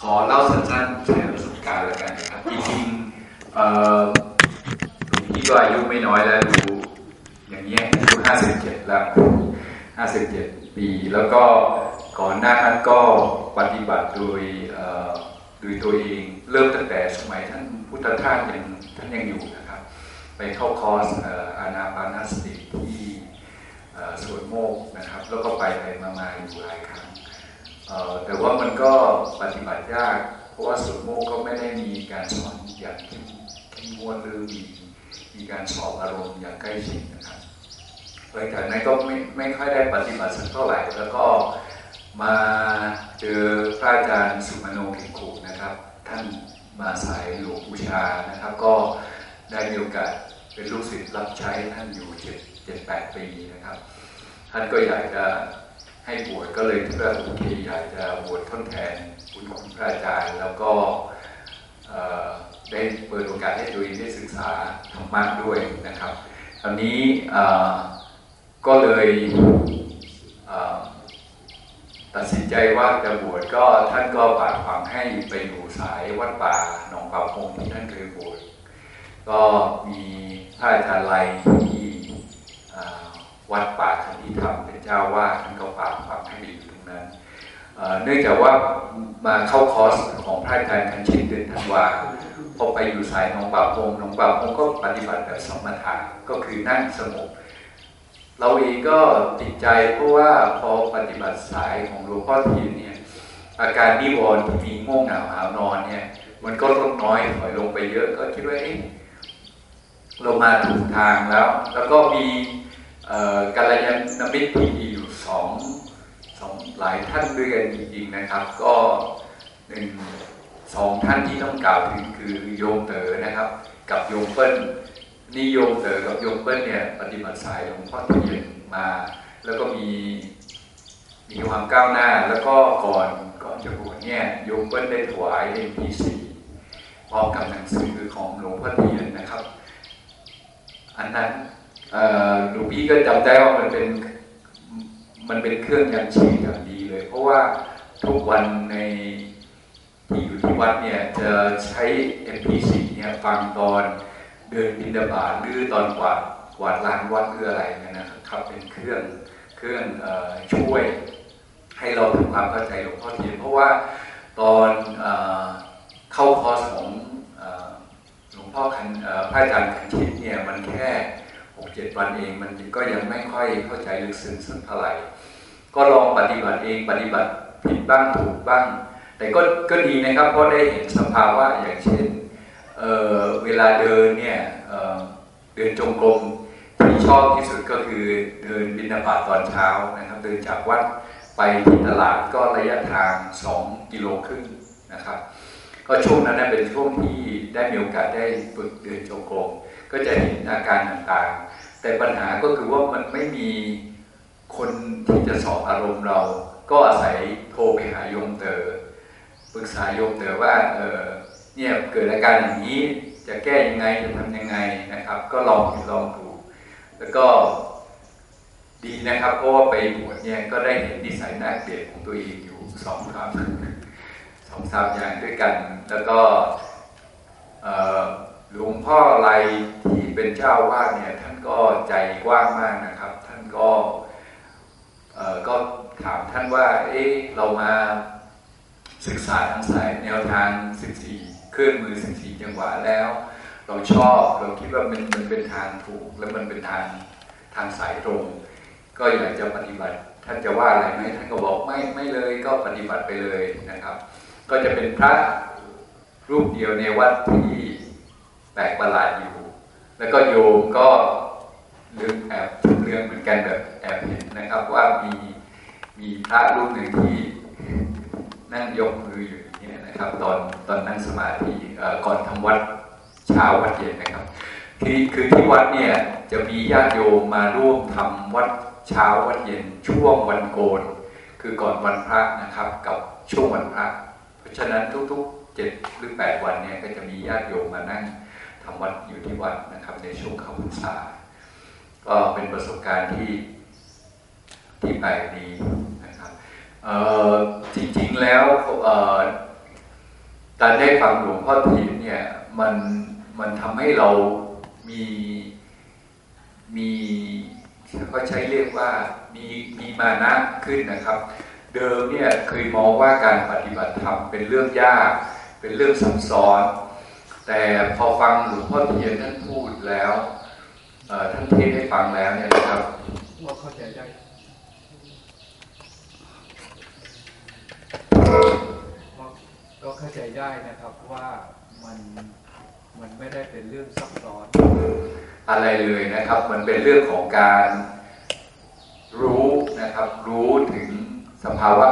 ขอเล่าสั้นๆแชร์ประสบการณ์แล้วกันนะครับจริงๆเอ่อหลวงพี่ก็อายุไม่น้อยแล้วดูอย่างนี้ยอายุห้าสิบเจ็ดแล้วห้าสิบเจ็ดปี แล้วก็ก่อนหน้านั้นก็ปฏิบัติโดยโดยตัวเองเริ่มตั้งแต่สมัยท่านพุทธทาสยังท่านยังอยู่นะครับ ไปเข้าคอร์สอานาปานสติที่สวนโมกนะครับ แล้วก็ไปไปมาๆอยู่หลายครั้ง แต่ว่ามันก็ปฏิบัติยาก เพราะว่าสวนโมกก็ไม่ได้มีการสอนอย่างเข้มเข้มวดหรือมีมีการสอบอารมณ์อย่างใกล้ชิดนะครับหลังจากนั้นก็ไม่ไม่ค่อยได้ปฏิบัติสักเท่าไหร่ แล้วก็มาเจอพระอาจารย์สุมาโนเกงกุนะครับ ท่านมาสายหลวงบูชานะครับ ก็ได้มีโอกาสเป็นลูกศิษย์รับใช้ท่านอยู่เจ็ดเจ็ดแปดปีนะครับ ท่านก็อยากจะ ให้บวชก็เลยเพื่อโอเคอยากจะบวชทดแทนคุณของพระอาจารย์แล้วก็ได้เปิดโอกาสให้ตัวเองได้ศึกษาธรรมะด้วยนะครับตอนนี้ก็เลยเตัดสินใจว่าจะบวชก็ท่านก็ฝากฝังให้ไปอยู่สายวัดป่าหนองป่าพงที่ท่านเคยบวชก็มีพระอาจารย์ไลที่เอ่อ วัดป่าคันธิธรรมเป็นเจ้าวาดท่านก็ฝากฝังให้อยู่ตรงนั้นเนื่องจากว่ามาเข้าคอร์สของพระอาจารย์คันชินเดือนธันวาพอไปอยู่สายหนองป่าพงหนองป่าพงก็ปฏิบัติแบบสมถะก็คือนั่งสงบเราเองก็ติดใจเพราะว่าพอปฏิบัติสายของหลวงพ่อทีนเนี่ยอาการนิวรณ์ที่มีง่วงเหงาหาวนอนเนี่ยมันก็ลดน้อยถอยลงไปเยอะก็คิดว่าเอ๊ะเรามาถูกทางแล้ว แล้วก็มี กัลยาณมิตรที่ดีอยู่สองสองหลายท่านด้วยกันจริงๆนะครับ ก็หนึ่งสองท่านที่ต้องกล่าวถึงคือโยมเต๋อนะครับ กับโยมเปิ้ลนี่โยมเต๋อกับโยมเปิ้ลเนี่ยปฏิบัติสายหลวงพ่อเทียนมา แล้วก็มีมีความก้าวหน้าแล้วก็ก่อนก่อนจะบวชเนี่ยโยมเปิ้ลได้ถวาย MP4 พร้อมกับหนังสือของหลวงพ่อเทียนนะครับ อันนั้น หลวงพี่ก็จำได้ว่ามันเป็นมันเป็นเครื่องยังชีพอย่างดีเลย เพราะว่าทุกวันในที่อยู่ที่วัดเนี่ยจะใช้ MP4 เนี่ยฟังตอนเดินบิณฑบาหรือตอนกวาดกวาดลานวัดหรืออะไรเนี่ยนะครับเป็นเครื่องเครื่องอช่วยให้เราทำความเข้าใจหลวงพ่อเทียนเพราะว่าตอนเอ่อเข้าคอร์สของหลวงพ่อคันพระอาจารย์คันชิตเนี่ยมันแค่ เจ็ดวันเองมันก็ยังไม่ค่อยเข้าใจลึกซึ้งสักเท่าไหร่ก็ลองปฏิบัติเองปฏิบัติผิดบ้างถูกบ้าง แต่ก็ก็ดีนะครับเพราะได้เห็นสภาวะอย่างเช่นเเวลาเดินเนี่ยเเดินจงกรมที่ชอบที่สุดก็คือเดินบิณฑบาตตอนเช้านะครับ เดินจากวัดไปที่ตลาดก็ระยะทาง 2 กิโลครึ่งนะครับ ก็ช่วงนั้นเป็นช่วงที่ได้มีโอกาสได้ฝึกเดินจงกรมก็จะเห็นอาการต่างๆ แต่ปัญหาก็คือว่ามันไม่มีคนที่จะสอบอารมณ์เรา ก็อาศัยโทรไปหาโยมเตอปรึกษาโยมเตอว่าเออเนี่ยเกิดอาการอย่างนี้จะแก้ยังไงจะทำยังไงนะครับ ก็ลองลองถูแล้วก็ดีนะครับเพราะว่าไปบวชเนี่ยก็ได้เห็นนิสัยน่าเกลียดของตัวเองอยู่สองครั้งสองสามอย่างด้วยกัน แล้วก็หลวงพ่อไรที่เป็นเจ้าวาดเนี่ย ก็ใจกว้างมากนะครับ ท่านก็เออก็ถามท่านว่า เอ๊ะเรามาศึกษาทางสายแนวทาง 14 เครื่องมือ 14 จังหวะแล้ว เราชอบเราคิดว่ามันมันเป็นทางถูก และมันเป็นทางทางสายตรง ก็อยากจะปฏิบัติ ท่านจะว่าอะไรไหมท่านก็บอกไม่ไม่เลยก็ปฏิบัติไปเลยนะครับ ก็จะเป็นพระรูปเดียวในวัดที่แปลกประหลาดอยู่ แล้วก็โยมก็ เรื่องแอบเรื่องเหมือนกันแบบแอบเห็นนะครับว่ามีมีพระรูปหนึ่งที่นั่งยกมืออยู่อย่างเนี่ยนะครับ ตอนตอนนั่งสมาธิก่อนทำวัดเช้าวัดเย็นนะครับ คือคือที่วัดเนี่ยจะมีญาติโยมมาร่วมทำวัดเช้าวัดเย็นช่วงวันโกน คือก่อนวันพระนะครับ กับช่วงวันพระ เพราะฉะนั้นทุกๆเจ็ดหรือแปดวันเนี่ยก็จะมีญาติโยมมานั่งทำวัดอยู่ที่วัดนะครับในช่วงเข้าพรรษา ก็เป็นประสบการณ์ที่ที่แปลกดีนะครับจริงๆแล้วการได้ฟังหลวงพ่อทีเนี่ยมันมันทำให้เรามีมีก็ใช้เรียกว่ามีมีมานะขึ้นนะครับ เดิมเนี่ยเคยมองว่าการปฏิบัติธรรมเป็นเรื่องยาก เป็นเรื่องซับซ้อน แต่พอฟังหลวงพ่อเทียนท่านพูดแล้ว ท่านเทศให้ฟังแล้วเนี่ยนะครับว่าเข้าใจได้ก็เข้าใจได้นะครับว่ามันมันไม่ได้เป็นเรื่องซับซ้อนอะไรเลยนะครับ มันเป็นเรื่องของการรู้นะครับ รู้ถึงสภาวะ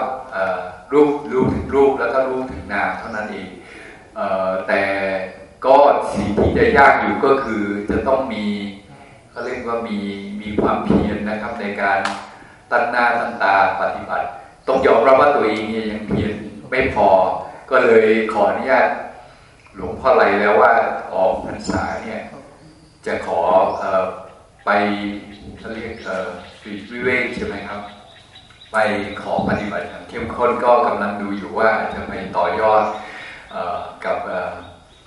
รูปรู้ถึงรูปแล้วก็รู้ถึงนามเท่านั้นเองแต่ก็สิ่งที่จะยากอยู่ก็คือจะต้องมี เขาเรียกว่ามีมีความเพียรนะครับ ในการตั้งหน้าตั้งตาปฏิบัติต้องยอมรับว่าตัวเองเนี่ยยังเพียรไม่พอ ก็เลยขออนุญาตหลวงพ่อไรแล้วว่าออกพรรษาเนี่ยจะขออไปเขาเรียกฝีวิเวกใช่ไหมครับ ไปขอปฏิบัติเข้มข้นก็กำลังดูอยู่ว่าจะไปต่อยอดกับ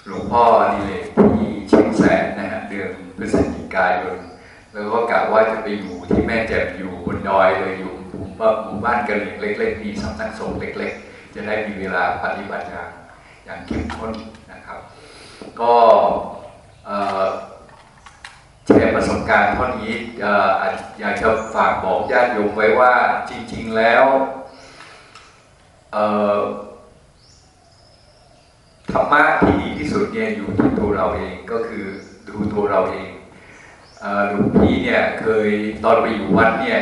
หลวงพ่อดีเลยที่เชียงแสนนะฮะเดือนพฤศจิกายนแล้วก็กะว่าจะไปอยู่ที่แม่แจ่มอยู่บนดอยเลยอยู่หมู่บ้านกันเล็ก ๆ มีสำนักสงฆ์เล็ก ๆ จะได้มีเวลาปฏิบัติอย่างอย่างเข้มข้นนะครับ ก็แชร์ประสบการณ์เท่านี้อยากจะฝากบอกญาติโยมไว้ว่าจริง ๆแล้ว ธรรมะที่ดีที่สุดเนี่ยอยู่ที่ตัวเราเองก็คือดูตัวเราเองหลวงพี่เนี่ยเคยตอนไปอยู่วัดเนี่ย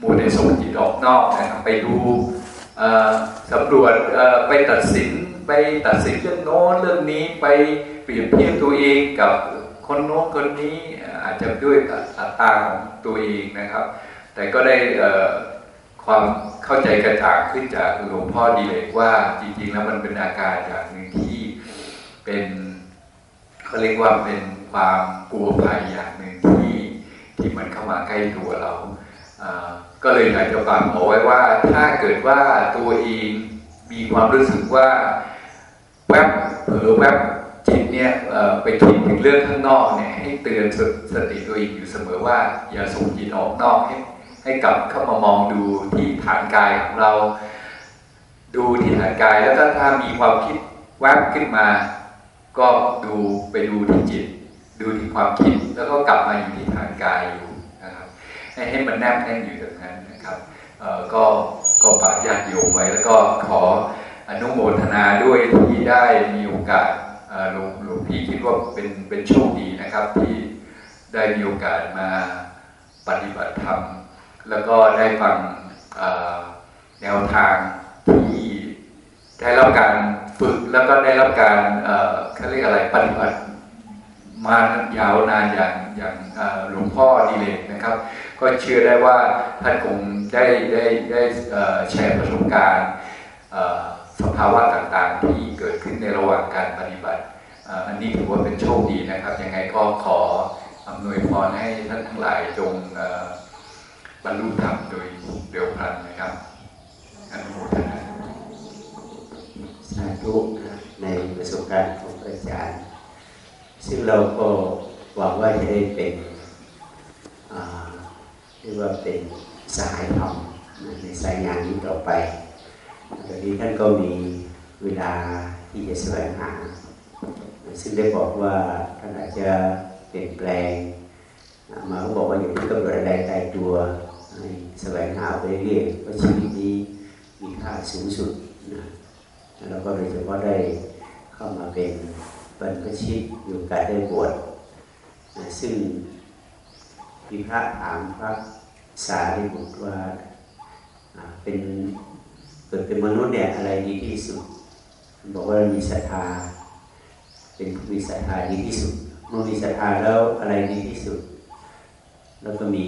มูในส่งจิตออกนอกนะครับไปดูสำรวจไปตัดสินไปตัดสินเรื่องโน้นเรื่องนี้ไปเปรียบเทียบตัวเองกับคนโน้นคนนี้อาจจะด้วยอัตราของตัวเองนะครับ แต่ก็ได้ ความเข้าใจกระจ่างขึ้นจากหลวงพ่อดีเลยว่าจริง ๆ แล้วมันเป็นอาการอย่างหนึ่งที่เป็นเขาเรียกว่าเป็นความกลัวภัยอย่างหนึ่งที่ที่มันเข้ามาใกล้ตัวเราก็เลยอยากจะฝากเอาไว้ว่า ถ้าเกิดว่าตัวเองมีความรู้สึกว่าแวบเผลอแวบจิตเนี่ยไปคิดถึงเรื่องข้างนอกเนี่ยให้เตือนสติตัวเองอยู่เสมอว่า อย่าส่งจิตออกนอกให้ ให้กลับเข้ามามองดูที่ฐานกายของเรา ดูที่ฐานกายแล้วก็ถ้ามีความคิดแวบขึ้นมา ก็ดูไปดูที่จิต ดูที่ความคิดแล้วก็กลับมาอยู่ที่ฐานกายอยู่นะครับให้ให้มันแนบแน่นอยู่ตรงนั้นนะครับก็ก็ฝากญาติโยมไว้แล้วก็ขออนุโมทนาด้วยที่ได้มีโอกาสหลวงหลวงพี่คิดว่าเป็นเป็นโชคดีนะครับที่ได้มีโอกาสมาปฏิบัติธรรม แล้วก็ได้ฟังแนวทางที่ได้รับการฝึกแล้วก็ได้รับการเขาเรียกอะไรปฏิบัติมายาวนานอย่างอย่างหลวงพ่อดีเลยนะครับ ก็เชื่อได้ว่าท่านคงได้ได้ได้แชร์ประสบการณ์สภาวะต่างๆ ที่เกิดขึ้นในระหว่างการปฏิบัติ อันนี้ถือว่าเป็นโชคดีนะครับ ยังไงก็ขออำนวยพรให้ท่านทั้งหลายจง บรรลุธรรมโดยเร็วพลันนะครับอนุโมทนาสาธุในประสบการณ์ของอาจารย์ ซึ่งเราก็หวังว่าจะได้เป็นเรียกว่าเป็นสายธรรมในสายงานนี้ต่อไปตอนนี้ท่านก็มีเวลาที่จะแสวงหา ซึ่งได้บอกว่าท่านอาจจะเปลี่ยนแปลงมาเขาบอกว่าอยู่ที่กำหนดอะไรตายตัว แสวงหาไปเรื่อยๆว่าชีวิตนี้มีค่าสูงสุดนะแล้วก็โดยเฉพาะได้เข้ามาเป็นบรรพชิตอยู่การได้บวชนะซึ่งมีพระถามพระสารีบุตรว่าเป็นเกิดเป็นมนุษย์เนี่ยอะไรดีที่สุด บอกว่ามีศรัทธา เป็นผู้มีศรัทธาดีที่สุดเมื่อมีศรัทธาแล้วอะไรดีที่สุด แล้วก็มี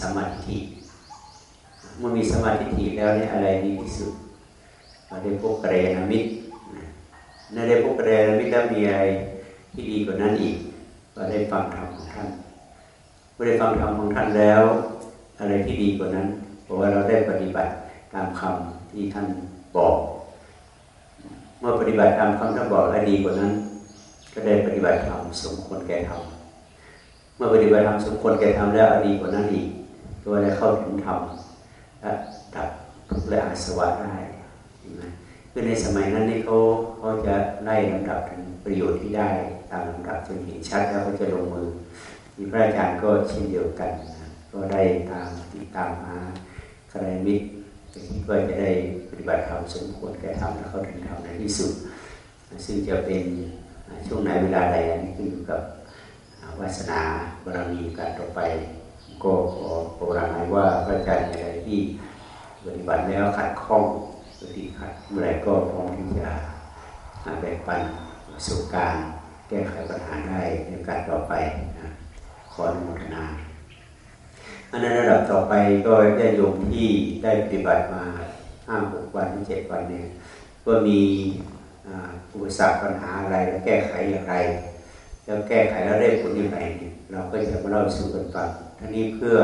สมาธิเมื่อมีสมาธิแล้วเนี่ยอะไรดีที่สุดเราได้พบเรนมิตรในได้พบเรนมิตรแล้วมีอะไรที่ดีกว่านั้นอีกเราได้ฟังธรรมของท่านเมื่อได้ฟังธรรมของท่านแล้ว อะไรที่ดีกว่านั้นเพราะว่าเราได้ปฏิบัติตามคำที่ท่านบอก เมื่อปฏิบัติธรรมคำท่านบอกให้ดีกว่านั้น ก็ได้ปฏิบัติธรรมสมควรแก่ธรรมเมื่อปฏิบัติธรรมสมควรแก่ธรรมแล้วดีกว่านั้นอีก ก็ได้เข้าถึงธรรมและดับทุกข์และอาสวะได้เห็นไหมคือในสมัยนั้นนี่เขาเขาจะไล่ลำดับถึงประโยชน์ที่ได้ตามลำดับจนเห็นชัดแล้วก็จะลงมือมีพระอาจารย์ก็เช่นเดียวกันนะก็ได้ตามติดตามมาคารมิตรคิดว่าจะได้ปฏิบัติธรรมสมควรแก่ธรรมและเข้าถึงธรรมในที่สุด ซึ่งจะเป็นช่วงไหนเวลาใดอันนี้ขึ้นอยู่กับวาสนาบารมีการต่อไป ก็ขอโบราณว่าพระอาจารย์อะไรที่ปฏิบัติแล้วขัดข้องหรือที่ขัดเมื่อไรก็พร้อมที่จะแบ่งปันประสบการณ์แก้ไขปัญหาได้ในการต่อไปนะขออนุโมทนาอันนั้นระดับต่อไปก็ได้โยมที่ได้ปฏิบัติมาห้าหกวันเจ็ดวันเนี่ยก็มีอุปสรรคปัญหาอะไรแล้วแก้ไขอย่างไร แล้วแก้ไขแล้วได้ผลอย่างไรเราก็จะมาเล่าสู่กันฟัง ทั้งนี้เพื่อ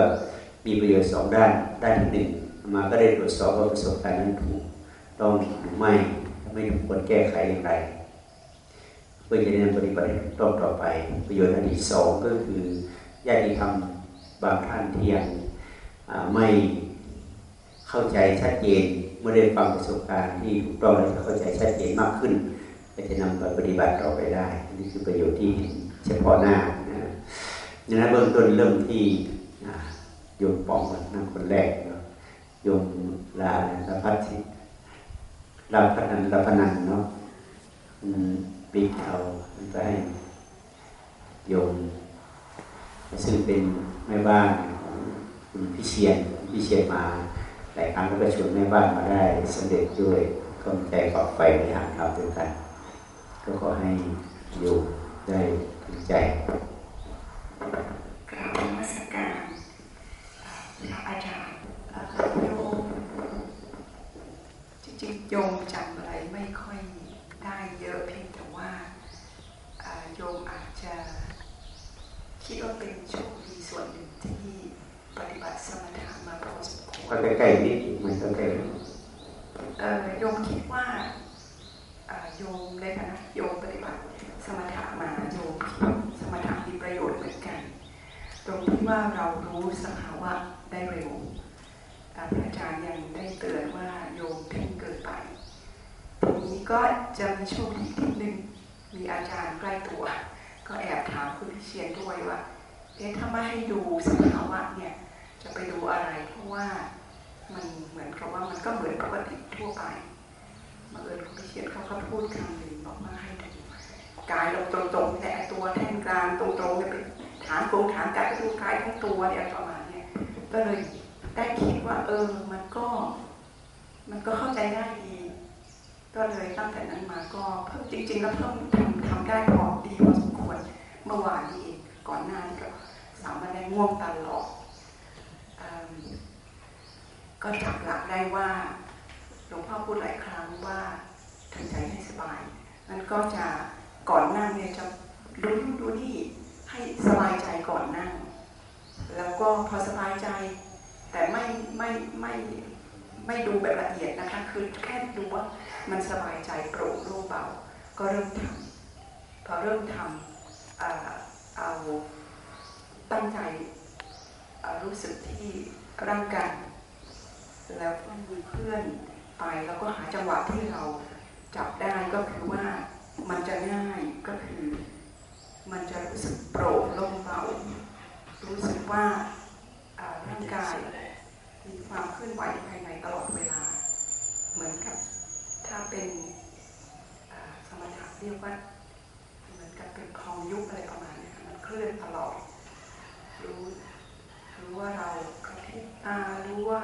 มีประโยชน์สองด้าน ด้านที่หนึ่งมาก็ได้ตรวจสอบว่าประสบการณ์นั้นถูกต้องหรือไม่ถ้าไม่ถูกควรแก้ไขอย่างไร เพื่อจะได้นำปฏิบัติต่อต่อไป ประโยชน์อันที่สองก็คือญาติธรรมบางท่านที่ยังไม่เข้าใจชัดเจนเมื่อได้ฟังประสบการณ์ที่ถูกต้องแล้วจะเข้าใจชัดเจนมากขึ้นก็จะนำไปปฏิบัติต่อไปได้ นี่คือประโยชน์ที่เฉพาะหน้า นะดังนั้นเบื้องต้นเริ่มที่โยมปองนั่งคนแรกเนาะโยมลาลาพัฒน์ลาพนันลาพนันเนาะปีกเอาไปให้โยมซึ่งเป็นแม่บ้านของคุณพิเชียนพิเชียนมาหลายครั้งก็ชวนแม่บ้านมาได้สำเร็จด้วยก็ใจขอบไฟในทางเราด้วยกัน ก็ขอให้โยมได้ถึงใจ กราบนมัสการพระอาจารย์โยมจริงๆโยมจำอะไรไม่ค่อยได้เยอะเพียงแต่ว่าโยมอาจจะคิดว่าเป็นโชคดีส่วนหนึ่งที่ปฏิบัติสมถะมาพอสมควรก็ใกล้ๆนิดมันก็ใกล้โยมคิดว่าโยมในฐานะโยมปฏิบัติ สมถะมาโยมคิดว่าสมถะมีประโยชน์เหมือนกัน ตรงที่ว่าเรารู้สภาวะได้เร็วพระอาจารย์ยังได้เตือนว่าโยมเพ่งเกินไปทีนี้ก็จะมีโชคดีนิดนึงมีอาจารย์ใกล้ตัว ก็แอบถามคุณพิเชียนด้วยว่าเอ๊ะถ้าไม่ให้ดูสภาวะเนี่ยจะไปดูอะไรเพราะว่ามันเหมือนกับว่ามันก็เหมือนปกติทั่วไปมาเอิญคุณพิเชียนเขาก็พูดคำหนึ่งบอกว่าให้ดู กายเราตรงๆแต่ตัวแท่นกลางตรงๆเนี่ยเป็นฐานโครงฐานกายก็ดูกายทั้งตัวเนี่ยประมาณเนี่ยก็เลยได้คิดว่า เออมันก็ มันก็เข้าใจง่ายดีก็เลยตั้งแต่นั้นมาก็เพิ่มจริง ๆ แล้วเพิ่มทำทำได้พอดีพอสมควรเมื่อวานนี้เองก่อนหน้านี้ก็สามารถได้ง่วงตลอดก็จับหลักได้ว่าหลวงพ่อพูดหลายครั้งว่าทำใจให้สบายนั้นก็จะ ก่อนนั่งเนี่ยจะดูนู่นดูนี่ให้สบายใจก่อนนั่ง แล้วก็พอสบายใจ แต่ไม่ไม่ไม่ไม่ดูแบบละเอียดนะคะ คือแค่ดูว่ามันสบายใจโปร่งโล่งเบา ก็เริ่มทำพอเริ่มทำเอาตั้งใจรู้สึกที่ร่างกายแล้วก็มือเพื่อนไปแล้วก็หาจังหวะที่เราจับได้ก็คือว่า มันจะง่ายก็คือ มันจะรู้สึกโปร่งโล่งเบารู้สึกว่าร่างกายมีความเคลื่อนไหวภายในตลอดเวลา เหมือนกับถ้าเป็นสมถะเรียกว่าเหมือนกับเป็นคลองยุบอะไรประมาณนี้มันเคลื่อนตลอด รู้รู้ว่าเรากระพริบตารู้ว่า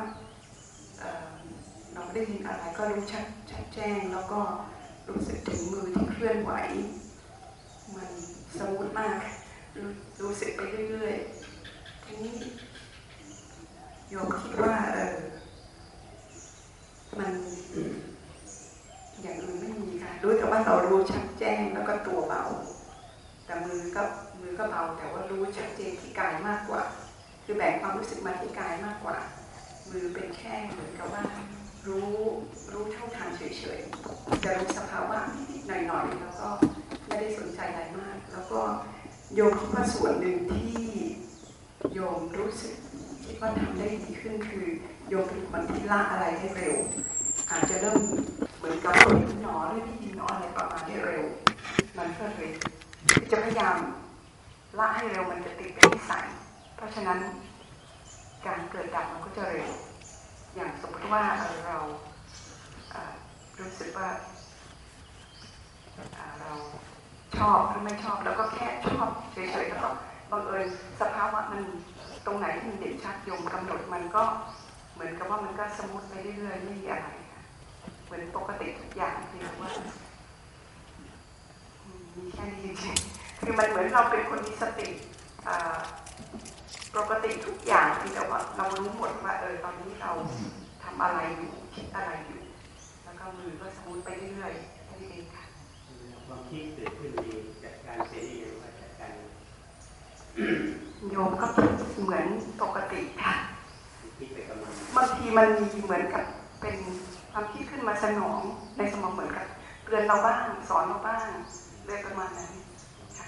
เราได้ยินอะไรก็รู้ชัดชัดแจ้งแล้วก็ รู้สึกถึงมือที่เคลื่อนไหว มันสมูทมากรรู้สึกไปเรื่อยๆทีนี้โยมคิดว่าเออมันอย่างอื่นไม่มีค่ะรู้แต่ว่าเรารู้ชัดแจ้งแล้วก็ตัวเบา แต่มือก็มือก็เบา แต่ว่ารู้ชัดเจนที่กายมากกว่า คือแบ่งความรู้สึกมาที่กายมากกว่า มือเป็นแค่เหมือนกับว่า รู้รู้เท่าทันเฉยๆ จะรู้สภาวะหน่อยๆ แล้วก็ไม่ได้สนใจอะไรมาก แล้วก็โยมคิดว่าส่วนหนึ่งที่โยมรู้สึกคิดว่าทำได้ดีขึ้นคือโยมเป็นคนที่ละอะไรได้เร็ว อาจจะเริ่มเหมือนกับคนหนอหรือที่ดินหนออะไรประมาณนี้เร็ว มันก็เลยจะพยายามละให้เร็วมันจะติดเป็นนิสัยเพราะฉะนั้นการเกิดดับมันก็จะเร็ว อย่างสมมติว่าเรารู้สึกว่าเราชอบหรือไม่ชอบแล้วก็แค่ชอบเฉยๆแล้วก็บังเอิญสภาวะมันตรงไหนที่มันเด่นชัดยมกำหนดมันก็เหมือนกับว่ามันก็ smooth ไปเรื่อยๆไม่มีอะไรเหมือนปกติทุกอย่างที่เราว่ามมีแค่นี้จริงๆคือมันเหมือนเราเป็นคนมีสติอ่า ปกติทุกอย่างเพียงแต่ว่าเรารู้หมดว่าเออตอนนี้เราทำอะไรอยู่คิดอะไรอยู่ แล้วก็มือก็ smooth ไปเรื่อยๆแค่นี้เองค่ะความคิดเกิดขึ้นมีจัดการเป็นยังไงว่าจัดการโยมก็คิดเหมือนปกติค่ะคิดไปกับมันบางทีมันมีเหมือนกับเป็นความคิดขึ้นมาสนองในสมองเหมือนกับเตือนเราบ้างสอนเราบ้างเรื่องประมาณนั้นค่ะ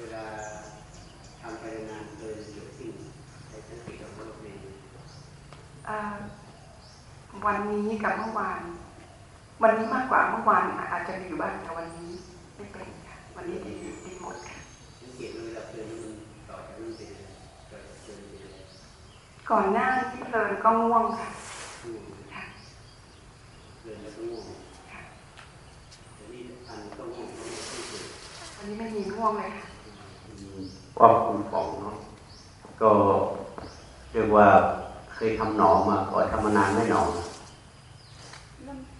เวลา ทำไปนานเกินอยู่ที่ในสติของโลกนี้เอ่อวันนี้กับเมื่อวาน วันนี้มากกว่าเมื่อวานอาจจะมีอยู่บ้างแต่วันนี้ไม่เป็นค่ะวันนี้ดีดีหมดค่ะสังเกตเวลาเพลินต่อจากนั้นเป็นอะไรต่อจากเพลินเป็นอะไรก่อนหน้าที่เพลินก็ง่วงค่ะเพลินแล้วก็ง่วงวันนี้อันก็ง่วงวันนี้ไม่มีง่วงเลยค่ะ ความคุ้มของเนาะก็เรียกว่าเคยทำหนอมาก่อนทำมานานไม่หนอ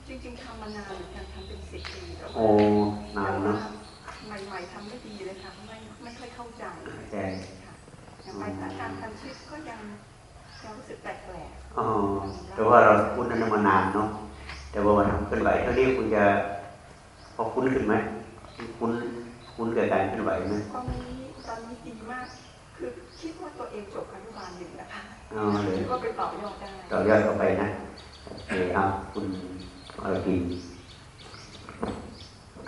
จริงๆทำมานานเหมือนกันทำเป็นสิบปีแต่ว่าโอ้นานเนาะใหม่ๆทำไม่ดีเลยค่ะไม่ไม่ค่อยเข้าใจแต่ค่ะอย่างไปแต่การทำชีวิตก็ยังยังรู้สึกแปลกอ๋อแต่ว่าเราคุ้นนั้นมานานเนาะแต่ว่ามาทำเคลื่อนไหวเท่านี้คุณจะพอคุ้นขึ้นไหมคุ้นคุ้นกับการเคลื่อนไหวไหมๆตอนนี้ ตอนนี้ดีมาก คือคิดว่าตัวเองจบอนุบาลหนึ่งนะคะอ๋อเลยคิดว่าไปต่อยอดได้ต่อยอดต่อไปนะโอเคครับคุณอรพิน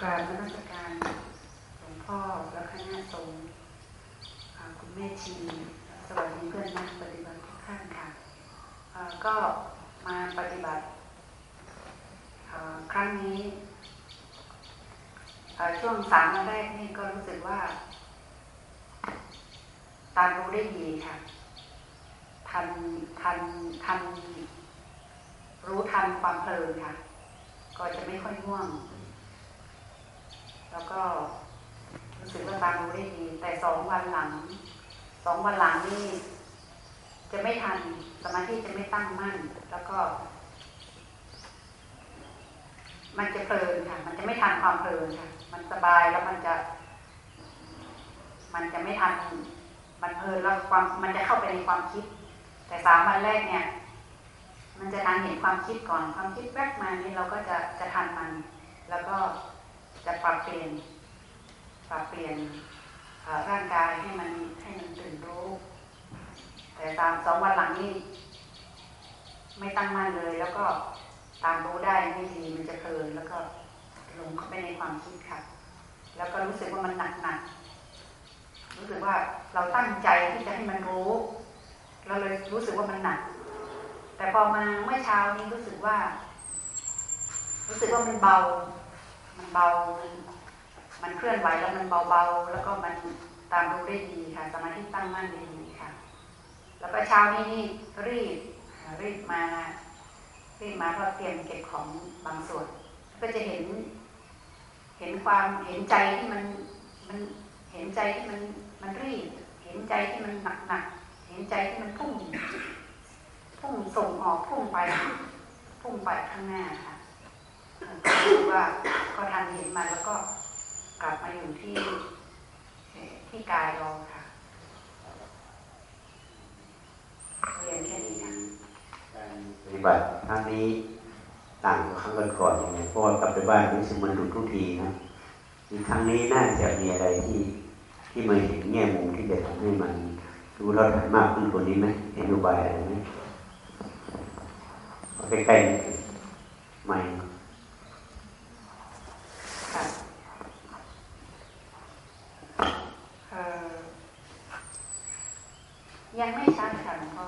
การนมัสการหลวงพ่อและคณะสงฆ์อ่าคุณแม่ชีสวัสดีเพื่อนนักปฏิบัติทุกท่านค่ะอ่าก็มาปฏิบัติอ่าครั้งนี้อ่าช่วงสามวันแรกนี่ก็รู้สึกว่า ตามรู้ได้ดีค่ะ ทันทันทันรู้ทันความเพลินค่ะ ก็จะไม่ค่อยง่วง แล้วก็รู้สึกว่าตามรู้ได้ดี แต่สองวันหลัง สองวันหลังนี่จะไม่ทันสมาธิจะไม่ตั้งมั่น แล้วก็ มันจะเพลินค่ะ มันจะไม่ทันความเพลินค่ะ มันสบายแล้วมันจะ มันจะไม่ทัน มันเพลินแล้วความมันจะเข้าไปในความคิด แต่สามวันแรกเนี่ย มันจะทันเห็นความคิดก่อนความคิดแวบมานี่เราก็จะจะทันมัน แล้วก็จะปรับเปลี่ยนปรับเปลี่ยนร่างกายให้มันให้มันตื่นรู้ แต่ตามสองวันหลังนี่ไม่ตั้งมั่นเลย แล้วก็ตามรู้ได้ไม่ดีมันจะเพลินแล้วก็หลงเข้าไปในความคิดค่ะ แล้วก็รู้สึกว่ามันหนักหนัก รู้สึกว่าเราตั้งใจที่จะให้มันรู้ เราเลยรู้สึกว่ามันหนัก แต่พอมาเมื่อเช้านี้รู้สึกว่า รู้สึกว่ามันเบา มันเบา มันเคลื่อนไหวแล้วมันเบาๆแล้วก็มันตามรู้ได้ดีค่ะ สมาธิตั้งมั่นได้ดีค่ะ แล้วก็เช้านี้นี่รีบรีบมารีบมาเพราะเตรียมเก็บของบางส่วน ก็จะเห็น เห็นความเห็นใจที่มันมันเห็นใจที่มัน มันรีบ เห็นใจที่มันหนักๆเห็นใจที่มันพุ่งพุ่งส่งออกพุ่งไป พุ่งไปข้างหน้าค่ะก็รู้ว่าก็ทันเห็นมันแล้วก็กลับมาอยู่ที่ที่กายเราค่ะเรียนแค่นี้ค่ะการปฏิบัติครั้งนี้ต่างกับครั้งก่อนๆยังไงเพราะว่ากลับไปบ้านรู้สึกมันหลุดทุกทีนะอีกครั้งนี้น่าจะมีอะไรที่ ที่มาเห็นแง่มุมที่จะทำให้มันรู้รอดหายมากขึ้นกว่านี้ไหมเห็นอุบายอะไรไหมใกล้ๆไม่ ยังไม่ชัดค่ะหลวงพ่อ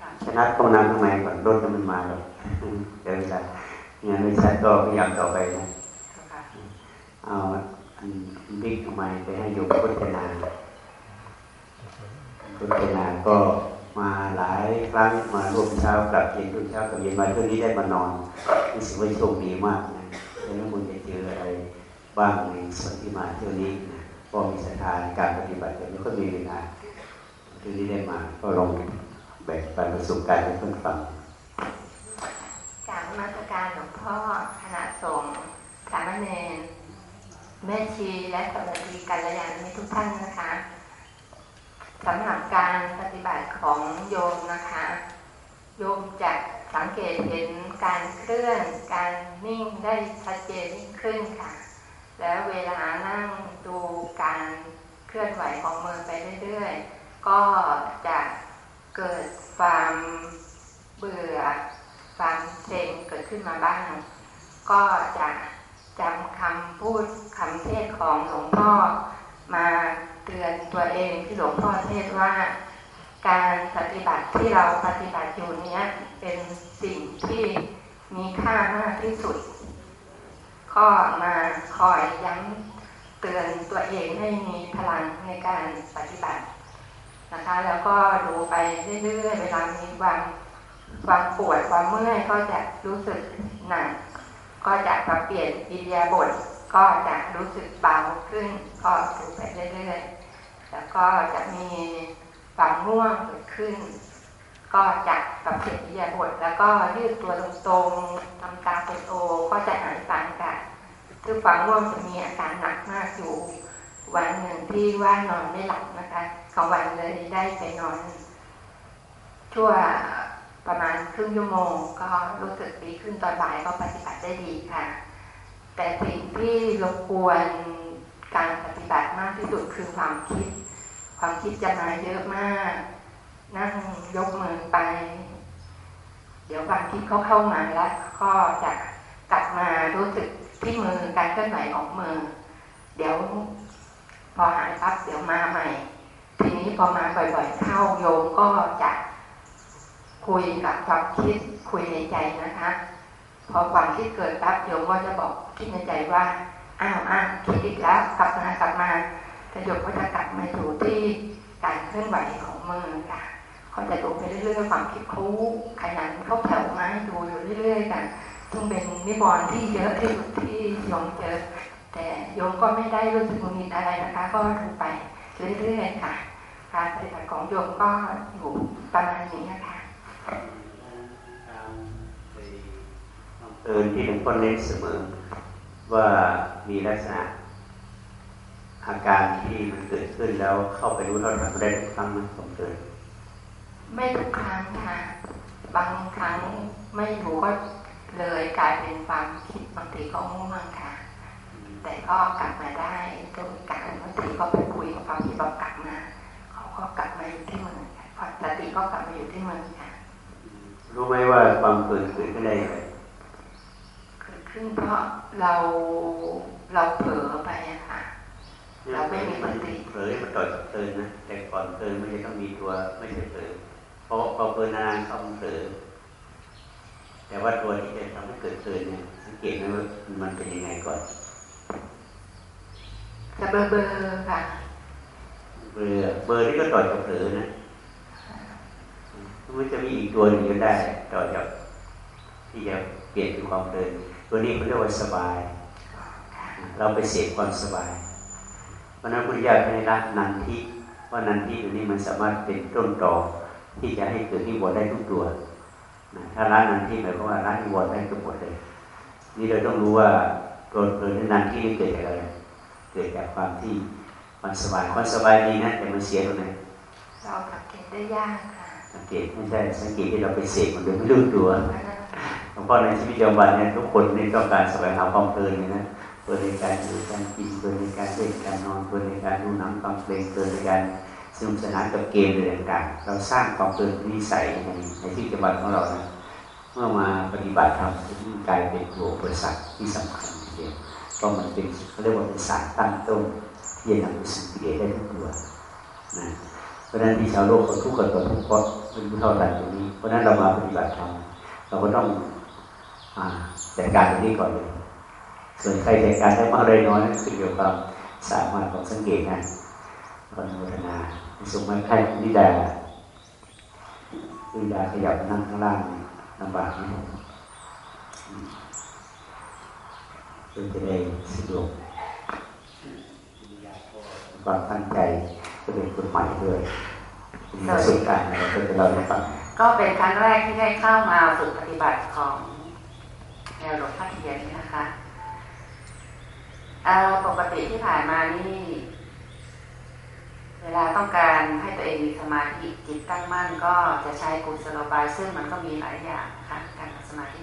ค่ะ ชนะต้องน้ำข้างในก่อนรถมันมาแล้วเดี๋ยวจะงานไม่ชัดก็พยายามต่อไปนะ ค่ะ เอาอันบิ๊กทำไมไปให้โยมพุทธนาพุทธนาก็มาหลายครั้งมาร่วม เช้ากับเย็นทุกเช้ากับเย็นมาช่วงนี้ได้มานอนรู้สึกว่าโชคดีมากนะแล้วคุณจะเจออะไรบ้างในส่วนที่มาเที่ยวนี้นะก็มีศรัทธานการปฏิบัติแต่ไม่ค่อยมีเวลาทีนี้ได้มาก็ลองแบ่งปันประสบการณ์ให้เพื่อนฟังการมาตรการหลวงพ่อคณะสงฆ์สามเณรแม่ชีและสวัสดีกัลยาณมิตรทุกท่านนะคะสำหรับการปฏิบัติของโยมนะคะ โยมจะสังเกตเห็นการเคลื่อน การนิ่งได้ชัดเจนยิ่งขึ้นค่ะ แล้วเวลานั่งดูการเคลื่อนไหวของมือไปเรื่อยๆ ก็จะเกิดความเบื่อ ความเซ็งเกิดขึ้นมาบ้าง ก็จะจำคำพูดคำเทศของหลวงพ่อมาเตือนตัวเองที่หลวงพ่อเทศว่า การปฏิบัติที่เราปฏิบัติอยู่นี้เป็นสิ่งที่มีค่ามากที่สุด ก็มาคอยย้ำเตือนตัวเองให้มีพลังในการปฏิบัตินะคะ แล้วก็ดูไปเรื่อยๆเวลามีความความปวดความเมื่อยก็จะรู้สึกหนักก็จะมาเปลี่ยนอิริยบถก็จะรู้สึกเบาขึ้น ก็ดูไปเรื่อยๆแล้วก็จะมี ความง่วงเกิดขึ้น ก็จะปรับเปลี่ยนอิริยาบถแล้วก็ยืดตัวตรงๆทำตาเป็นโอ ก็จะหายไปค่ะคือความง่วงจะมีอาการหนักมากอยู่ วันหนึ่งที่ว่านอนไม่หลับนะคะของวันเลยได้ไปนอน ชั่วประมาณครึ่งชั่วโมง ก็รู้สึกดีขึ้นตอนบ่ายก็ปฏิบัติได้ดีค่ะ แต่สิ่งที่รบกวนการปฏิบัติมากที่สุดคือความคิด ความคิดจะมาเยอะมาก นั่งยกมือไป เดี๋ยวความคิดเขาเข้ามาแล้ว ก็จะกลับมารู้สึกที่มือการเคลื่อนไหวของมือ เดี๋ยวพอหายปั๊บเดี๋ยวมาใหม่ ทีนี้พอมาบ่อยๆเข้าโยมก็จะคุยกับความคิดคุยในใจนะคะ พอความคิดเกิดปั๊บโยมก็จะบอกคิดในใจว่าอ้าวอ้าวคิดอีกแล้วกลับมากลับมา แต่โยมก็จะกลับมาอยู่ที่การเคลื่อนไหวของมือค่ะเขาจะดูไปเรื่อยๆความคิดเขาขยันเขาแถวมาให้ดูอยู่เรื่อยๆกันซึ่งเป็นนิบอนที่เยอะที่สุดที่โยมเจอ แต่โยมก็ไม่ได้รู้สึกมุนิดอะไรนะคะ ก็ดูไปเรื่อยๆค่ะการปฏิบัติของโยมก็อยู่ประมาณนี้นะคะเตือนที่หลวงพ่อเน้นเสมอว่ามีลักษณะ อาการที่มันเกิดขึ้นแล้วเข้าไปรู้เท่าทันได้ทุกครั้งนะผมเตือนไม่ทุกครั้งค่ะ บางครั้งไม่รู้ก็เลยกลายเป็นความคิดบางทีก็ง่วงค่ะ แต่ก็กลับมาได้โดยการบางทีก็ไปคุยกับความคิดบอกกลับมาเขาก็กลับมาอยู่ที่มือค่ะพอสติก็กลับมาอยู่ที่มือค่ะ รู้ไหมว่าความเกิดขึ้นก็ได้ยังไงเกิดขึ้นเพราะเราเราเผลอไปอะค่ะ เราไม่มีสติเผลอมันต่อยกับเตือนนะแต่ก่อนเตือนไม่ใช่ต้องมีตัวไม่ใช่เผลอเพราะพอเผลอนานเขาเผลอแต่ว่าตัวที่จะทำให้เกิดเตือนเนี่ยสังเกตไหมว่ามันเป็นยังไงก่อนจะเบอร์เบอร์ค่ะ เบอร์เบอร์นี่ก็ต่อยกับเผลอนะมันจะมีอีกตัวหนึงก็ได้ต่อจากที่จะเปลี่ยนเป็นความเพลินตัวนี้เขาเรียกว่าสบาย เราไปเสพความสบาย เพราะนั้นพุทธิยถาให้ละนันทิว่านันทิตัวนี้มันสามารถเป็นต้นตอที่จะให้เกิดนิวรณ์ได้ทุกตัวนะถ้าละนันทิหมายความว่าละนิวรณ์ได้ทุกหมดเลยนี่เราต้องรู้ว่าตัวเพลินนันทินี่เกิดจากอะไรเกิดจากความที่มันสบายความสบายดีนะแต่มันเสียตรงไหนเราสังเกตได้ยากค่ะสังเกตไม่ใช่สังเกตที่เราไปเสพมันโดยไม่รู้ตัวหลวงพ่อในชีวิตประจำวันเนี่ยทุกคนนี่ต้องการแสวงหาความเพลินนี่นะ เพลินในการอยู่การกินเพลินในการเล่นการนอนเพลินในการดูหนังฟังเพลงเพลินในการสนุกสนานกับเกมอะไรต่างๆเราสร้างความเพลินนิสัยในในชีวิตประจำวันของเรานะเมื่อมาปฏิบัติธรรมที่กลายเป็นตัวบริษัทที่สำคัญทีเดียวก็มันเป็นเขาเรียกว่าเป็นสารตั้งต้นที่จะนำไปสู่กิเลสได้ทุกตัวนะเพราะฉะนั้นที่ชาวโลกเขาทุกข์กันตัวทุกข์เพราะเป็นผู้เท่าทันตรงนี้เพราะฉะนั้นเรามาปฏิบัติธรรมเราก็ต้องอจัดการตรงนี้ก่อนเลย ส่วนใครจัดการได้มากได้น้อยนั่นขึ้นอยู่กับสามารถของสังเกตนะคนโมทนาสมมติใครนิดานิดาขยับนั่งข้างล่างลำบากไหมเพื่อจะได้สะดวกความตั้งใจก็เป็นคนใหม่ด้วยมีประสบการณ์อะไรก็จะเล่าให้ฟังก็เป็นครั้งแรกที่ได้เข้ามาฝึกปฏิบัติของแนวหลวงพ่อเทียนนี่นะคะ เอ่อปกติที่ผ่านมานี่ เวลาต้องการให้ตัวเองมีสมาธิจิตตั้งมั่น ก็จะใช้กุศโลบาย ซึ่งมันก็มีหลายอย่างนะคะการทำสมาธิ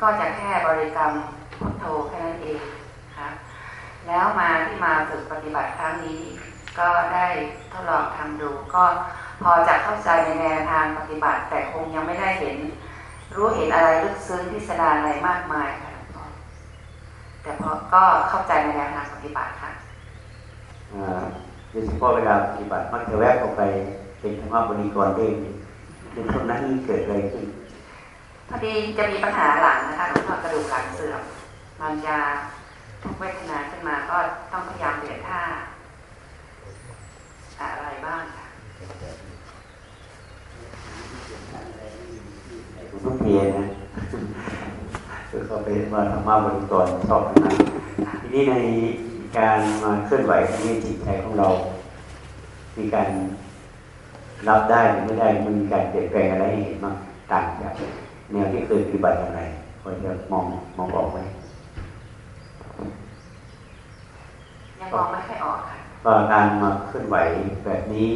ก็จะแค่บริกรรมพุทโธแค่นั้นเองค่ะแล้วมาที่มาฝึกปฏิบัติครั้งนี้ ก็ได้ทดลองทำดู ก็พอจะเข้าใจในแนวทางปฏิบัติ แต่คงยังไม่ได้เห็น รู้เห็นอะไรลึกซึ้งพิสดารอะไรมากมายค่ะ แต่พอก็เข้าใจในแนวทางปฏิบัติค่ะอ่าโดยเฉพาะเวลาปฏิบัติมักจะแวบออกไปเป็นธรรมบริกรเองเป็นช่วงนั้นเกิดอะไรขึ้นพอดีจะมีปัญหาหลังนะคะหลวงพ่อกระดูกหลังเสื่อมมันจะทุกเวทนาขึ้นมาก็ต้องพยายามเปลี่ยนท่าอะไรบ้างค่ะทุกเทียนนะ คือเขาไปมาธรรมะบริกรชอบนะทีนี้ในการมาเคลื่อนไหวครั้งนี้จิตใจของเรา มีการรับได้หรือไม่ได้มันมีการเปลี่ยนแปลงอะไรให้เห็นบ้างต่างจากแนวที่เคยปฏิบัติอะไรพอจะมองมองออกไหมยังมองไม่ค่อยออกค่ะก็การมาเคลื่อนไหวแบบนี้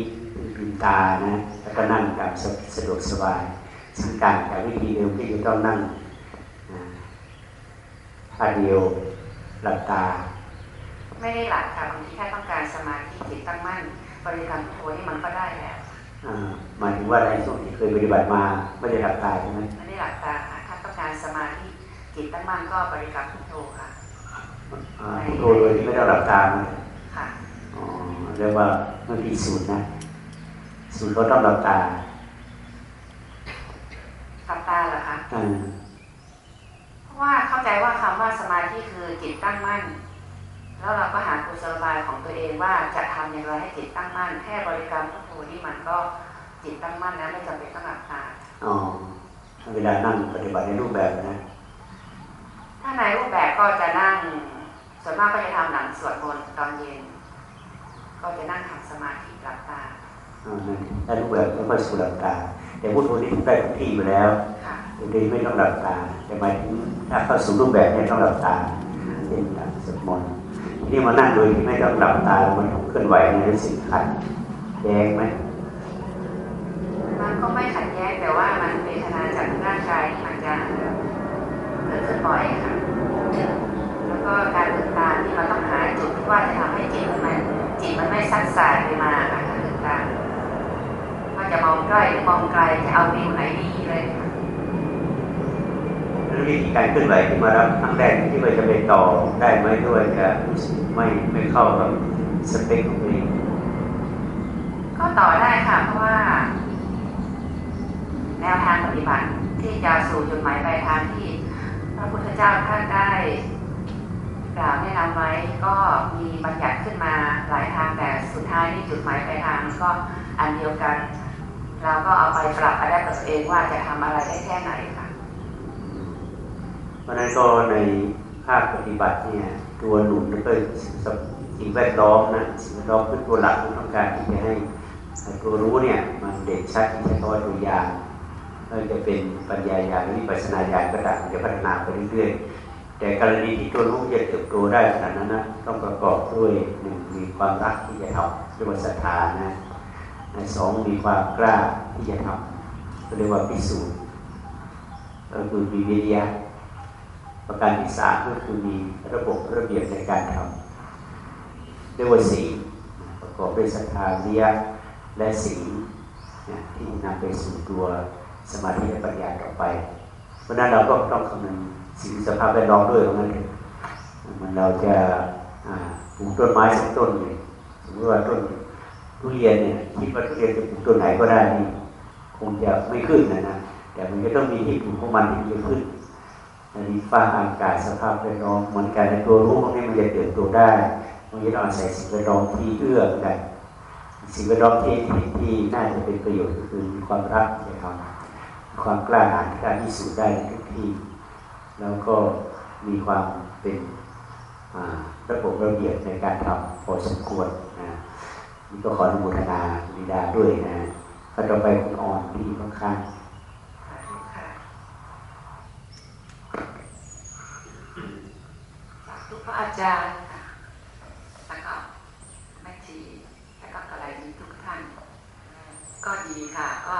ลืมตานะแล้วก็นั่งแบบสะดวกสบายซึ่งต่างจากวิธีเดิมที่จะต้องนั่งอ่า ท่าเดียวหลับตา ไม่ได้หลับค่ะบางทีแค่ต้องการสมาธิจิตตั้งมั่น บริกรรมพุทโธนี่มันก็ได้แล้วอ่าหมายถึงว่าในช่วงที่เคยปฏิบัติมาไม่ได้หลับตาใช่ไหมไม่ได้หลับตาค่ะถ้าต้องการสมาธิจิตตั้งมั่นก็บริกรรมพุทโธค่ะอ่าพุทโธโดยที่ไม่ได้หลับตาไหมค่ะอ๋อเรียกว่ามันมีสูตรนะสูตรก็ต้องหลับตาหลับตาเหรอคะอ่าเพราะ ว่าเข้าใจว่าคำว่าสมาธิคือจิตตั้งมั่น แล้วเราก็หากุศโลบายของตัวเองว่าจะทำอย่างไรให้จิตตั้งมั่นแค่บริกรรมพุทโธนี่มันก็จิตตั้งมั่นแล้วไม่จำเป็นต้องหลับตาอ๋อเวลานั่งปฏิบัติในรูปแบบนะ ถ้าในรูปแบบก็จะนั่งส่วนมากก็จะทำหลังสวดมนต์ตอนเย็น ก็จะนั่งทำสมาธิหลับตาอ่านั่นถ้ารูปแบบไม่ค่อยสูดหลับตา แต่พุทโธนี่ทุกได้ทุกที่อยู่แล้วค่ะ โดยที่ไม่ต้องหลับตา แต่หมายถึงถ้าเข้าสู่รูปแบบเนี่ยต้องหลับตาเช่นการสวดมนต์ทีนี่มานั่งโดยที่ไม่ต้องหลับตา มันต้องเคลื่อนไหวในรู้สึกขัดแย้งไหมมันก็ไม่ขัดแย้งแต่ว่ามันเวทนาจากร่างกายที่มันจะเกิดขึ้นบ่อยค่ะแล้วก็การลืมตาที่มันต้องหาจุดที่ว่าจะทำให้จิตมันจิตมันไม่ซัดสายไปมาค่ะการลืมตาว่าจะมองใกล้หรือมองไกลจะเอาวิวไหนดีเลยค่ะ วิธีการเคลื่อนไหวที่มารับครั้งแรกที่ว่าจะไปต่อได้ไหมด้วยจะรู้สึกไม่ไม่เข้ากับสเปคของตัวเองก็ต่อได้ค่ะเพราะว่า แนวทางปฏิบัติที่จะสู่จุดหมายปลายทางที่พระพุทธเจ้าท่านได้กล่าวแนะนำไว้ก็มีบัญญัติขึ้นมาหลายทางแต่สุดท้ายที่จุดหมายปลายทางมันก็อันเดียวกัน เราก็เอาไปปรับอะไรกับตัวเองว่าจะทำอะไรได้แค่ไหน เพราะนั้นก็ในภาคปฏิบัติเนี่ยตัวหนุนก็สิ่งแวดล้อมนะสิ่งแวดล้อมคือตัวหลักที่ต้องการที่จะให้ตัวรู้เนี่ยมันเด่นชัดที่จะทอดตัวอย่างไม่ว่าจะเป็นปัญญาญาณหรือวิปัสสนาญาณก็ตามมันจะพัฒนาไปเรื่อยๆแต่กรณีที่ตัวรู้จะเติบโตได้ขนาดนั้นนะต้องประกอบด้วยหนึ่งมีความรักที่จะทำเรียกว่าศรัทธานะสองมีความกล้าที่จะทำเรียกว่าพิสูจน์ก็คือมีวิริยะ ประการที่สามก็คือมีระบบระเบียบในการทำเรียกว่าศีประกอบด้วยศรัทธาวิริยและศีที่นำไปสู่ตัวสมาธิและปัญญาต่อไป เพราะนั้นเราก็ต้องคำนึงสิ่งสภาพแวดล้อมด้วยเพราะงั้นเถอะมันเราจะปลูกต้นไม้สักต้นหนึ่งสมมติว่าต้นทุเรียนเนี่ยคิดว่าทุเรียนจะปลูกตัวไหนก็ได้นี่คงจะไม่ขึ้นนะนะแต่มันก็ต้องมีที่ปลูกของมันที่จะขึ้น อันนี้ฟ้าอากาศสภาพแวดล้อมเหมือนกันในตัวรู้พวกนี้มันจะเติบโตได้มันจะต้องอาศัยสิ่งแวดล้อมที่เอื้อกันสิ่งแวดล้อมที่ที่ที่น่าจะเป็นประโยชน์ก็คือมีความรักนะครับความกล้าหาญกล้ารที่สูจได้ทุกที่ แล้วก็มีความเป็นระบบระเบียบในการทำพอสมควรนะนี่ก็ขออนุโมทนาบิดาด้วยนะก็ต่อไปคุณอ่อนที่อยู่ข้างๆ ทุก พระอาจารย์ค่ะแล้วก็แม่ชีแล้วก็กระไรมีทุกท่าน ก็ดีค่ะ ก็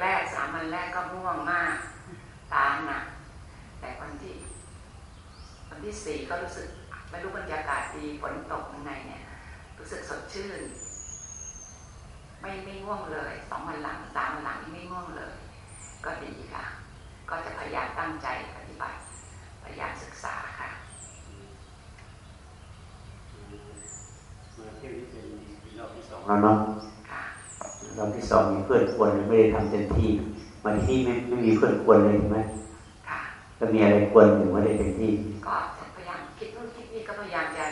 แรกๆสามวันแรกก็ง่วงมาก ตาหนักแต่วันที่วันที่สี่ก็รู้สึกไม่รู้บรรยากาศดีฝนตกยังไงเนี่ย รู้สึกสดชื่น ไม่ไม่ง่วงเลยสองวันหลังสามวันหลังไม่ง่วงเลย ก็ดีค่ะ ก็จะพยายามตั้งใจปฏิบัติ พยายามศึกษาค่ะ แล้วเนาะค่ะรอบที่สองมีเพื่อนควรไม่ได้ทำเต็มที่มาที่นี่ไม่ไม่มีเพื่อนควรเลยใช่ไหมค่ะก็มีอะไรควรอยู่ไม่ได้เต็มที่ก็พยายามคิดนู่นคิดนี่ก็พยายามจะ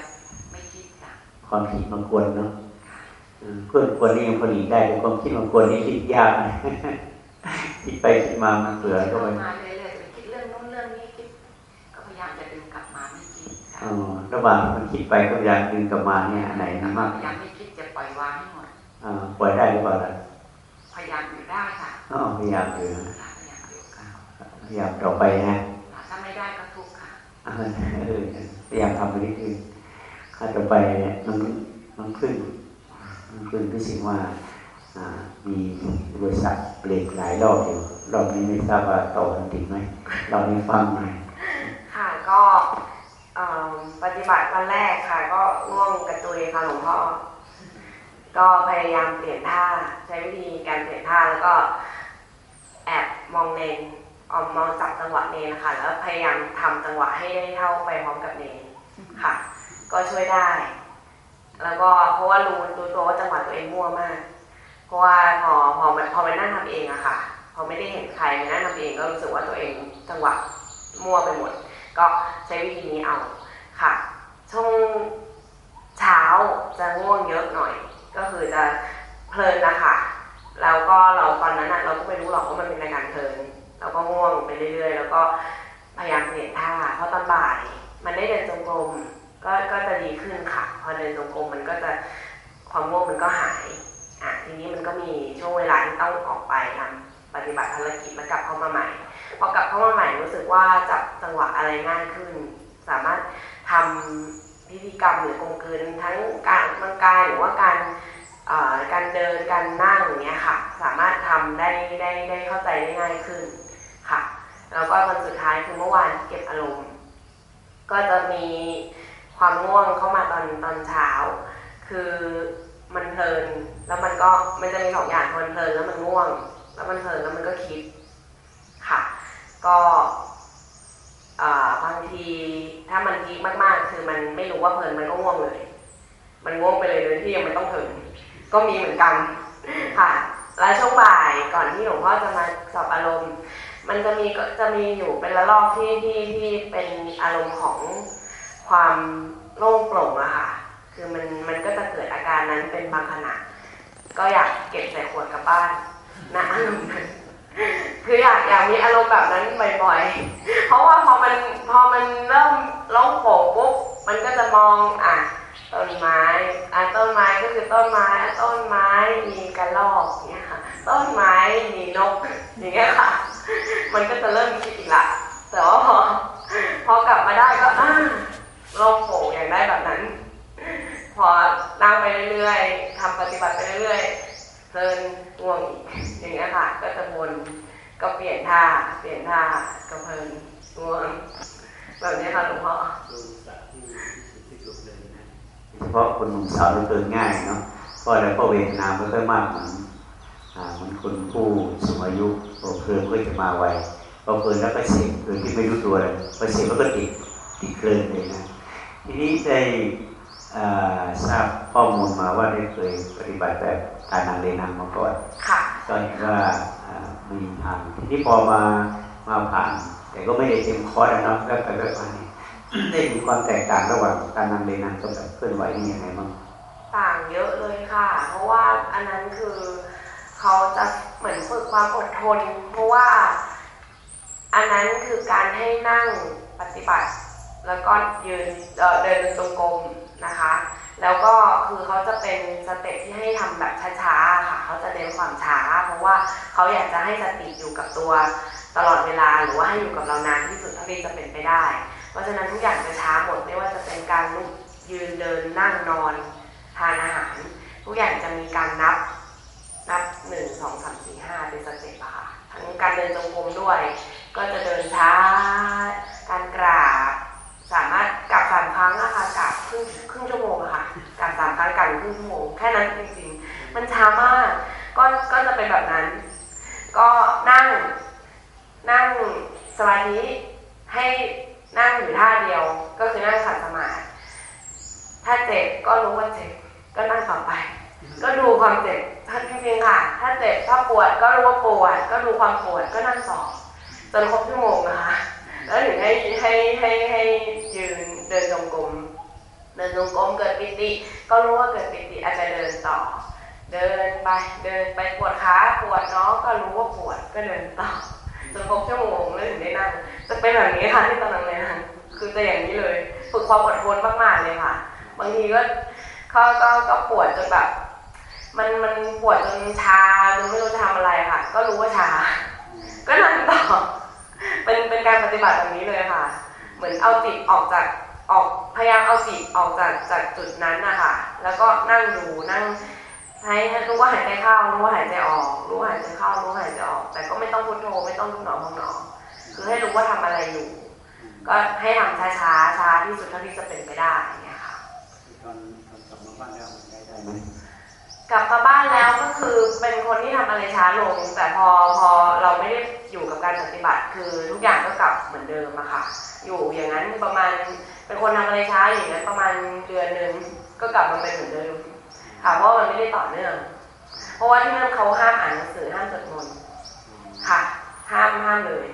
ไม่คิดค่ะความคิดมันควรเนาะค่ะอืมเพื่อนควรนี่ยังพอหลีกได้แต่ความคิดมันควรนี่คิดยากนะคิดไปคิดมามันเบื่อก็ก็ไปมาเรื่อยๆจะไปคิดเรื่องนู้นเรื่องนี้คิดก็พยายามจะดึงกลับมาไม่คิดค่ะอ๋อระหว่างมันคิดไปก็พยายามดึงกลับมาเนี่ยอันไหนแต่มันก็มากพยายามไม่ ปล่อยได้หรือเปล่าล่ะพยายามอยู่ได้ค่ะอ๋อพยายามอยู่นะค่ะพยายามอยู่ค่ะพยายามต่อไปนะถ้าไม่ได้ก็ทุกข์ค่ะอ่าเออพยายามทำไปเรื่อยๆถ้าต่อไปเนี่ยน้องน้องพึ่งน้องพึ่งรู้สึกว่าอ่ามีบริษัทเบรกหลายรอบอยู่รอบนี้ไม่ทราบว่าต่อกันติดไหมเราไม่ฟังหน่อยค่ะก็เอิ่มปฏิบัติวันแรกค่ะ ก็ง่วงกระตุยค่ะหลวงพ่อ ก็พยายามเปลี่ยนท่าใช้วิธีการเปลี่ยนท่าแล้วก็แอบมองเนนออมมองจับจังหวะเนนนะคะแล้วพยายามทำจังหวะให้ได้เท่าไปพร้อมกับเนนค่ะ ก็ช่วยได้ แล้วก็เพราะว่ารู้รู้ตัวว่าจังหวะตัวเองมั่วมาก เพราะว่าพอพอมันพอมันนั่งทำเองอะค่ะ พอไม่ได้เห็นใครมันนั่งทำเองก็รู้สึกว่าตัวเองจังหวะมั่วไปหมด ก็ใช้วิธีนี้เอาค่ะช่วงเช้าจะง่วงเยอะหน่อย ก็คือจะเพลินนะคะแล้วก็เราตอนนั้นเราก็ไม่รู้หรอกว่ามันเป็นอาการเพลินเราก็ง่วงไปเรื่อย ๆ แล้วก็พยายามเปลี่ยนท่าเพราะตอนบ่าย มันได้เดินจงกรมก็ก็จะดีขึ้นค่ะ พอเดินจงกรมมันก็จะความง่วงมันก็หายอะทีนี้มันก็มีช่วงเวลาที่ต้องออกไปทำปฏิบัติภารกิจแล้วกลับเข้ามาใหม่พอกลับเข้ามาใหม่รู้สึกว่าจับจังหวะอะไรง่ายขึ้น สามารถทำ พิธีกรรมหรือกลมกลืนทั้งการออกกำลังกายหรือว่าการเอ่อการเดินการนั่งอย่างเงี้ยค่ะ สามารถทำได้ได้ได้เข้าใจได้ง่ายขึ้นค่ะ แล้วก็วันสุดท้ายคือเมื่อวานเก็บอารมณ์ ก็จะมีความง่วงเข้ามาตอนตอนเช้า คือมันเพลินแล้วมันก็มันจะมีสองอย่างมันเพลินแล้วมันง่วง แล้วมันเพลินแล้วมันก็คิดค่ะ ก็ บางทีถ้ามันพีคมากๆ คือมันไม่รู้ว่าเพลินมันก็ง่วงเลย มันง่วงไปเลยโดยที่ยังไม่ต้องเพลินก็มีเหมือนกันค่ะ แล้วช่วงบ่ายก่อนที่หลวงพ่อจะมาสอบอารมณ์ มันจะมีก็จะมีอยู่เป็นละลอกที่ที่ที่เป็นอารมณ์ของความโล่งโปร่งอะค่ะ คือมันมันก็จะเกิดอาการนั้นเป็นบางขณะ ก็อยากเก็บใส่ขวดกลับบ้านนะอารมณ์นั้น คืออยากอยากมีอารมณ์แบบนั้นบ่อยๆ เพราะว่าพอมันพอมันเริ่มร้องโป่ปุ๊บมันก็จะมองอะต้นไม้อะต้นไม้ก็คือต้นไม้ต้นไม้มีกระรอกเงี้ยค่ะ ต้นไม้มีนกอย่างเงี้ยค่ะ มันก็จะเริ่มคิดอีกละแต่ว่าพอพอกลับมาได้ก็อ่าโล่งโป่อย่างได้แบบนั้น พอนั่งไปเรื่อยๆทำปฏิบัติไปเรื่อยๆเพลิน ง่วงอีกอย่างเงี้ยค่ะ ก็จะวนก็เปลี่ยนท่า เปลี่ยนท่าก็เพลินง่วงแบบนี้ค่ะหลวงพ่อเฉพาะคนหนุ่มสาวเราเกินง่ายเนาะเพราะอะไรเพราะเวทนาไม่ค่อยมากเหมือนอ่าเหมือนคนผู้สูงอายุพอเพลินก็จะมาไวพอเพลินแล้วก็เสพเพลินที่ไม่รู้ตัวเลยพอเสพแล้วก็ติดติดเพลินเลยนะทีนี้ได้ ทราบข้อมูลมาว่าได้เคยปฏิบัติแบบการนังเรนังมาก่อนค่ะก็เห็นว่ามีทางทีนี้พอมามาผ่าน แต่ก็ไม่ได้เต็มคอร์สนะเนาะแล้วไปแบบนี้ได้มีความแตกต่างระหว่างการนังเรนังกับแบบเคลื่อนไหวนี่ยังไงบ้างต่างเยอะเลยค่ะ เพราะว่าอันนั้นคือเขาจะเหมือนฝึกความอดทน เพราะว่า อันนั้นคือการให้นั่งปฏิบัติ แล้วก็ยืนเดินจงกรมนะคะ แล้วก็คือเขาจะเป็น step ที่ให้ทำแบบช้าๆค่ะเขาจะเน้นความช้า เพราะว่าเขาอยากจะให้สติอยู่กับตัวตลอดเวลาหรือว่าให้อยู่กับเรานานที่สุดเท่าที่จะเป็นไปได้ เพราะฉะนั้นทุกอย่างจะช้าหมดไม่ว่าจะเป็นการลุกยืนเดินนั่งนอนทานอาหาร ทุกอย่างจะมีการนับนับหนึ่งสองสามสี่ห้าเป็น step อะค่ะทั้งการเดินจงกรมด้วย ก็จะเดินช้า การกราบ ครั้งนะคะกราบครึ่งครึ่งชั่วโมงอะค่ะกราบสามครั้งกราบครึ่งชั่วโมงแค่นั้นจริงๆมันช้ามากก็ก็จะเป็นแบบนั้น ก็นั่งนั่งสมาธิให้นั่งอยู่ท่าเดียว ก็คือนั่งขัดสมาธิถ้าเจ็บก็รู้ว่าเจ็บก็นั่งต่อไป ก็ดูความเจ็บถ้าจริงๆค่ะ ถ้าเจ็บถ้าปวดก็รู้ว่าปวด ก็ดูความปวดก็นั่งต่อจนครบชั่วโมงนะคะแล้วถึงให้ให้ให้ให้ยืน เดินจงกรมเดินจงกรมเกิดปิติ ก็รู้ว่าเกิดปิติอาจจะเดินต่อ เดินไปเดินไปปวดขาปวดเนาะก็รู้ว่าปวดก็เดินต่อจนครบชั่วโมงแล้วถึงได้นั่งจะเป็นแบบนี้ค่ะที่ตอนนั้นเลยค่ะคือจะอย่างนี้เลยฝึกความอดทนมากๆเลยค่ะ บางทีก็เขาก็ก็ปวดจนแบบ มันมันปวดจนชาจนไม่รู้จะทำอะไรค่ะ ก็รู้ว่าชา ก็นั่งต่อเป็นเป็นการปฏิบัติแบบนี้เลยค่ะ เหมือนเอาจิตออกจาก ออกพยายามเอาจิตออกจากจากจุดนั้นนะคะแล้วก็นั่งดูนั่งให้รู้ว่าหายใจเข้ารู้ว่าหายใจออก รู้ว่าหายใจเข้ารู้ว่าหายใจออก แต่ก็ไม่ต้องพุทโธไม่ต้องหนอมองหนอคือให้รู้ว่าทำอะไรอยู่ ก็ให้ทำช้าช้าช้าที่สุดเท่าที่จะเป็นไปได้เนี่ยค่ะตอนกลับมาบ้านแล้ว กลับมาบ้านแล้วก็คือเป็นคนที่ทำอะไรช้าลง แต่พอพอเราไม่ได้อยู่กับการปฏิบัติ คือทุกอย่างก็กลับเหมือนเดิมอะค่ะ อยู่อย่างนั้นประมาณเป็นคนทำอะไรช้าอย่างนั้นประมาณเดือนหนึ่งก็กลับมาเป็นเหมือนเดิมค่ะเพราะว่ามันไม่ได้ต่อเนื่อง เพราะว่าที่นั่นเขาห้ามอ่านหนังสือห้ามสวดมนต์ค่ะ ห้ามห้ามเลย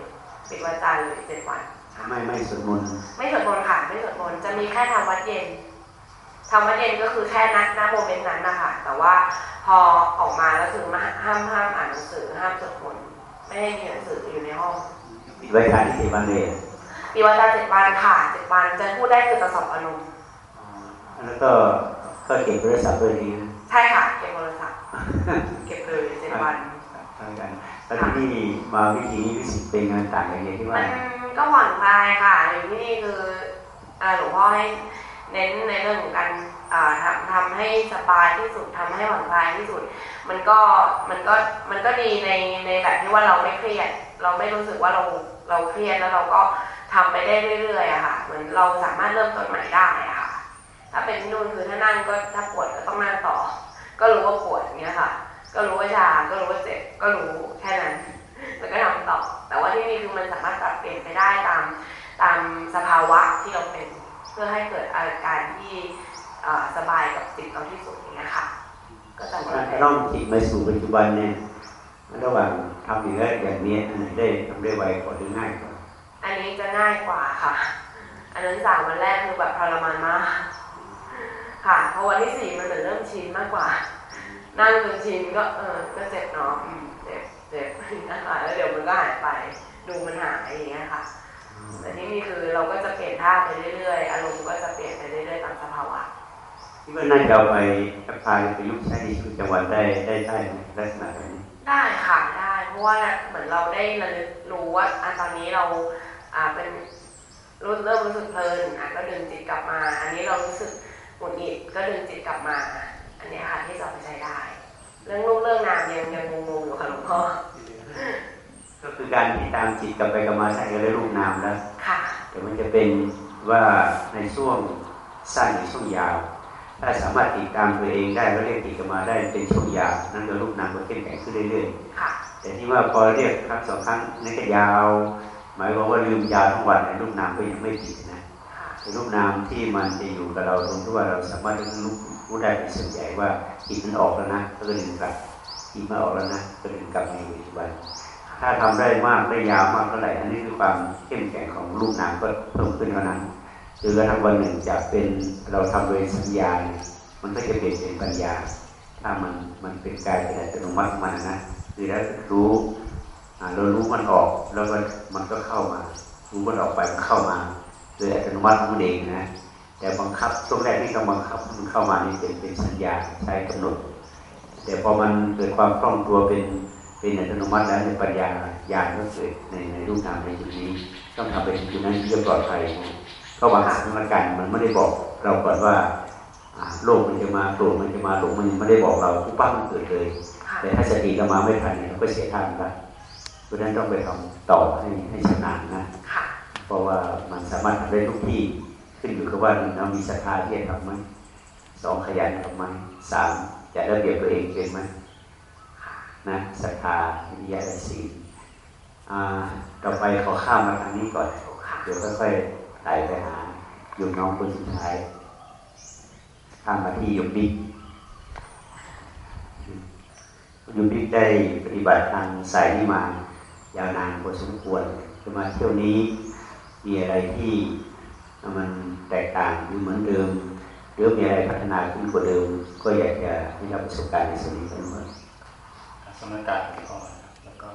ปิดวาจาเลยเจ็ดวันไม่ไม่สวดมนต์ไม่สวดมนต์ค่ะ ไม่สวดมนต์จะมีแค่ทำวัดเย็น ทำวัดเย็นก็คือแค่นัดหน้าโมเมนต์นั้นนะคะแต่ว่าพอออกมาแล้วคือมาห้ามห้ามอ่านหนังสือห้ามสวดมนต์ไม่ให้มีหนังสืออยู่ในห้องปิดไว้การที่เทวันเลยปีวัตาเจ็ดวันค่ะเจ็ดวันจะพูดได้คือกระสอบอารมณ์แล้วก็ก็เก็บโทรศัพท์ด้วยดีนะใช่ค่ะเก็บโทรศัพท์เก็บเลยเจ็ดวันทำกันแล้วที่นี่มาวิธีนี้รู้สึกเป็นงานต่างกันอย่างที่ว่ามันก็ผ่อนคลายค่ะอยู่ที่นี่คืออ่าหลวงพ่อให้ เน้นในเรื่องของการทำทำให้สบายที่สุดทำให้ผ่อนคลายที่สุด มันก็มันก็มันก็ดีในในแบบที่ว่าเราไม่เครียด เราไม่รู้สึกว่าเราเราเครียดแล้วเราก็ทำไปได้เรื่อยๆอะค่ะเหมือนเราสามารถเริ่มต้นใหม่ได้อะค่ะ ถ้าเป็นที่นู่นคือถ้านั่งก็ถ้าปวดก็ต้องนั่งต่อ ก็รู้ว่าปวดอย่างเงี้ยค่ะ ก็รู้ว่าชาก็รู้ว่าเจ็บก็รู้แค่นั้นแล้วก็ทำต่อ แต่ว่าที่นี่คือมันสามารถปรับเปลี่ยนไปได้ตามตามสภาวะที่เราเป็น เพื่อให้เกิดอาการที่อ่าสบายกับจิตเราที่สุดอย่างเงี้ยค่ะก็จะถ้าน้องจิตมาสู่ปัจจุบันเนี่ยระหว่างทำอย่างนี้อย่างนี้อันไหนได้ทำได้ไวกว่าหรือง่ายกว่าอันนี้จะง่ายกว่าค่ะ อันนั้นสามวันแรกคือแบบทรมานมากค่ะพอวันที่สี่มันเหมือนเริ่มชินมากกว่า นั่งจนชินก็เออก็เจ็บเนาะอืมเจ็บเจ็บนะคะแล้วเดี๋ยวมันก็หายไป ดูมันหายอย่างเงี้ยค่ะ แต่ที่นี่คือเราก็จะเปลี่ยนท่าไปเรื่อยๆ อารมณ์ก็จะเปลี่ยนไปเรื่อยๆตามสภาวะที่ว่าน่าจะเอาไปพาไปยุคใช้ในชีวิตประจำวันได้ได้ได้ไหมลักษณะแบบนี้ได้ค่ะได้เพราะว่าเหมือนเราได้ระลึกรู้ว่าอันตอนนี้เราอ่าเป็นรู้เริ่มรู้สึกเพลินอะก็ดึงจิตกลับมา อันนี้เรารู้สึกหงุดหงิดก็ดึงจิตกลับมา อันนี้ค่ะที่จะเอาไปใช้ได้ เรื่องลูกเรื่องนามยังยังงงๆอยู่ค่ะหลวงพ่อ ก็คือการติดตามจิตกลับไปกลับมาใช่ก็ได้รูปนามแล้วค่ะแต่มันจะเป็นว่าในช่วงสั้นหรือช่วงยาว ถ้าสามารถติดตามตัวเองได้แล้วเรียกติดกลับมาได้เป็นช่วงยาวนั่นก็รูปนามก็เข้มแข็งขึ้นเรื่อยค่ะๆแต่ที่ว่าพอเรียกครั้งสองครั้งนั่นก็ยาว หมายความว่าลืมยาวทั้งวันในรูปนามก็ยังไม่ติดนะค่ะฉรูปนามที่มันจะอยู่กับเราตรงที่ว่าเราสามารถรู้รู้ได้เป็นส่วนใหญ่ว่าจิตมันออกแล้วนะก็ดึงกลับจิตมาออกแล้วนะก็ดึงกลับในปัจจุบัน ถ้าทำได้มากได้ยาวมากเท่าไหร่อันนี้คือความเข้มแข็งของรูปนามก็เพิ่มขึ้นเท่านั้นหรือกระทั่งวันหนึ่งจะเป็นเราทำโดยสัญญาเนี่ยมันก็จะเปลี่ยนเป็นปัญญา ถ้ามันมันเป็นกายเป็นอัตโนมัติมันนะคือแล้วรู้เรารู้มันออกแล้วก็มันก็เข้ามา รู้มันออกไปมันเข้ามาโดยอัตโนมัติมันเองนะแต่บังคับช่วงแรกที่ต้องบังคับมันเข้ามานี่เป็นเป็นสัญญาใช้กำหนด แต่พอมันเกิดความคล่องตัวเป็น เป็นอัตโนมัติแล้วในปัญญาญาณก็เกิดในในรูปนามในจุดนี้ ต้องทำไปจุดนั้นที่จะปลอดภัยเพราะบางสถานการณ์มันไม่ได้บอกเราก่อนว่าโลกมันจะมาโกรธมันจะมาหลงมันไม่ได้บอกเราทุกปั้งมันเกิดเลย แต่ถ้าสติเรามาไม่ทันเนี่ยเราก็เสียท่าไปเพราะฉะนั้นต้องไปทำต่อให้ให้ชำนาญนะเพราะว่ามันสามารถทำได้ทุกที่ขึ้นอยู่กับว่าเรามีศรัทธาที่จะทำไหมสองขยันทำไหมสามจะระเบียบตัวเองเป็นไหม นะศรัทธาวิริยะและศีลต่อไปขอข้ามมาทางนี้ก่อน เดี๋ยวค่อยๆไต่ไปหาโยมน้องคนสุดท้าย ข้ามมาที่โยมบิ๊กโยมบิ๊กได้ปฏิบัติทางสายนี้มายาวนานพอสมควรจะมาเที่ยวนี้มีอะไรที่มันแตกต่างหรือเหมือนเดิม หรือมีอะไรพัฒนาขึ้นกว่าเดิม ก็อยากจะให้รับประสบการณ์ในส่วนนี้กันห มดสมการก่อนแล้วก็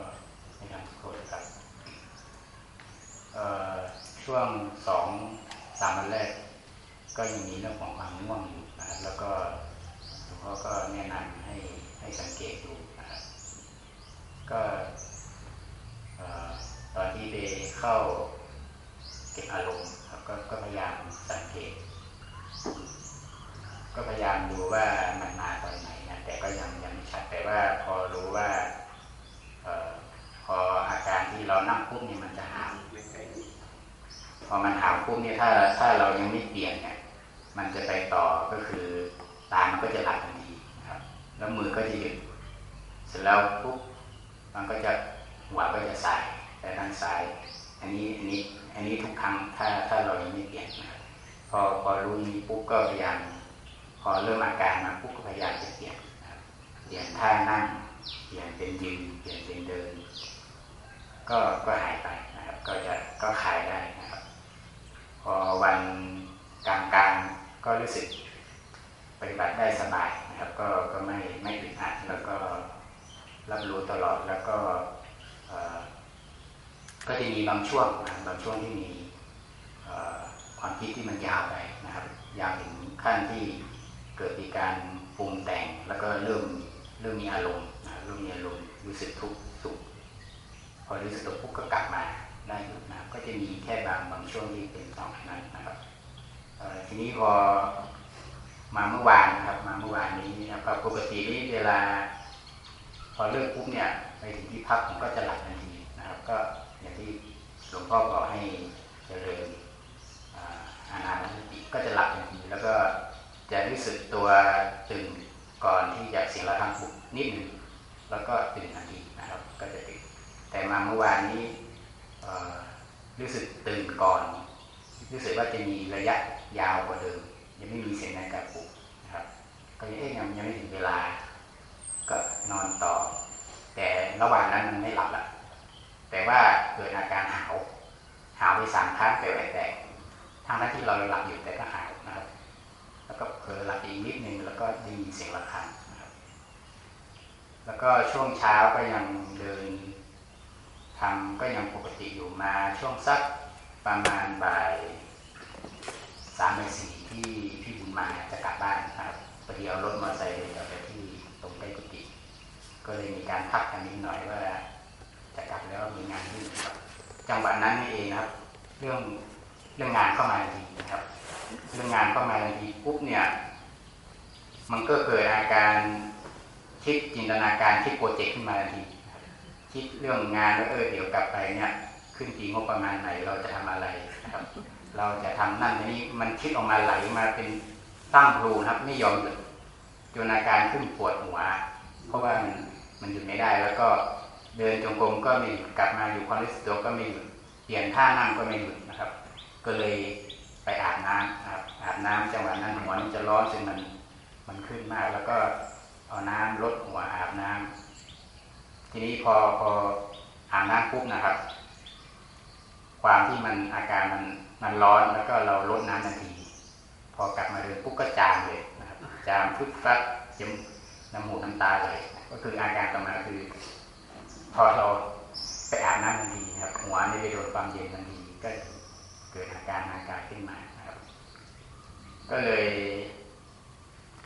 ในการโคดครับช่วงสองสามวันแรก ก็ยังมีเรื่องของความง่วงอยู่นะครับแล้วก็หลวงพ่อก็แนะนำให้ให้สังเกตดูนะครับก็ตอนที่ไปเข้าเก็บอารมณ์ครับกก็พยายามสังเกต ก็พยายามดูว่ามันมาตอนไหน แต่ก็ยังยังไม่ชัดแต่ว่าพอรู้ว่าออพออาการที่เรานั่งปุ๊บนี่มันจะหาวพอมันหาวปุ๊บเนี่ยถ้าถ้าเรายังไม่เปลี่ยนเนี่ยมันจะไปต่อก็คือตามันก็จะหลับทันทีครับ แล้วมือก็จะหยุดเสร็จแล้วปุ๊บมันก็จะหัวก็จะใส่แต่ทางซ้ายอันนี้อันนี้อันนี้ทุกครั้งถ้าถ้าเรายังไม่เปลี่ยนนะครับพอพอรู้นี้ปุ๊บก็พยายามพอเริ่มอาการมาปุ๊บก็พยายามจะเปลี่ยน เปลี่ยนท่านั่งเปลี่ยนเป็นยืนเปลี่ยนเป็นเดิน ก็ก็หายไปนะครับ ก็จะก็ขายได้นะครับ พอวันกลางกลางก็รู้สึกปฏิบัติได้สบายนะครับ ก็ก็ไม่ไม่อึดอัดแล้วก็รับรู้ตลอดแล้วก็ก็จะมีบางช่วงนะบางช่วงที่มีความคิดที่มันยาวไปนะครับ ยาวถึงขั้นที่เกิดมีการปรุงแต่งแล้วก็เริ่ม เริ่มมีอารมณ์เริ่มมีอารมณ์รู้สึกทุกข์สุขพอรู้สึกทุกข์ก็กลับมาได้อยู่นะก็จะมีแค่บางบางช่วงที่เป็นสองนั้นนะครับทีนี้พอมาเมื่อวานครับมาเมื่อวานนี้นะครับปกตินี้เวลา พอเลิกปุ๊บเนี่ยไปถึงที่พักผมก็จะหลับทันทีนะครับ ก็อย่างที่หลวงพ่อบอกให้เจริญอานาสติก็จะหลับทันทีแล้วก็จะรู้สึกตัวตื่น ก่อนที่จะเสียงระฆังปลุกนิดหนึ่งแล้วก็ตื่นทันทีนะครับ ก็จะตื่นแต่มาเมื่อวานนี้รู้สึกตื่นก่อน รู้สึกว่าจะมีระยะยาวกว่าเดิม ยังไม่มีเสียงในการปลุกนะครับ ก็ยังยังยังไม่ถึงเวลา ก็นอนต่อ แต่ระหว่างนั้นมันไม่หลับละแต่ว่าเกิดอาการหาวหาวไปสามครั้งแต่แตกทางนั้นที่เราหลับอยู่แต่ก็หาวนะครับ แล้วก็เผลอหลับอีกนิดนึงแล้วก็ได้ยินเสียงระฆังนะครับ แล้วก็ช่วงเช้าก็ยังเดินทำก็ยังปกติอยู่มาช่วงสักประมาณบ่ายสามบ่ายสี่ที่พี่บุญมาจะกลับบ้านนะครับพอดีเอารถมอเตอร์ไซค์ไปไปที่ตรงใกล้กุฏิก็เลยมีการพักกันนิดหน่อยว่าจะกลับแล้วมีงานที่จังหวะนั้นนี่เองครับ เรื่องเรื่องงานเข้ามาทันทีนะครับ เรื่องงานเข้ามาทันทีปุ๊บเนี่ย มันก็เกิดอาการคิดจินตนาการคิดโปรเจกต์ขึ้นมาทันทีคิดเรื่องงานแล้วเออเดี๋ยวกลับไปเนี่ยขึ้นปีงบประมาณไหนเราจะทำอะไรนะครับ เราจะทำนั่นนี้มันคิดออกมาไหลมาเป็นตั้งรูครับ ไม่ยอมหยุดจนอาการขึ้นปวดหัว เพราะว่ามันมันหยุดไม่ได้ แล้วก็เดินจงกรมก็ไม่หยุดกลับมาอยู่ความรู้สึกตัวก็ไม่หยุดเปลี่ยนท่านั่งก็ไม่หยุดนะครับ ก็เลย ไปอาบน้ำนะครับอาบน้ำจังหวะนั้นหัวมันจะร้อนจนมันมันขึ้นมาก แล้วก็เอาน้ำลดหัวอาบน้ำทีนี้พอพออาบน้ำปุ๊บนะครับ ความที่มันอาการมันมันร้อนแล้วก็เราลดน้ำทันที พอกลับมาเดินปุ๊บก็จามเลยนะครับ จามพึบฟัดเจ็มน้ำหูน้ำตาเลย ก็คืออาการต่อมาคือ พอเราไปอาบน้ำทันทีครับ หัวไม่ไปโดนความเย็นทันทีก็ เกิดอาการอางการขึ้นมานครับ ก็เลย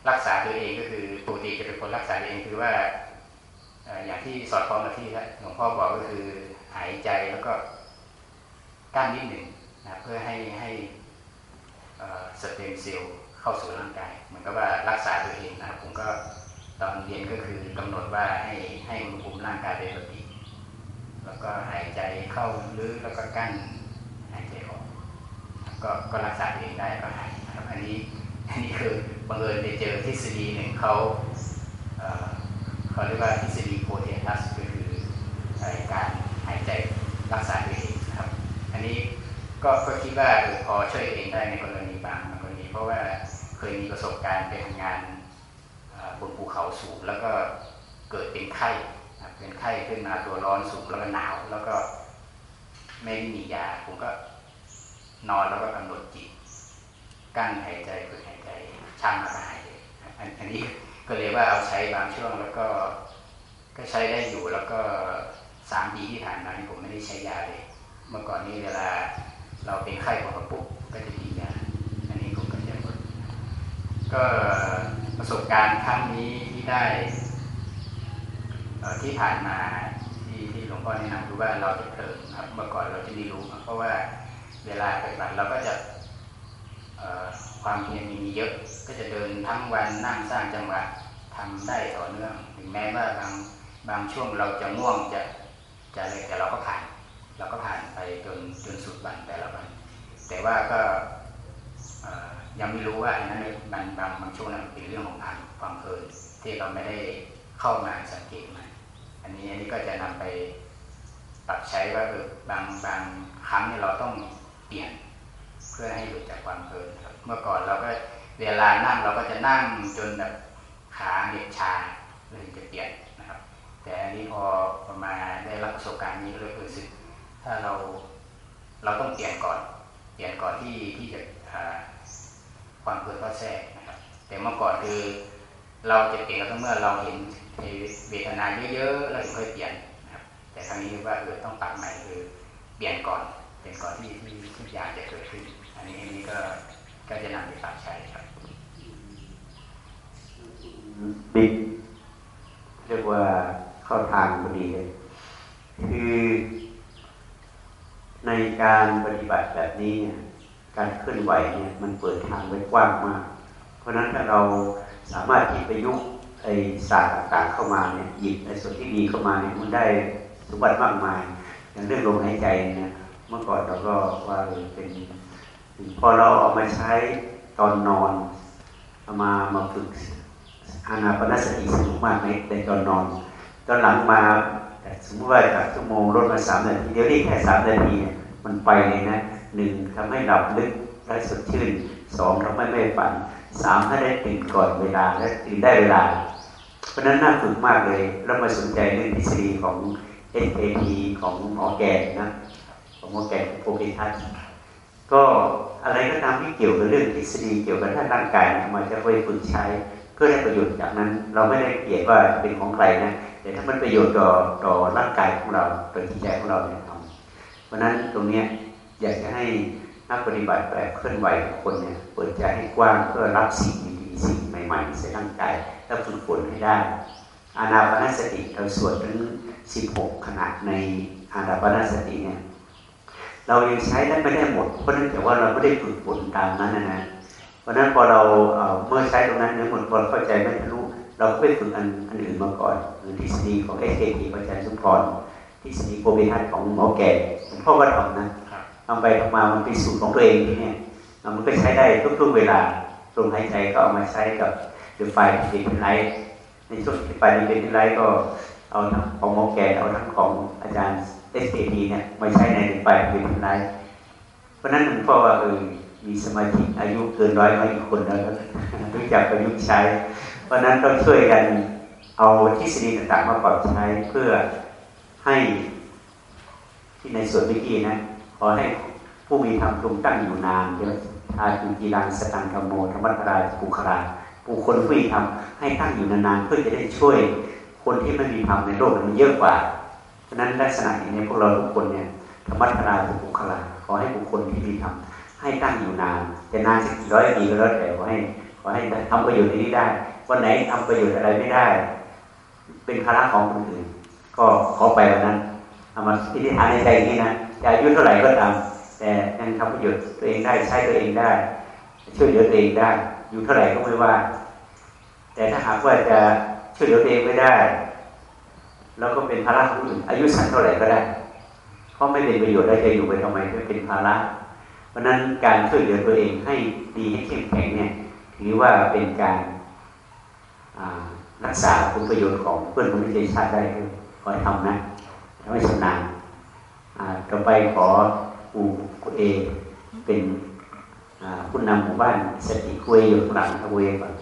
รักษาตัวเองก็คือปกติจะเป็นคนรักษาตัวเองคือว่าอย่างที่สอดคล้องกับที่หลวงพ่อบอกก็คือหายใจแล้วก็กั้นนิดหนึ่งนะเพื่อให้ให้สเต็มเซลล์เข้าสู่ร่างกายเหมือนกับว่ารักษาตัวเองนะครับผมก็ตอนเรียนก็คือกำหนดว่าให้ให้อุณหภูมิร่างกายเป็นปกติแล้วก็หายใจเข้าลึกแล้วก็กั้น ก็ก็รักษาเองได้ก็หายนะครับอันนี้อันนี้คือบังเอิญไปเจอทฤษฎีหนึ่งเขาเขาเรียกว่าทฤษฎีโพเทนัสก็คือการหายใจรักษาตัวเองครับ อันนี้ก็ก็คิดว่าพอช่วยเองได้ในกรณีบางกรณีเพราะว่าเคยมีประสบการณ์ไปทำงานบนภูเขาสูงแล้วก็เกิดเป็นไข้เป็นไข้ขึ้นมาตัวร้อนสูงแล้วก็หนาว แล้วก็ไม่มียาผมก็ นอนแล้วก็กำหนดจิตกั้นหายใจฝึกหายใจช่างมาหายอันนี้ก็เลยว่าเอาใช้บางช่วงแล้วก็ก็ใช้ได้อยู่แล้วก็สามปีที่ผ่านมาผมไม่ได้ใช้ยาเลย เมื่อก่อนนี้เวลาเราเป็นไข้ของกระปุกก็จะกินยาอันนี้ผมก็จะหมดก็ประสบการณ์ครั้งนี้ที่ได้ที่ผ่านมาที่ที่หลวงพ่อแนะนำคือว่าเราจะเผลอครับเมื่อก่อนเราจะไม่รู้เพราะว่า เวลาปฏิบัติเราก็จะความเพียรมีเยอะ ก็จะเดินทั้งวันนั่งสร้างจังหวะทำได้ต่อเนื่อง ถึงแม้ว่าบางบางช่วงเราจะง่วงจะจะอะไรแต่เราก็ผ่าน เราก็ผ่านไปจนจนสุดวันแต่ละวัน แต่ว่าก็ยังไม่รู้ว่าอันนั้นบางบางบางช่วงนั้นเป็นเรื่องของความความเพลินที่เราไม่ได้เข้ามาสังเกตมันอันนี้อันนี้ก็จะนำไปปรับใช้ว่าเออบางบางครั้งนี่เราต้อง ลี่ยน เพื่อให้หลุดจากความเพลินครับ เมื่อก่อนเราก็เวลานั่งเราก็จะนั่งจนแบบขาเหน็บชาเลยจะเปลี่ยนนะครับ แต่อันนี้พอพอมาได้รับประสบการณ์นี้เลยรู้สึกถ้าเราเราต้องเปลี่ยนก่อน เปลี่ยนก่อนที่ที่จะความเพลินก็แทรกนะครับ แต่เมื่อก่อนคือเราจะเปลี่ยนก็เมื่อเราเห็นเวทนาเยอะๆเราถึงค่อยเปลี่ยนนะครับ แต่ครั้งนี้ว่าเออต้องปรับใหม่คือเปลี่ยนก่อน เปลี่ยนก่อนที่ที่ทุกอย่างจะเกิดขึ้น อันนี้อันนี้ก็ก็จะนำไปปรับใช้ครับบิ๊กเรียกว่าเข้าทางพอดีเลยคือในการปฏิบัติแบบนี้เนี่ยการเคลื่อนไหวเนี่ยมันเปิดทางไว้กว้างมาก เพราะฉะนั้นถ้าเราสามารถที่ไปยุกไอ้ศาสตร์ต่างๆเข้ามาเนี่ยหยิบไอ้ส่วนที่ดีเข้ามาเนี่ยมันได้สมบัติมากมายอย่างเรื่องลมหายใจเนี่ย มื่อก่อนเราก็ว่าเป็นพอเราเอามาใช้ตอนนอนเอามามาฝึกอานาปนสติสนุกมากในในตอนนอน ตอนหลังมาสมมติว่าจากชั่วโมงลดมาสามนาทีเดี๋ยวนี้แค่สามนาทีมันไปเลยนะหนึ่งทำให้หลับลึกได้สดชื่นสองทำให้ไม่ฝันสามให้ได้ตื่นก่อนเวลาและตื่นได้เวลา เพราะนั้นน่าฝึกมากเลย แล้วมาสนใจเรื่องทฤษฎีของ SAT ของหมอแกนนะ หมอแกนโปรกิทัสก็อะไรก็ตามที่เกี่ยวกับเรื่องทฤษฎีเกี่ยวกับท่าร่างกายมาจะไปฝึกใช้เพื่อได้ประโยชน์จากนั้น เราไม่ได้เกลียดว่าเป็นของใครนะแต่ถ้ามันประโยชน์ต่อต่อร่างกายของเราต่อจิตใจของเราเนี่ยทำเพราะนั้นตรงนี้อยากจะให้นักปฏิบัติแบบเคลื่อนไหวคนเนี่ยเปิดใจให้กว้างเพื่อรับสิ่งดีๆสิ่งใหม่ๆใส่ร่างกายแล้วฝึกฝนให้ได้ อานาปนสติเราสวดถึง16 ขนาดในอานาปนสติเนี่ย เรายังใช้ได้ไม่ได้หมด เพราะนั่นแต่ว่าเราไม่ได้ฝึกฝนตามนั้นนะนะเพราะนั้นพอเราเมื่อใช้ตรงนั้นเนี่ยหมดพอเข้าใจไม่ทะลุเราก็ไปฝึกอันอันอื่นมาก่อนหรือทฤษฎีของเอสเอทีอาจารย์สุพรทฤษฎีโปรเบทัสของหมอแก่หลวงพ่อก็ทำนะทำไปทำมามันเป็นสูตรของตัวเองที่เนี่ยมันก็ใช้ได้ทุกๆเวลาลมหายใจก็เอามาใช้กับเดือไฟเป็นไลท์ในช่วงที่ไฟเป็นไลท์ก็เอาทั้งของหมอแก่เอาทั้งของอาจารย์ เอสเอทีเนี่ยมาใช้ในไฟเป็นไลท์เพราะนั้นหลวงพ่อว่าเออมีสมาชิอายุเกินร้อยมาอีกคนแล้วรู้จักประยุกต์ใช้ เพราะนั้นต้องช่วยกันเอาทฤษฎีต่างๆมาปรับใช้เพื่อให้ที่ในส่วนเมื่อกี้นะขอให้ผู้มีธรรมจงตั้งอยู่นานใช่ไหมอาจุกีรังสตังธรรมโมธรรมตราปุคราบุคคลผู้มีธรรมให้ตั้งอยู่นานๆเพื่อจะได้ช่วยคนที่ไม่มีธรรมในโลกมันเยอะกว่าะนั้นลักษณะอย่างนี้พวกเราทุกคนเนี่ยธรรมตราปุคราขอให้บุคคลที่มีธรรมให้ตั้งอยู่นานจะนานสักกี่ร้อยปีก็แล้วแต่ขอให้ขอให้ทำประโยชน์ในนี้ได้วันไหนทำประโยชน์อะไรไม่ได้ เป็นภาระของคนอื่น ก็ขอไปวันนั้นเอามาที่ฐานในใจนี้นะจะอายุเท่าไหร่ก็ตามแต่ยังทำประโยชน์ตัวเองได้ใช้ตัวเองได้ ช่วยเหลือตัวเองได้ อยู่เท่าไหร่ก็ไม่ว่า แต่ถ้าหากว่าจะช่วยเหลือตัวเองไม่ได้ เราก็เป็นภาระของอื่นอายุสั้นเท่าไหร่ก็ได้เพราะไม่เป็นประโยชน์ได้จะอยู่ไปทำไมไม่เป็นภาระ เพราะนั้นการช่วยเหลือตัวเองให้ดีให้เข้มแข็งเนี่ยถือว่าเป็นการรักษาผลประโยชน์ของเพื่อนมนุษยชาติได้ด้วยขอทำนะไม่ชำนาญต่อไปขออูเอเป็นผู้นำหมู่บ้านสติคุยอยู่ข้างหลังเอาเองก่อน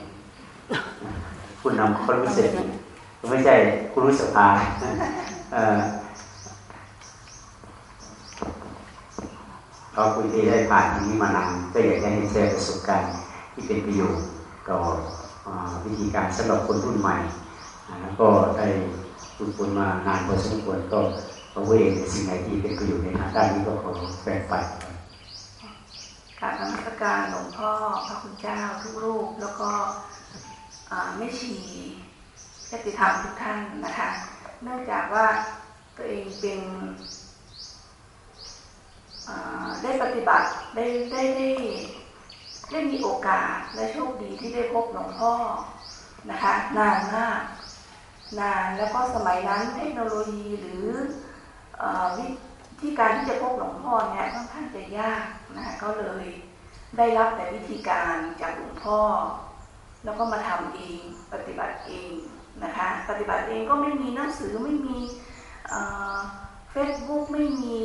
ผู้นำคนรู้สติ ไม่ใช่คุณรู้สภาเราคุยได้ผ่านที่นี้มานานก็อยากจะให้แชร์ประสบการณ์ที่เป็นประโยชน์ต่อวิธีการสำหรับคนรุ่นใหม่แล้วก็ได้ฝึกฝนมานานพอสมควรก็เราเองสิ่งไหนที่เป็นประโยชน์ในทางด้านนี้ก็ขอแบ่งปันการนมัสการหลวงพ่อพระคุณเจ้าทุกรูปแล้วก็ไม่ชี ญาติธรรมทุกท่านนะคะ เนื่องจากว่าตัวเองเป็นได้ปฏิบัติได้ได้ได้ได้มีโอกาสและโชคดีที่ได้พบหลวงพ่อนะคะ นานมากนานแล้วก็สมัยนั้นเทคโนโลยีหรือวิธีการที่จะพบหลวงพ่อเนี่ยค่อนข้างจะยากนะคะก็เลยได้รับแต่วิธีการจากหลวงพ่อ แล้วก็มาทำเองปฏิบัติเอง นะคะปฏิบัติเองก็ไม่มีหนังสือไม่มีเฟซบุ๊กไม่มี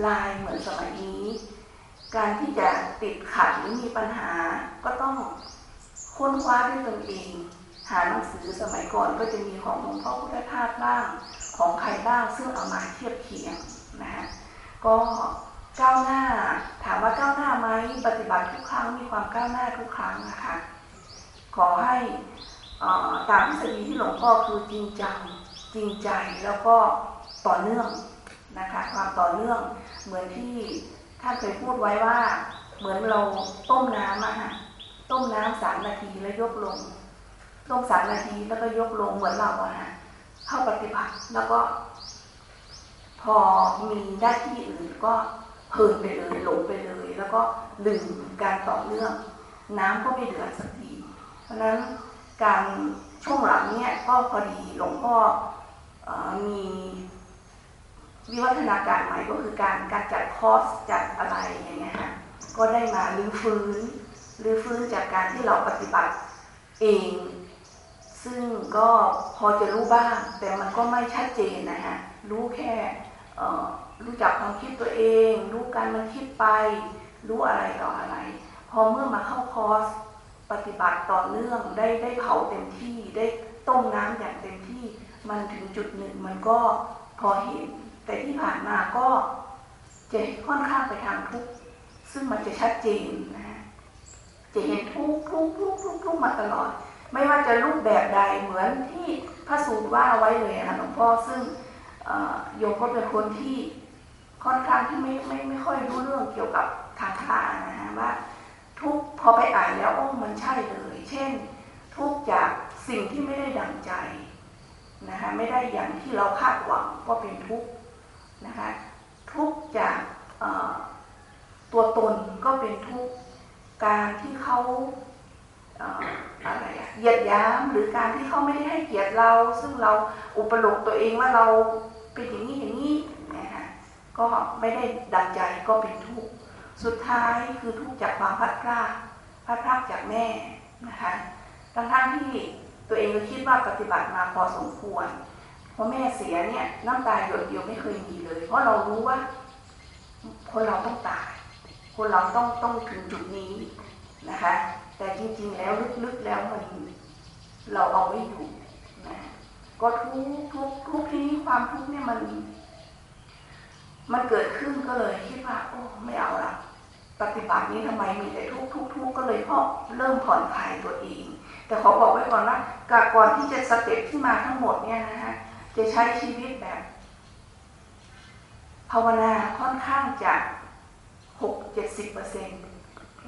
ไลน์เหมือนสมัยนี้ การที่จะติดขัดหรือมีปัญหาก็ต้องค้นคว้าด้วยตนเอง หาหนังสือสมัยก่อนก็จะมีของหลวงพ่อพุทธทาสบ้าง ของใครบ้างซึ่งเอามาเทียบเคียงนะคะก็ก้าวหน้าถามว่าก้าวหน้าไหมปฏิบัติทุกครั้งมีความก้าวหน้าทุกครั้งนะคะขอให้ ตามทฤษฎีที่หลวงพ่อคือจริงจังจริงใจแล้วก็ต่อเนื่องนะคะ ความต่อเนื่องเหมือนที่ท่านเคยพูดไว้ว่า เหมือนเราต้มน้ำอะค่ะต้มน้ำสามนาทีแล้วยกลงต้มสามนาทีแล้วก็ยกลงเหมือนเราอะค่ะเข้าปฏิบัติแล้วก็พอมีหน้าที่อื่นก็เพลินไปเลยหลงไปเลย แล้วก็ลืมการต่อเนื่อง น้ำก็ไม่เดือดสักทีเพราะนั้น การช่วงหลังเนี่ยก็พอดีหลวงพ่อมีวิวัฒนาการใหม่ก็คือการการจัดคอร์สจัดอะไรอย่างเงี้ยค่ะก็ได้มาลื้อฟื้นลื้อฟื้นจากการที่เราปฏิบัติเอง ซึ่งก็พอจะรู้บ้าง แต่มันก็ไม่ชัดเจนนะฮะรู้แค่รู้จักความคิดตัวเอง รู้การมันคิดไป รู้อะไรต่ออะไร พอเมื่อมาเข้าคอร์ส ปฏิบัติต่อเนื่องได้ได้เผาเต็มที่ได้ต้มน้ำอย่างเต็มที่ มันถึงจุดหนึ่งมันก็พอเห็น แต่ที่ผ่านมาก็จะค่อนข้างไปทางทุกซึ่งมันจะชัดเจนนะจะเห็นทุกทุกทุกทุกทุกมาตลอด ไม่ว่าจะรูปแบบใดเหมือนที่พระสูตรว่าไว้เลยนะหลวงพ่อซึ่งโยมก็เป็นคนที่ค่อนข้างที่ไม่ไม่ไม่ค่อยรู้เรื่องเกี่ยวกับทางทานะฮะว่า ทุกพอไปอ่านแล้วโอ้มันใช่เลย เช่น ทุกจากสิ่งที่ไม่ได้ดังใจนะคะไม่ได้อย่างที่เราคาดหวังก็เป็นทุกนะคะทุกจากตัวตนก็เป็นทุกการที่เขาอะไรเหยียดย้ำหรือการที่เขาไม่ได้ให้เกียรติเรา ซึ่งเราอุปโลกตัวเองว่าเราเป็นอย่างนี้อย่างนี้นะคะก็ไม่ได้ดังใจก็เป็นทุกข์ สุดท้ายคือทุกข์จากความพัดพลาดพัดพลาดจากแม่นะคะทั้งทั้งที่ตัวเองก็คิดว่าปฏิบัติมาพอสมควรพอแม่เสียเนี่ยน้ำตาหยดเดียวไม่เคยมีเลย เพราะเรารู้ว่า คนเราต้องตาย คนเราต้องต้องถึงจุดนี้นะคะ แต่จริงๆแล้วลึกๆแล้วมันเราเอาไม่อยู่นะก็ทุกทุกทุกที่นี้ความทุกเนี่ยมัน มันเกิดขึ้นก็เลยคิดว่า โอ้ไม่เอาละปฏิบัตินี้ทำไมมีแต่ทุกทุกทุกก็เลยพอเริ่มผ่อนคลายตัวเอง แต่ขอบอกไว้ก่อนว่ากก่อนที่จะสเต็ปที่มาทั้งหมดเนี่ยนะฮะจะใช้ชีวิตแบบ ภาวนาค่อนข้างจะหกเจ็ดสิบเปอร์เซ็นต์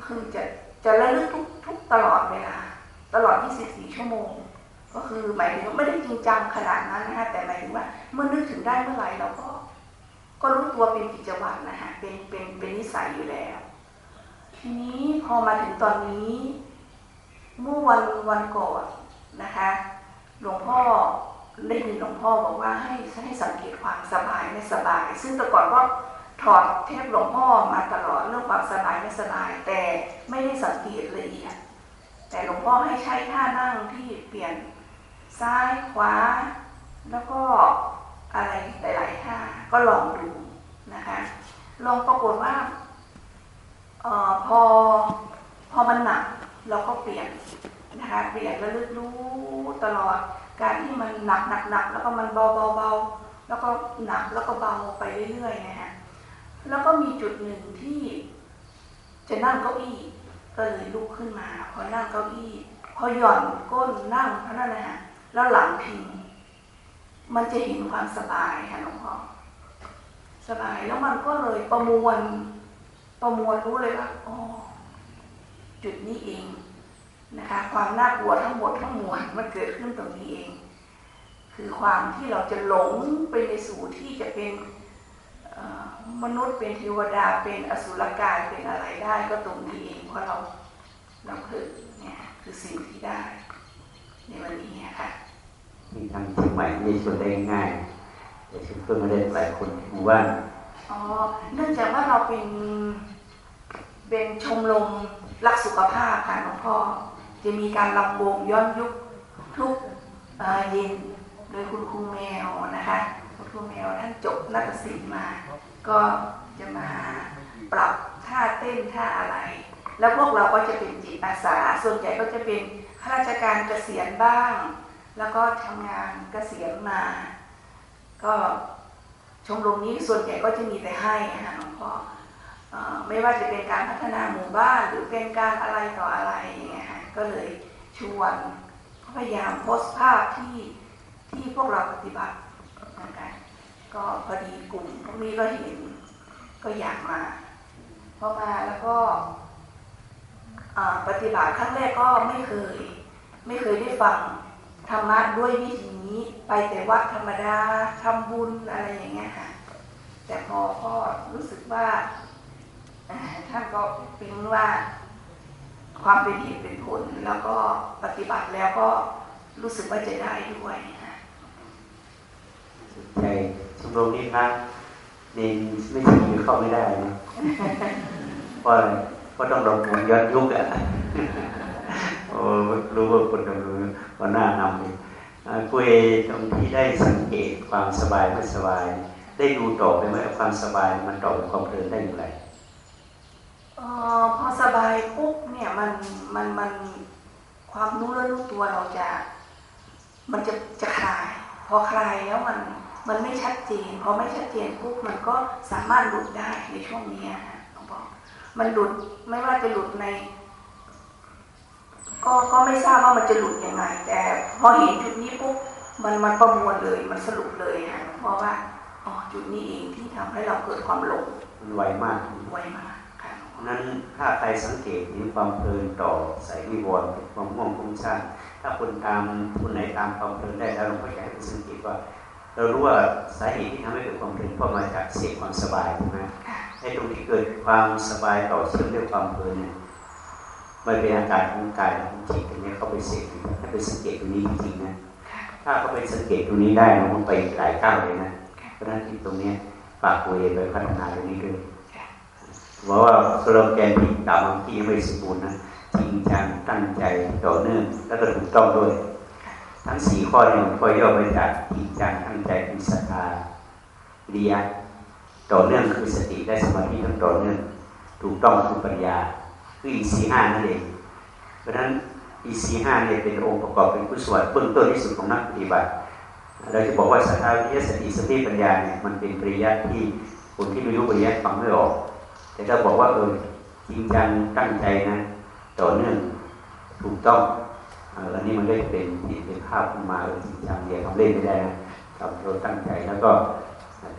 คือจะจะระลึกทุกทุกตลอดเวลาตลอด 24 ชั่วโมง ก็คือหมายถึงว่าไม่ได้จริงจังขนาดนั้นนะคะแต่หมายถึงว่าเมื่อนึกถึงได้เมื่อไหร่เราก็ ก็รู้ตัวเป็นกิจวัตรนะคะเป็นเป็นเป็นนิสัยอยู่แล้ว ทีนี้พอมาถึงตอนนี้ เมื่อวันวันก่อนนะคะ หลวงพ่อได้ยินหลวงพ่อบอกว่าให้ให้สังเกตความสบายไม่สบาย ซึ่งแต่ก่อนก็ถอดเทปหลวงพ่อมาตลอดเรื่องความสบายไม่สบาย แต่ไม่ได้สังเกตละเอียดแต่หลวงพ่อให้ใช้ท่านั่งที่เปลี่ยนซ้ายขวา แล้วก็ อะไรหลายๆท่าก็ลองดูนะคะลองปรากฏว่าออพอพอมันหนักเราก็เปลี่ยนนะคะเปลี่ยนแล้วลึกรู้ตลอด การที่มันหนักหนักหนักแล้วก็มันเบาเบาเบาแล้วก็หนักแล้วก็เบาไปเรื่อยๆนะฮะแล้วก็มีจุดหนึ่งที่จะนั่งเก้าอี้ก็เลยลุกขึ้นมา พอนั่งเก้าอี้ พอหย่อนก้นนั่งเท่านั้นแหละฮะแล้วหลังพิง มันจะเห็นความสบายค่ะหลวงพ่อสบายแล้วมันก็เลยประมวลประมวลรู้เลยว่าอ๋อจุดนี้เองนะคะ ความน่ากลัวทั้งหมดทั้งมวลมันเกิดขึ้นตรงนี้เอง คือความที่เราจะหลงไปในสู่ที่จะเป็นมนุษย์เป็นเทวดาเป็นอสุรกายเป็นอะไรได้ก็ตรงนี้เองเพราะเราเราคือเนี่ยคือสิ่งที่ได้ในวันนี้ค่ะ มีทางเชียงใหม่ไม่วนได้ง่ายแต่ชวนเพื่อนมาได้หลายคนหมู่บ้านอ๋อเนื่องจากว่าเราเป็นเป็นชมรมรักสุขภาพค่ะหลวงพ่อจะมีการลำวงย้อนยุคทุกเย็นโดยคุณครูแมวนะคะคุณครูแมวท่านจบนักศิลป์มา ก็จะมาปรับท่าเต้นท่าอะไร แล้วพวกเราก็จะเป็นจิตอาสา ส่วนใหญ่ก็จะเป็นข้าราชการเกษียณบ้าง แล้วก็ทำงานกเกษียณมา ก็ชมรมนี้ส่วนใหญ่ก็จะมีแต่ให้ค่ะหลวงพ่อไม่ว่าจะเป็นการพัฒนาหมู่บ้านหรือเป็นการอะไรต่ออะไรอย่างเงี้ยค่ะก็เลยชวนพยายามโพสต์ภาพที่ที่พวกเราปฏิบัตินะคะก็พอดีกลุ่มพวกนี้ก็เห็นก็อยากมาพอมาแล้วก็ปฏิบัติครั้งแรกก็ไม่เคย ไม่เคยได้ฟัง ธรรมะด้วยวิธีนี้ไปแต่วัดธรรมดาทำบุญอะไรอย่างเงี้ยค่ะ แต่พอพ่อรู้สึกว่าท่านก็ปิ๊งว่าความเป็นเหตุเป็นผลแล้วก็ปฏิบัติแล้วก็รู้สึกว่าจะได้ด้วยใจชมรมนี้นะเนนไม่ใช่เข้าไม่ได้นะเพราะอะไรเพราะต้องรำวงย้อนยุคอะ รู้ว่าคนเรารู้ว่าหน้านำเลยคุยตรงที่ได้สังเกตความสบายไม่สบาย ได้ดูต่อไปไหมความสบายมันต่อความเพลินได้อย่างไรออพอสบายปุ๊บเนี่ยมันมันมันความรู้และรู้ตัวเราจะ มันจะจะคลาย พอคลายแล้วมันมันไม่ชัดเจนพอไม่ชัดเจนปุ๊บมันก็สามารถหลุดได้ในช่วงนี้หลวงพ่อมันหลุดไม่ว่าจะหลุดใน ก็ก็ไม่ทราบว่ามันจะหลุดยังไง แต่พอเห็นจุดนี้ปุ๊บมันมันประมวลเลยมันสรุปเลยค่ะเพราะว่าอ๋อจุดนี้เองที่ทำให้เราเกิดความหลงมันไวมากไวมากนั้นถ้าใครสังเกตเห็นความเพลินต่อสายวิวรณ์ความง่วงฟุ้งซ่านถ้าคนตามคนไหนตามความเพลินได้แล้วเราก็จะให้สังเกตว่า เรารู้ว่าสาเหตุที่ทำให้เกิดความเพลินเพราะมาจากเสพความสบายใช่ไหมให้ตรงที่เกิดความสบายต่อเชื่อมด้วยความเพลินเนี่ย มันเป็นอาการของกายของจิตตรงนี้เข้าไปเสพให้ไปสังเกตตรงนี้จริงๆนะถ้าเขาไปสังเกตตรงนี้ได้มันไปหลายก้าวเลยนะเพราะฉะนั้นที่ตรงนี้ฝากตัวเองไปพัฒนาตรงนี้ด้วยบอกว่าสโลแกนที่ตามบางที่ไม่สมบูรณ์นะจริงจังตั้งใจต่อเนื่องแล้วก็ถูกต้องด้วย ทั้งสี่ข้อนี้ก็ย่อมาจากจริงจังตั้งใจมีศรัทธาเรียต่อเนื่องคือสติได้สมาธิทั้งต่อเนื่องถูกต้องคือปัญญา คืออีสีห้านั่นเอง เพราะฉะนั้นอีสีห้าเนี่ยเป็นองค์ประกอบเป็นกุศลเบื้องต้นที่สุดของนักปฏิบัติเราจะบอกว่าสัทธาวิทยาสติสติปัญญาเนี่ยมันเป็นปริยัติที่คนที่ไม่รู้ปริยัติฟังไม่ออก แต่ถ้าบอกว่าเออจริงจังตั้งใจนะต่อเนื่องถูกต้องอันนี้มันก็จะเป็นเห็นเป็นภาพขึ้นมาจริงจังเดียวทำเล่นไม่ได้นะทำเราตั้งใจแล้วก็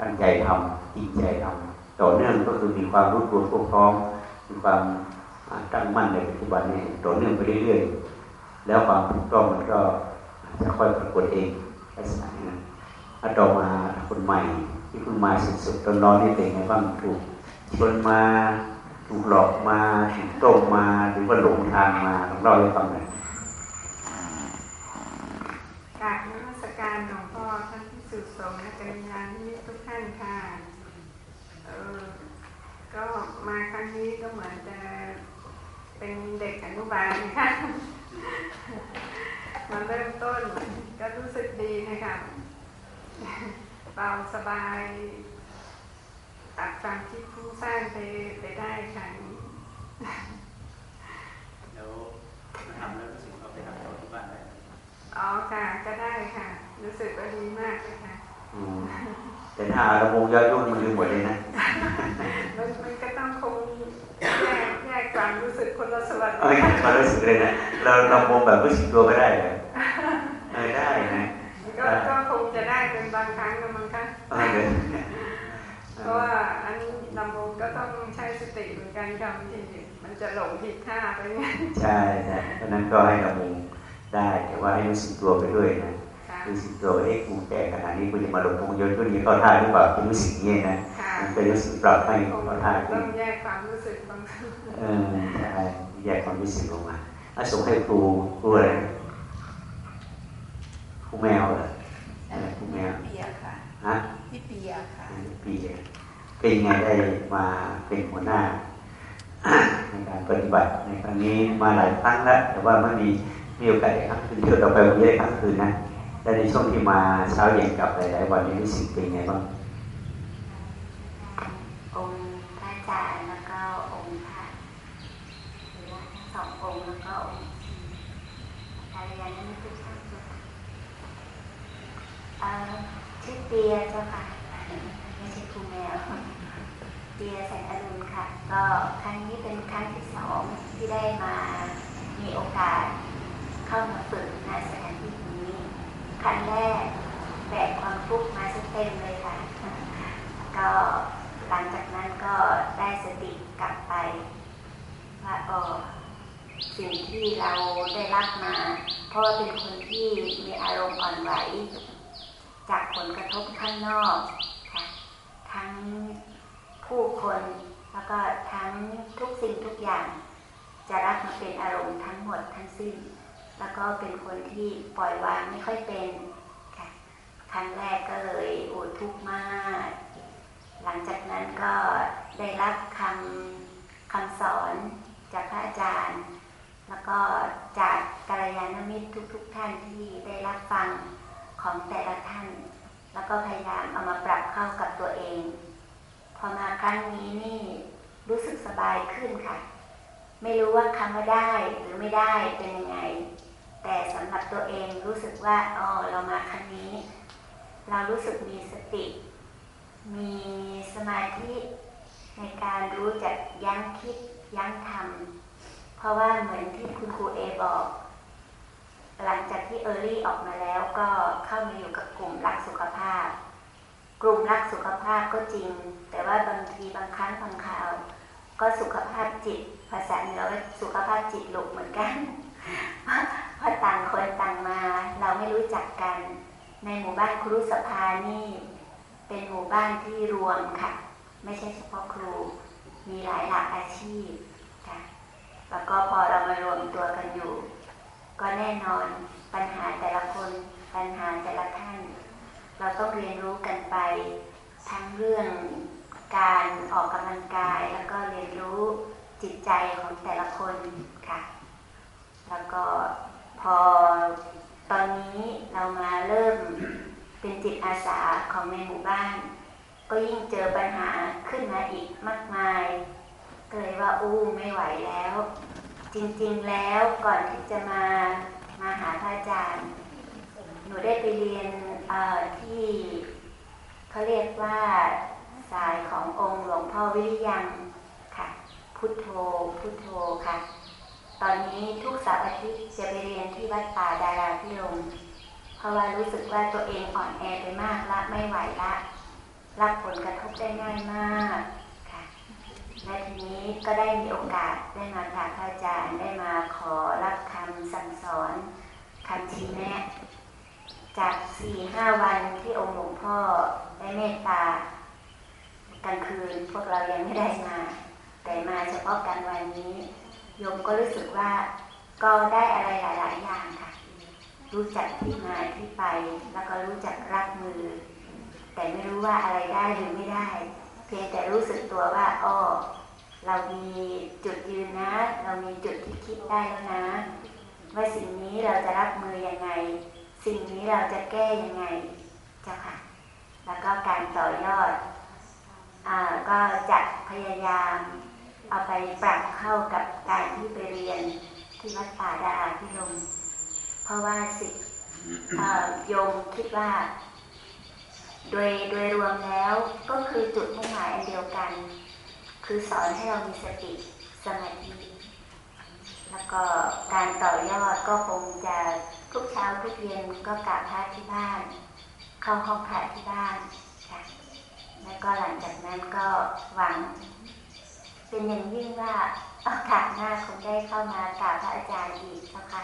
ตั้งใจทำจริงใจทำต่อเนื่องก็คือมีความรู้ตัวพวกพร้อมมีความ ตั้งมั่นในปัจจุบันนี้ต่อเนื่องไปเรื่อยๆ แล้วความถูกต้องมันก็จะค่อยปรากฏเองลักษณะนั้นถ้าต่อมาคนใหม่ที่เพิ่งมาสุดๆตอนร้อนนี่เป็นไงบ้างถูกชนมาถูกหลอกมาถูกต้มมาหรือว่าหลงทางมาลองเล่าให้ฟังหน่อยกราบนมัสการหลวงพ่อท่านที่สุดสงฆ์และกัลยาณมิทุกท่านค่ะเออก็มาครั้งนี้ก็เหมือนจะ เป็นเด็กอนุบาลนะคะมาเริ่มต้นก็รู้สึกดีนะคะเบาสบายตัดความคิดฟุ้งซ่านไปไปได้ค่ะแล้วมาทำแล้วรู้สึกเอาไปทำต่อที่บ้านได้อ๋อค่ะก็ได้ค่ะ รู้สึกว่าดีมากเลยค่ะอืมแต่ถ้าเราโมงย้อนยุ่งมันลืมหมดเลยนะมันมันก็ต้องคง แยกแยกความรู้สึกคนละส่วนเอ้ยความรู้สึกเลยนะ เราเราโมงแบบรู้สึกตัวไม่ได้เลยเออได้นะก็ก็คงจะได้เป็นบางครั้งนะมั้งคะเออเดี๋ยวเพราะว่าอันลำโพงก็ต้องใช้สติเหมือนกันค่ะบางทีมันจะหลงผิดท่าไปไงใช่ใช่เพราะนั้นก็ให้เราโมงได้แต่ว่าให้รู้สึกตัวไปด้วยนะค่ะ รู้สึกตัวว่าเอ๊ะกูแก่ขนาดนี้กูจะมาหลงโมงย้อนก็ดีเข้าท่าหรือเปล่าจะรู้สึกอย่างนี้นะค่ะมันเป็นรู้สึกปรับให้คงเข้าท่าขึ้ต้นองแยกความรู้สึกบางทีเออใช่แยกความรู้สึกออกมาแล้วส่งให้ครูครูอะไรครูแมวเหรอเออครูแมวเปียค่ะฮะพี่เปียค่ะปีเป็นไงได้มาเป็นหัวหน้าในการปฏิบัติในครั้งนี้มาหลายครั้งแล้ว แต่ว่าไม่มีมีโอกาสได้ครั้งคืนเที่ยวต่อไปวันนี้ได้ครั้งคืนนะ และในช่วงที่มาเช้าเย็นกลับหลายๆวันนี้รู้สึกเป็นไงบ้างองค์พระอาจารย์แล้วก็องค์พระหรือว่าทั้งสององค์แล้วก็องค์กัลยาณมิตรทุกท่านเจ้าค่ะเอ่อชื่อเปียเจ้าค่ะไม่ใช่ครูแมวเปียแสงอรุณค่ะ ก็ครั้งนี้เป็นครั้งที่สองที่ได้มามีโอกาสเข้ามาฝึกในสถานที่นี้ ครั้งแรกแบกความทุกข์มาเต็มเลยค่ะ ก็หลังจากนั้นก็ได้สติกลับไป ว่าออสิ่งที่เราได้รับมา เพราะว่าเป็นคนที่มีอารมณ์อ่อนไหว จากผลกระทบข้างนอกค่ะทั้งผู้คนแล้วก็ทั้งทุกสิ่งทุกอย่าง จะรับมาเป็นอารมณ์ทั้งหมดทั้งสิ้น แล้วก็เป็นคนที่ปล่อยวางไม่ค่อยเป็นค่ะครั้งแรกก็เลยโอ้ทุกข์มาก หลังจากนั้นก็ได้รับคำคำสอนจากพระอาจารย์ แล้วก็จากกัลยาณมิตรทุกๆทท่านที่ได้รับฟังของแต่ละท่าน แล้วก็พยายามเอามาปรับเข้ากับตัวเอง พอมาครั้งนี้นี่รู้สึกสบายขึ้นค่ะ ไม่รู้ว่าคำว่าได้หรือไม่ได้เป็นยังไง แต่สำหรับตัวเองรู้สึกว่าอ๋อเรามาครั้งนี้ เรารู้สึกมีสติ มีสมาธิในการรู้จักยั้งคิดยั้งทำเพราะว่าเหมือนที่คุณครูเอบอก หลังจากที่เออรี่ออกมาแล้วก็เข้ามาอยู่กับกลุ่มรักสุขภาพ กลุ่มรักสุขภาพก็จริง แต่ว่าบางทีบางครั้งบางคราว ก็สุขภาพจิต ภาษาเหนือว่าสุขภาพจิตหลุกเหมือนกัน เพราะต่างคนต่างมา เราไม่รู้จักกัน ในหมู่บ้านครุสภานี่ เป็นหมู่บ้านที่รวมค่ะ ไม่ใช่เฉพาะครู มีหลายหลากอาชีพค่ะแล้วก็พอเรามารวมตัวกันอยู่ ก็แน่นอนปัญหาแต่ละคนปัญหาแต่ละท่าน เราต้องเรียนรู้กันไป ทั้งเรื่องการออกกำลังกายแล้วก็เรียนรู้จิตใจของแต่ละคนค่ะ แล้วก็ อตอนนี้เรามาเริ่มเป็นจิตอาสาของในหมู่บ้าน ก็ยิ่งเจอปัญหาขึ้นมาอีกมากมายก็เลยว่าอู้ไม่ไหวแล้ว จริงๆแล้วก่อนที่จะมามาหาพระอาจารย์ หนูได้ไปเรียนที่เขาเรียกว่าสายขององค์หลวงพ่อวิริยังค่ะ พุทโธพุทโธค่ะ ตอนนี้ทุกสัปดาห์อาทิตย์จะไปเรียนที่วัดป่าดาราพิรมเพราะว่ารู้สึกว่าตัวเองอ่อนแอไปมากละไม่ไหวละ รับผลกระทบได้ง่ายมากค่ะและทีนี้ก็ได้มีโอกาสได้มากราบพระอาจารย์ได้มาขอรับคำสั่งสอนคำชี้แนะ จากสี่ห้าวันที่องค์หลวงพ่อได้เมตตากลางคืนพวกเรายังไม่ได้มา แต่มาเฉพาะกลางวันนี้ โยมก็รู้สึกว่าก็ได้อะไรหลาย ๆ อย่างค่ะ รู้จักที่มาที่ไป แล้วก็รู้จักรับมือ แต่ไม่รู้ว่าอะไรได้หรือไม่ได้ เพียงแต่รู้สึกตัวว่าอ้อเรามีจุดยืนนะ เรามีจุดที่คิดได้แล้วนะว่าสิ่งนี้เราจะรับมือยังไง สิ่งนี้เราจะแก้ยังไงเจ้าค่ะ แล้วก็การต่อยอดอก็จะพยายาม เอาไปปรับเข้ากับการที่ไปเรียนที่วัดป่าดาพิรมเพราะว่าสิโยมคิดว่า โดยโดยรวมแล้วก็คือจุดมุ่งหมายอันเดียวกัน คือสอนให้เรามีสติสมาธิแล้วก็การต่อยอดก็คงจะทุกเช้าทุกเย็นก็กราบพระที่บ้าน เข้าห้องพระที่บ้านค่ะแล้วก็หลังจากนั้นก็หวัง เป็นอย่างยิ่งว่าโอกาสหน้าคงได้เข้ามากราบพระอาจารย์อีกนะคะ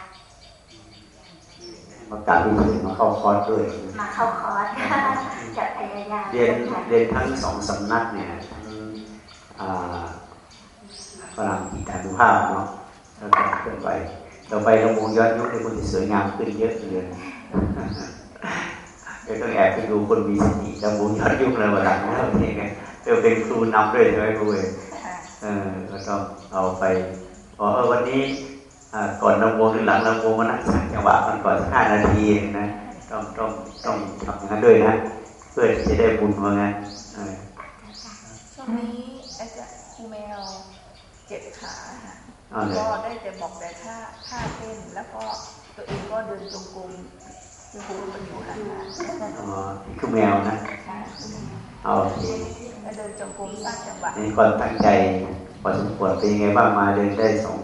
มากราบที่สุดมาเข้าคอร์สด้วย มาเข้าคอร์สจะพยายามเรียนเรียนทั้งสองสำนักเนี่ยฝรั่งกิตานุภาพเนาะแล้วก็เคลื่อนไหวต่อไปเราวงย้อนยุคในคนที่สวยงามขึ้นเยอะเลยก็ต้องแอบไปดูคนมีสติลำวงย้อนยุคในวันหลังนะเองไงเดี๋ยวเป็นครูนำด้วยใช่ไหมครูเอง เออก็ต้องเอาไปพอเออวันนี้ก่อนนำวงหรือหลังนำวงมันนั่งสักจังหวะมันก่อนสักห้านาทีนะต้องต้องต้องทำอย่างนั้นด้วยนะ เพื่อจะได้บุญว่างั้นช่วงนี้อาจารย์ครูแมวเจ็บขาค่ะก็ได้แต่บอกแต่ท่าท่าเต้นแล้วก็ตัวเองก็เดินจงกรมครูไปอยู่ห่างๆอ๋อคือแมวนะ โอเคเดินจงกรมสร้างจังหวะนี่ก่อนตั้งใจพอสมควรเป็นยังไงบ้างมาเดินได้สอง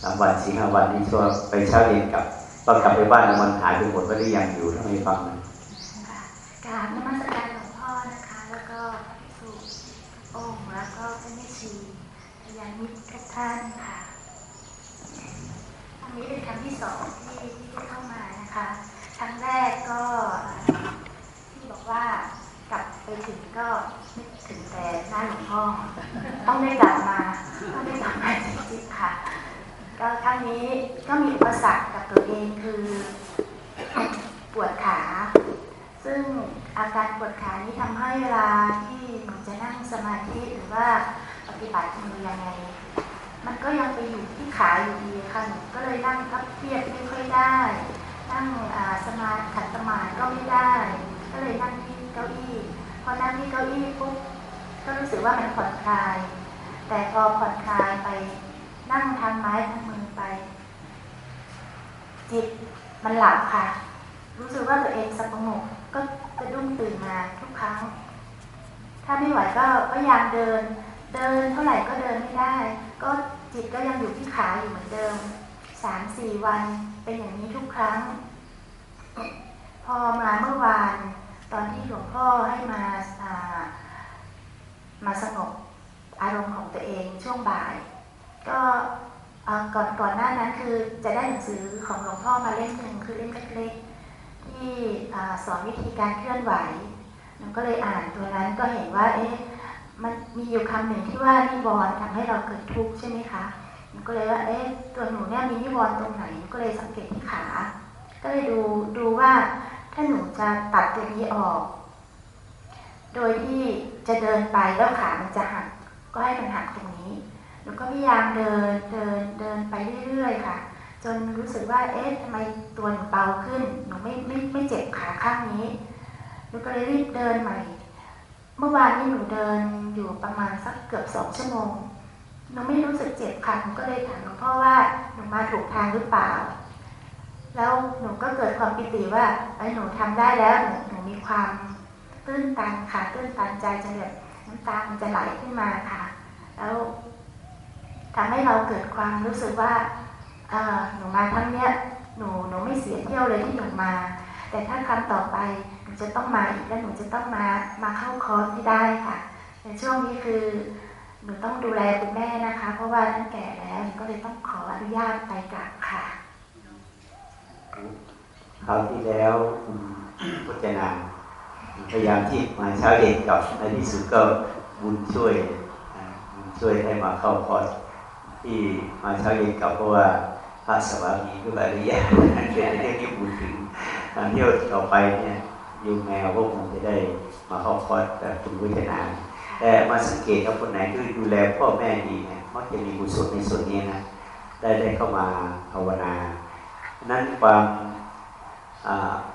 สามวันสี่ห้าวันนี้ช่วงไปเช้าเย็นกับตอนกลับไปบ้านมันหายไปหมดก็ได้ยังอยู่ทำไมฟังนะกราบนมัสการหลวงพ่อนะคะ แล้วก็สุองค์แล้วก็พระแม่ชีพยานิตทุกท่านค่ะอันนี้เป็นครั้งที่สองที่ที่ได้เข้ามานะคะ ครั้งแรกก็ที่บอกว่า กลับไปถึงก็ไม่ถึงแต่หน้าหลวงพ่อ ต้องได้กลับมาต้องได้กลับมาจริงๆค่ะ ก็ครั้งนี้ก็มีอุปสรรคกับตัวเองคือปวดขา ซึ่งอาการปวดขานี้ทำให้เวลาที่หนูจะนั่งสมาธิหรือว่าปฏิบัติมือยังไง มันก็ยังไปอยู่ที่ขาอยู่ดีค่ะหนูก็เลยนั่งพับเพียบไม่ค่อยได้ นั่งสมาขัดสมาธิก็ไม่ได้ ก็เลยนั่งที่ เก้าอี้พอนั่งที่เก้าอี้ปุ๊บก็รู้สึกว่ามันผ่อนคลาย แต่พอผ่อนคลายไปนั่งทางไม้ทางมือไป จิตมันหลับค่ะ รู้สึกว่าตัวเองสงบก็จะดุ้งตื่นมาทุกครั้ง ถ้าไม่ไหวก็พยายามเดิน เดินเท่าไหร่ก็เดินไม่ได้ ก็จิตก็ยังอยู่ที่ขาอยู่เหมือนเดิมสามสี่วันเป็นอย่างนี้ทุกครั้ง พอมาเมื่อวาน ตอนที่หลวงพ่อให้มาามาสงบอารมณ์ของตัวเองช่วงบ่าย ก็ก่อนก่อนหน้านั้นคือจะได้หนังสือของหลวงพ่อมาเล่มหนึ่งคือเล่มเล็กๆที่สอนวิธีการเคลื่อนไหวมันก็เลยอ่านตัวนั้นก็เห็นว่า เอ๊ะมันมีอยู่คำหนึ่งที่ว่านิวรณ์ทำให้เราเกิดทุกข์ใช่ไหมคะมันก็เลยว่าเอ๊ะตัวหนูเนี่ยมีนิวรณ์ตรงไหนก็เลยสังเกตที่ขา ก็เลยดูดูว่า ถ้าหนูจะตัดตัวนี้ออก โดยที่จะเดินไปแล้วขามันจะหัก ก็ให้มันหักตรงนี้ หนูก็พยายามเดินเดินเดินไปเรื่อยๆค่ะ จนรู้สึกว่า เอ๊ะทำไมตัวหนูเบาขึ้น หนูไม่ไม่ไม่เจ็บขาข้างนี้ หนูก็เลยรีบเดินใหม่ เมื่อวานนี้หนูเดินอยู่ประมาณสักเกือบสองชั่วโมง หนูไม่รู้สึกเจ็บค่ะ หนูก็เลยถามหลวงพ่อว่าหนูมาถูกทางหรือเปล่า แล้วหนูก็เกิดความปิติว่าไอ้หนูทำได้แล้วหนูหนูมีความตื้นตันค่ะตื้นตันใจจนแบบน้ำตามันจะไหลขึ้นมาค่ะ แล้วทำให้เราเกิดความรู้สึกว่าเออหนูมาครั้งเนี้ยหนูหนูไม่เสียเที่ยวเลยที่หนูมา แต่ถ้าครั้งต่อไปหนูจะต้องมาอีกและหนูจะต้องมามาเข้าคอร์สที่ได้ค่ะในช่วงนี้คือหนูต้องดูแลคุณแม่นะคะ เพราะว่าท่านแก่แล้วก็เลยต้องขออนุญาตไปกลับ คราวที่แล้วพุทธนาพยายามที่มาเช้าเย็นกับในที่สุดก็บุญช่วยบุญช่วยให้มาเข้าคอร์สที่มาเช้าเย็นกับเพราะว่าพระสวามีก็อนุญาเป็นเรื่องที่บุญถึงตอนเที่ยวต่อไปเนี่ยยูแมวพวกมันจะได้มาเข้าคอร์สกับคุณวิจนาแต่มาสังเกตว่าคนไหนที่ดูแลพ่อแม่ดีเนี่ยมักจะมีบุญส่วนในส่วนนี้นะได้ได้เข้ามาภาวนา นั้นความ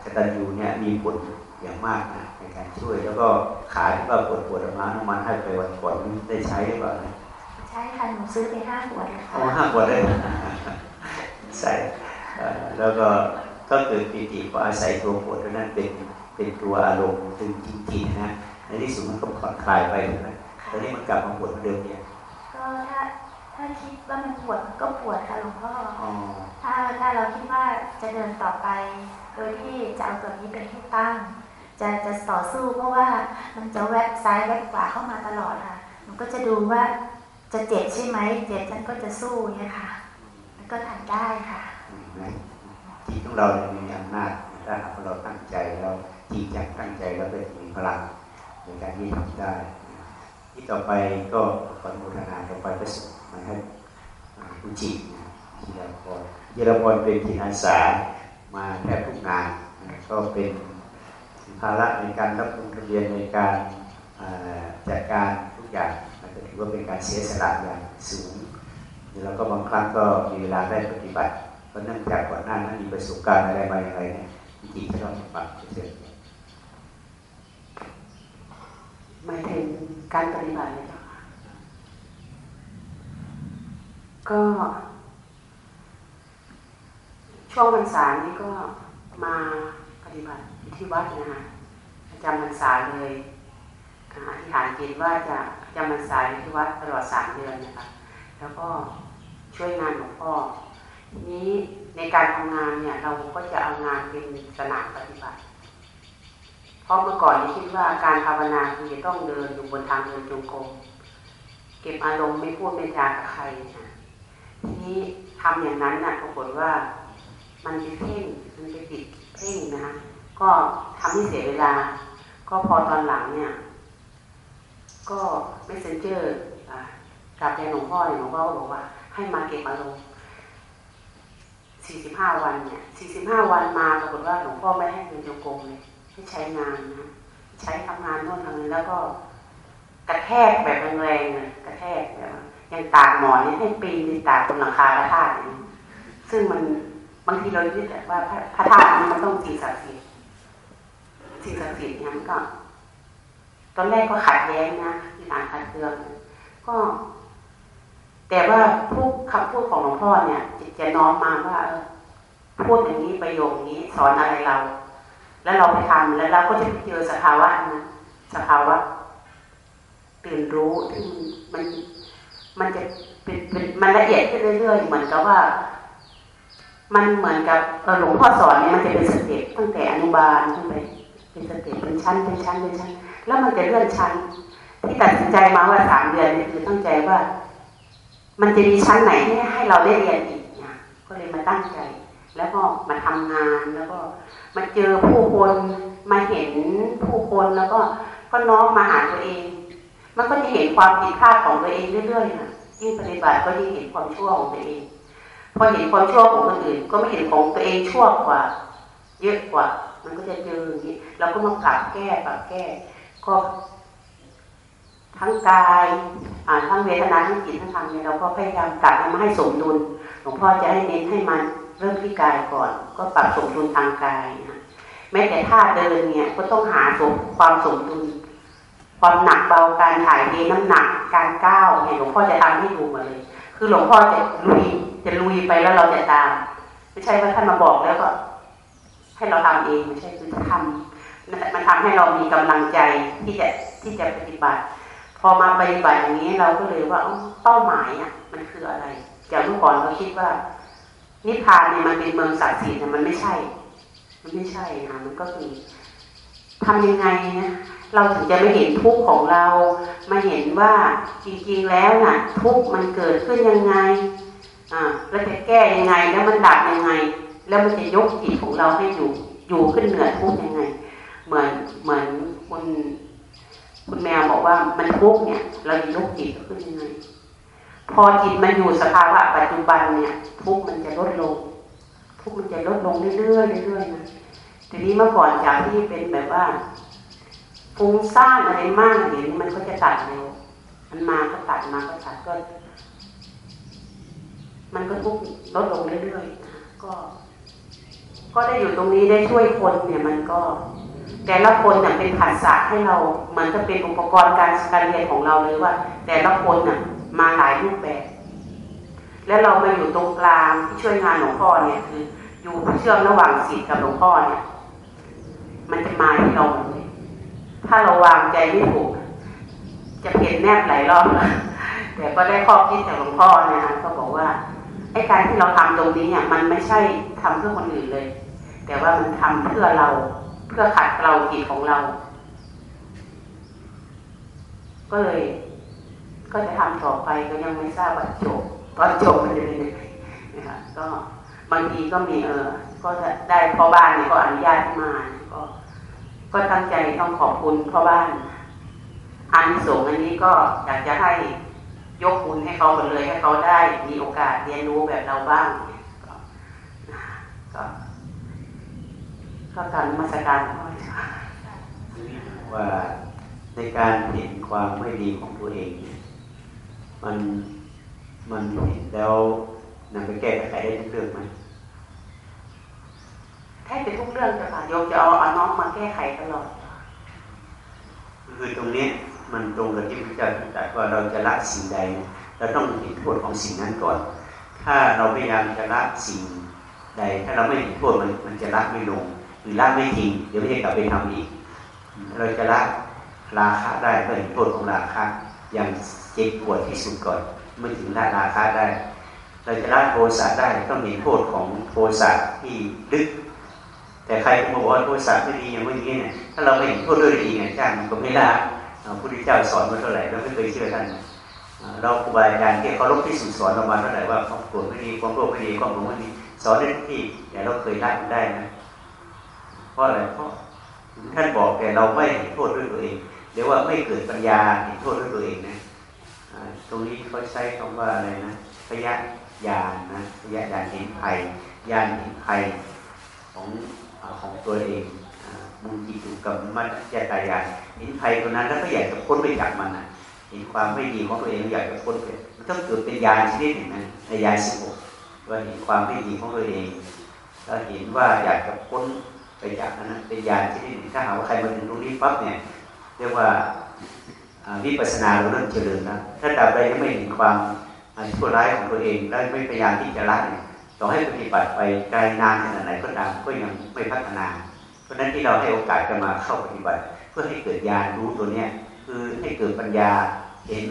กตัญญูเนี่ยมีผลอย่างมากนะในการช่วยแล้วก็ขาที่ว่าปวดปวดออกมาน้ำมันให้ไปวันก่อนได้ใช้หรือเปล่าใช่ค่ะหนูซื้อไปห้าขวดเลยค่ะห้าขวดเลยใส่แล้วก็ก็เกิดปิติก็อาศัยตัวปวดนั้นเป็นเป็นตัวอารมณ์ถึงจริงๆนะในที่สุดมันก็ผ่อนคลายไปนะตอนนี้มันกลับมาปวดเดิมเนี่ยก็ถ้า ถ้าคิดว่ามันปวดก็ปวดค่ะหลวงพ่อถ้าถ้าเราคิดว่าจะเดินต่อไป โดยที่จะเอาตัวนี้เป็นที่ตั้ง จะจะต่อสู้เพราะว่ามันจะแวบซ้ายแวบขวาเข้ามาตลอดค่ะมันก็จะดูว่าจะเจ็บใช่ไหมเจ็บฉันก็จะสู้เนี่ยค่ะแล้วก็ทำได้ค่ะจิตของเรามีอำนาจถ้าหากเราตั้งใจแล้วจริงจังตั้งใจแล้วจะมีพลังในการที่ทำได้ ที่ต่อไปก็ขออนุโมทนาต่อไปประสบ มาให้ผู้จิตจิรพรจิรพรเป็นจิตอาสามาแทบทุกงานก็เป็นภาระในการรับลงทะเบียนในการจัดการทุกอย่างมันก็ถือว่าเป็นการเสียสละอย่างสูงแล้วก็บางครั้งก็มีเวลาได้ปฏิบัติเพราะเนั่องจากก่อนหน้านั้นมีประสบการณ์อะไรมาอย่างไรเนี่ยจริงๆก็ต้องฟังเฉยหมายถึงการปฏิบัติเลยค่ะ ก็ ช่วงพรรษานี้ก็มาปฏิบัติที่วัดนะคะจำพรรษาเลยอธิษฐานจิตว่าจะจำพรรษาที่วัดตลอดสามเดือนนะคะแล้วก็ช่วยงานหลวงพ่อทีนี้ในการทำงานเนี่ย เราก็จะเอางานเป็นสนามปฏิบัติ เพราะเมื่อก่อนนี่คิดว่าการภาวนาคือต้องเดินอยู่บนทางเดินจงกรมเก็บอารมณ์ไม่พูดไม่จากับใครนะ ทีนี้ทำอย่างนั้นนะ่ะปรากฏว่ามันจะเพ่งมันจะติดเพ่งนะะก็ทำให้เสียเวลา ก็พอตอนหลังเนี่ย ก็ไม่เซนเจอร์กับแทนหลวงพ่อหลวงพ่อบอกว่า ให้มาเก็บอารมณ์45วันเนี่ย45วันมาปรากฏว่าหลวงพ่อไม่ให้เดินจงกรมเลยให้ใช้งานนะ ใช้ทำงานโน่นทำนี้แล้วก็กระแทกแบบแรงๆเลยกระแทกแบบ ยังตากหมอนนี่ให้ปีนตากบนหลังคาพระธาตุซึ่งมันบางทีเราคิดแต่ว่าพระธาตุมันต้องสิ่งศักดิ์สิทธิ์สิ่งศักดิ์สิทธิ์เนี่ยมันก็ ตอนแรกก็ขัดแย้งนะที่อ่านขัดเคืองก็ แต่ว่าพูดคำพูดของหลวงพ่อเนี่ยจิตจะน้อมมาว่าเออพูดอย่างนี้ประโยคนี้สอนอะไรเรา แล้วเราไปทำแล้วเราก็จะเจอสภาวะนั้นสภาวะตื่นรู้ที่มัน มันจะเป็นเป็นมันละเอียดขึ้นเรื่อยๆ เหมือนกับว่า มันเหมือนกับหลวงพ่อสอนเนี่ยมันจะเป็น step ตั้งแต่อนุบาลขึ้นไปเป็น step เป็นชั้นเป็นชั้นเป็นชั้น แล้วมันจะเลื่อนชั้น ที่ตัดสินใจมาว่าสามเดือนเนี่ยคือตั้งใจว่า มันจะมีชั้นไหนที่ให้เราได้เรียนอีกเนี่ยก็เลยมาตั้งใจ แล้วก็มาทำงานแล้วก็มาเจอผู้คนมาเห็นผู้คนแล้วก็ก็น้อมมาหาตัวเอง มันก็จะเห็นความผิดพลาดของตัวเองเรื่อยๆนะ ยิ่งปฏิบัติก็ยิ่งเห็นความชั่วของตัวเองพอเห็นความชั่วของคนอื่น ก็ไม่เห็นของตัวเองชั่วกว่า เยอะกว่า มันก็จะเจออย่างนี้เราก็มาปรับแก้ปรับแก้ ก็ ทั้งกายทั้งเวทนาทั้งจิตทั้งธรรมเนี่ยเราก็พยายามตัดมาให้สมดุลหลวงพ่อจะให้เน้นให้มันเริ่มที่กายก่อน ก็ปรับสมดุลทางกายนะแม้แต่ท่าเดินเนี่ยก็ต้องหาสมความสมดุล ความหนักเบาการถ่ายเทน้ำหนักการก้าวเนี่ยหลวงพ่อจะทำให้ดูหมดเลย คือหลวงพ่อจะลุยจะลุยไปแล้วเราจะตาม ไม่ใช่ว่าท่านมาบอกแล้วก็ ให้เราทำเองไม่ใช่คือทำมันทำให้เรามีกำลังใจที่จะที่จะปฏิบัติ พอมาปฏิบัติอย่างนี้เราก็เลยว่าเป้าหมายอะมันคืออะไรจากเมื่อก่อนเราคิดว่านิพพานเนี่ยมันเป็นเมืองศักดิ์สิทธิ์มันไม่ใช่ มันไม่ใช่นะมันก็คือทำยังไงนะ เราถึงจะไม่เห็นทุกข์ของเรา มาเห็นว่าจริงๆแล้วน่ะ ทุกข์มันเกิดขึ้นยังไงอ่าแล้วจะแก้ยังไงแล้วมันดับยังไง แล้วมันจะยกจิตของเราให้อยู่อยู่ขึ้นเหนือทุกข์ยังไง เหมือนเหมือนคุณคุณแมวบอกว่ามันทุกข์เนี่ย เราจะยกจิตขึ้นยังไง พอจิตมันอยู่สภาวะปัจจุบันเนี่ย ทุกข์มันจะลดลง ทุกข์มันจะลดลงเรื่อยๆเรื่อยๆนะทีนี้เมื่อก่อนจากที่เป็นแบบว่า ฟุ้งซ่านอะไรมากเดี๋ยวนี้มันก็จะตัดเร็วมันมาก็ตัดมาก็ตัดก็ มันก็ทุกลดลงเรื่อยๆก็ ก็ได้อยู่ตรงนี้ได้ช่วยคนเนี่ยมันก็ แต่ละคนเนี่ยเป็นผัสสะให้เราเหมือนจะเป็นอุปกรณ์การการเรียนของเราเลยว่า แต่ละคนเนี่ยมาหลายรูปแบบ แล้วเรามาอยู่ตรงกลางที่ช่วยงานหลวงพ่อเนี่ยคือ อยู่เชื่อมระหว่างศิษย์กับหลวงพ่อเนี่ย มันจะมาที่เรา ถ้าเราวางใจไม่ถูก จะเปลี่ยนแนบหลายรอบแต่ก็ได้ข้อคิดจากหลวงพ่อนะฮะก็บอกว่าไอ้การที่เราทำตรงนี้เนี่ยมันไม่ใช่ทำเพื่อคนอื่นเลย แต่ว่ามันทำเพื่อเราเพื่อขัดเกลาจิตของเรา ก็เลย ก็จะทำต่อไปก็ยังไม่ทราบว่าจบตอนจบมันจะเป็นยังไงนะคะก็บางทีก็มีเออ ก็จะได้พ่อบ้านเนี่ยก็อนุญาตมา ก็ตั้งใจต้องขอบคุณพ่อบ้านอันส่งอันนี้ก็อยากจะให้ยกคุณให้เขาหมดเลยให้เขาได้มีโอกาสเรียนรู้แบบเราบ้างก็ก็การมาสการพ่อว่าในการเห็นความไม่ดีของตัวเอง มันมันเห็นแล้วนำไปแก้ไขได้ทุกเรื่องไหม แทบจะทุกเรื่องจะค่ะโยมจะเอาเอาน้องมาแก้ไขตลอดคือตรงนี้มันตรงกับที่พระเจ้าตรัสว่าเราจะละสิ่งใด เราต้องเห็นโทษของสิ่งนั้นก่อน ถ้าเราพยายามจะละสิ่งใด ถ้าเราไม่เห็นโทษมันมันจะละไม่ลง หรือละไม่จริงเดี๋ยวไม่ได้กลับไปทำอีก เราจะละราคะได้ก็เห็นโทษของราคะอย่างเจ็บปวดที่สุดก่อนเมื่อถึงละราคะได้ เราจะละโทสะได้ต้องเห็นโทษของโทสะที่ลึก แต่ใครมาบอกว่าโทสะไม่ดีอย่างนี้เนี่ยถ้าเราไม่เห็นโทษด้วยดีเนี่ยจ้างมันก็ไม่ละพระพุทธเจ้าสอนมาเท่าไหร่เราไม่เคยเชื่อท่านเราครูบาอาจารย์ที่เขาลบที่สุดสอนเรามาเท่าไหร่ว่าความโกรธไม่ดีความโลภไม่ดีความหลงไม่ดีสอนได้ทุกที่แต่เราเคยละได้นะเพราะอะไรเพราะท่านบอกแต่เราไม่เห็นโทษด้วยตัวเองเรียกว่าไม่เกิดปัญญาเห็นโทษด้วยตัวเองนะตรงนี้เขาใช้คำว่าอะไรนะพยะญาณนะพยะญาณเห็นภัยญาณเห็นภัยของ ของตัวเองมุจิตุกับมัจจตายานเห็นภัยตัวนั้นแล้วก็อยากจะพ้นไปจากมันนะเห็นความไม่ดีของตัวเองอยากจะพ้นไปมันต้องเกิดเป็นญาณชนิดหนึ่งนะในญาณสิบหกว่าเห็นความไม่ดีของตัวเองแล้วเห็นว่าอยากจะพ้นไปจากนั้นเป็นญาณชนิดหนึ่งถ้าหาว่าใครมาถึงตรงนี้ปั๊บเนี่ยเรียกว่าวิปัสสนาเราเริ่มเจริญนะถ้าตราบใดยังไม่เห็นความชั่วร้ายของตัวเอง แล้วไม่พยายามที่จะละเนี่ย ต่อให้ปฏิบัติไปไกลนานขนาดไหนก็ตามก็ยังไม่พัฒนา เพราะนั้นที่เราให้โอกาสจะมาเข้าปฏิบัติ เพื่อให้เกิดญาณรู้ตัวเนี้ยคือให้เกิดปัญญาเห็น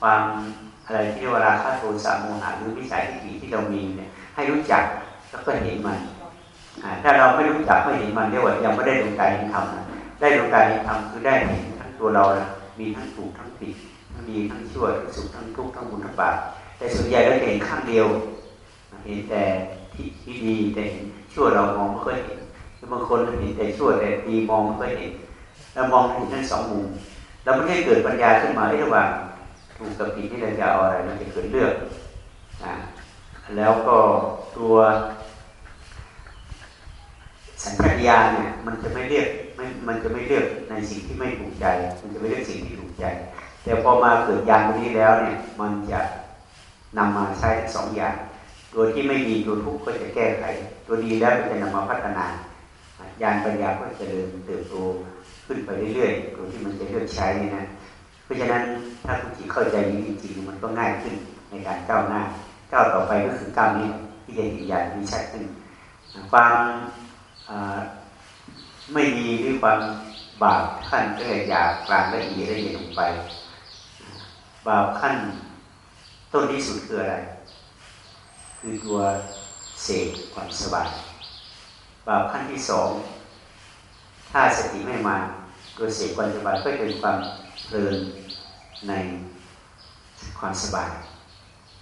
ความอะไรที่เว่าราโทสะโมหะหรือวิสัยที่ดีที่เรามีเนี่ยให้รู้จักแล้วก็เห็นมันถ้าเราไม่รู้จักไม่เห็นมันเรียกว่ายังไม่ได้ดวงใจเห็นธรรมนะได้ดวงใจเห็นธรรมคือได้เห็นทั้งตัวเรานะมีทั้งถูกทั้งผิดทั้งดีทั้งชั่วทั้งสุขทั้งทุกข์ทั้งบุญทั้งบาปแต่ส่วนใหญ่เราเห็นข้างเดียว เห็นแต่ที่ดีแต่เห็นชั่วเรามองไม่ค่อยเห็นบางคนเห็นแต่ชั่วแต่ดีมองไม่ค่อยเห็นเรามองเห็นทั้งสองมุมเราไม่ได้เกิดปัญญาขึ้นมาระหว่างถูกกับผิดที่เราจะเอาอะไรเราจะเกิดเลือกนะแล้วก็ตัวสัญชาตญาณเนี่ยมันจะไม่เรียกไม่มันจะไม่เลือกในสิ่งที่ไม่ถูกใจ มันจะไม่เลือกสิ่งที่ถูกใจ แต่พอมาเกิดญาณตรงนี้แล้วเนี่ย มันจะนำมาใช้สองอย่าง ตัวที่ไม่ดีตัวทุกข์ก็จะแก้ไข ตัวดีแล้วก็จะนำมาพัฒนาญาณปัญญาก็จะเริญเติบโตขึ้นไปเรื่อยๆโดยที่มันจะเลือกใช้นี่นะ เพราะฉะนั้นถ้าคุณจีเข้าใจนี้จริงๆมันก็ง่ายขึ้นในการก้าวหน้าก้าวต่อไปก็คือก้าวนี้ที่จะยืนยันมีชัดขึ้นความไม่ดีหรือความบาปขั้นละเอียดยาบกลางละเอียดละเอียดลงไป บาปขั้นต้นที่สุดคืออะไร คือตัวเสกความสบายบาปขั้นที่สองถ้าสติไม่มาตัวเสกความสบายก็เป็นความเพลินในความสบาย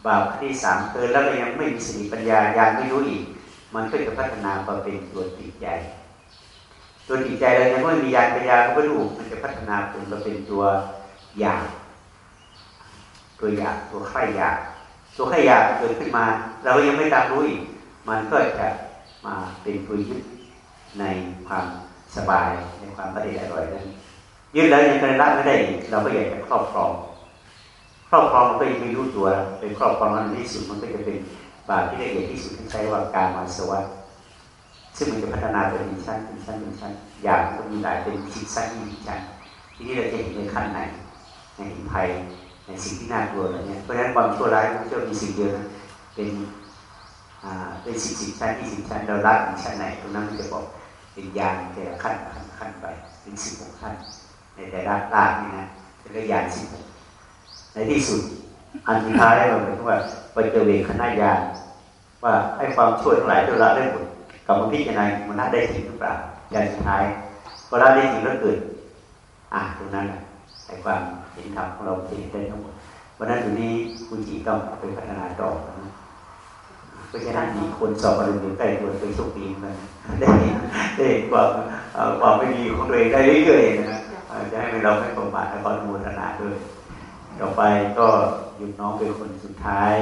บาปขั้นที่สามเพลินแล้วก็ยังไม่มีสติปัญญายังไม่รู้อีก มันก็จะพัฒนามาเป็นตัวติดใจตัวติดใจเรายังไม่มียานปัญญาก็ไม่รู้มันจะพัฒนาเป็นมาเป็นตัวอยากตัวอยากตัวใคร่อยาก ตัวใคร่อยากเกิดขึ้นมา เรายังไม่ตามรู้อีก มันก็จะมาเป็นตัวยึดในความสบายในความไม่ได้อร่อยนั้นยึดแล้วยังละไม่ได้อีกเราก็อยากจะครอบครอง ครอบครองมันก็ยังไม่รู้ตัวเป็นครอบครองนั้นที่สุดมันก็จะเป็นบาปที่ละเอียดที่สุดที่ใช้ว่าการมาสวัสดซึ่งมันจะพัฒนาเป็นชั้นเป็นชั้นเป็นชั้นอย่างก็มีหลายเป็นชิ้นสั้นที่ชั้นที่นี่เราจะเห็นในขั้นไหนในหินภัย ในสิ่งที่น่ากลัวอะไรเนี้ยเพราะฉะนั้นความชั่วร้ายมันจะมีสิ่งเดียวนะเป็นเป็นสิบสิบชั้นที่สิบชั้นเราละถึงชั้นไหนตรงนั้นมันจะบอกเป็นยานแต่ละขั้นขั้นขั้นไปเป็นสิบหกขั้น ในแต่ละลากนี่นะเป็นยานสิบหกในที่สุดอันสุดท้ายเราเหมือนว่าไปเจอเวขณะยานว่าให้ความช่วยทั้งหลายที่ละได้หมดกับมาพิจารณามันละได้จริงหรือเปล่ายานสุดท้ายพอละได้จริงแล้วเกิดอะตรงนั้นในความ เห็นธรรมของเราจะเห็นได้ทั้งหมดวันนั้นอยู่นี้คุณจีต้องไปพัฒนาต่อนะเพราะฉะนั้นมีคนสอบอารมณ์อยู่ใกล้ตัวเป็นโชคดีมันได้ได้ความความไม่ดีของตัวเองได้เรื่อยๆนะจะให้เราไม่ประมาทและก็มูลนาด้วยต่อไปก็ยุบน้องเป็นคนสุดท้าย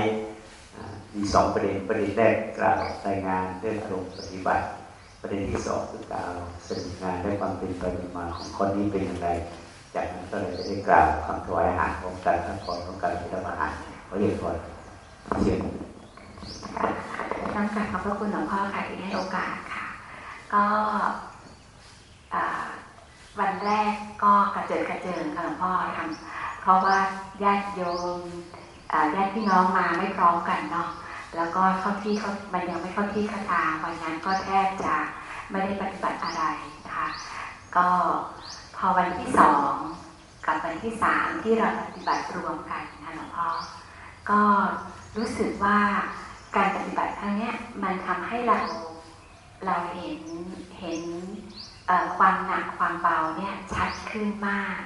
มีสองประเด็นประเด็นแรกกล่าวรายงานเรื่องอารมณ์ปฏิบัติ ประเด็นที่สองคือกล่าวสรุปงานและความเป็นไปมาของคนนี้เป็นอย่างไร จากนั้นก็เลยจะได้กล่าวคำถวายอาหารของการทักผ่อนของการที่ทำอาหารขอเรียนพรเชิญตั้งแต่ขอบพระคุณหลวงพ่อค่ะที่ให้โอกาสค่ะ ก็วันแรกก็กระเจิดกระเจิงค่ะหลวงพ่อทำเพราะว่าญาติโยมญาติพี่น้องมาไม่พร้อมกันเนาะแล้วก็เข้าที่เขามันยังไม่เข้าที่เข้าทางวันนั้นก็แทบจะไม่ได้ปฏิบัติอะไรนะคะก็ อวันที่สองกับวันที่สามที่เราปฏิบัติรวมกันนะหลวงพ่อก็รู้สึกว่าการปฏิบัติครั้งนี้มันทำให้เราเราเห็นเห็นความหนักความเบาเนี่ยชัดขึ้นมาก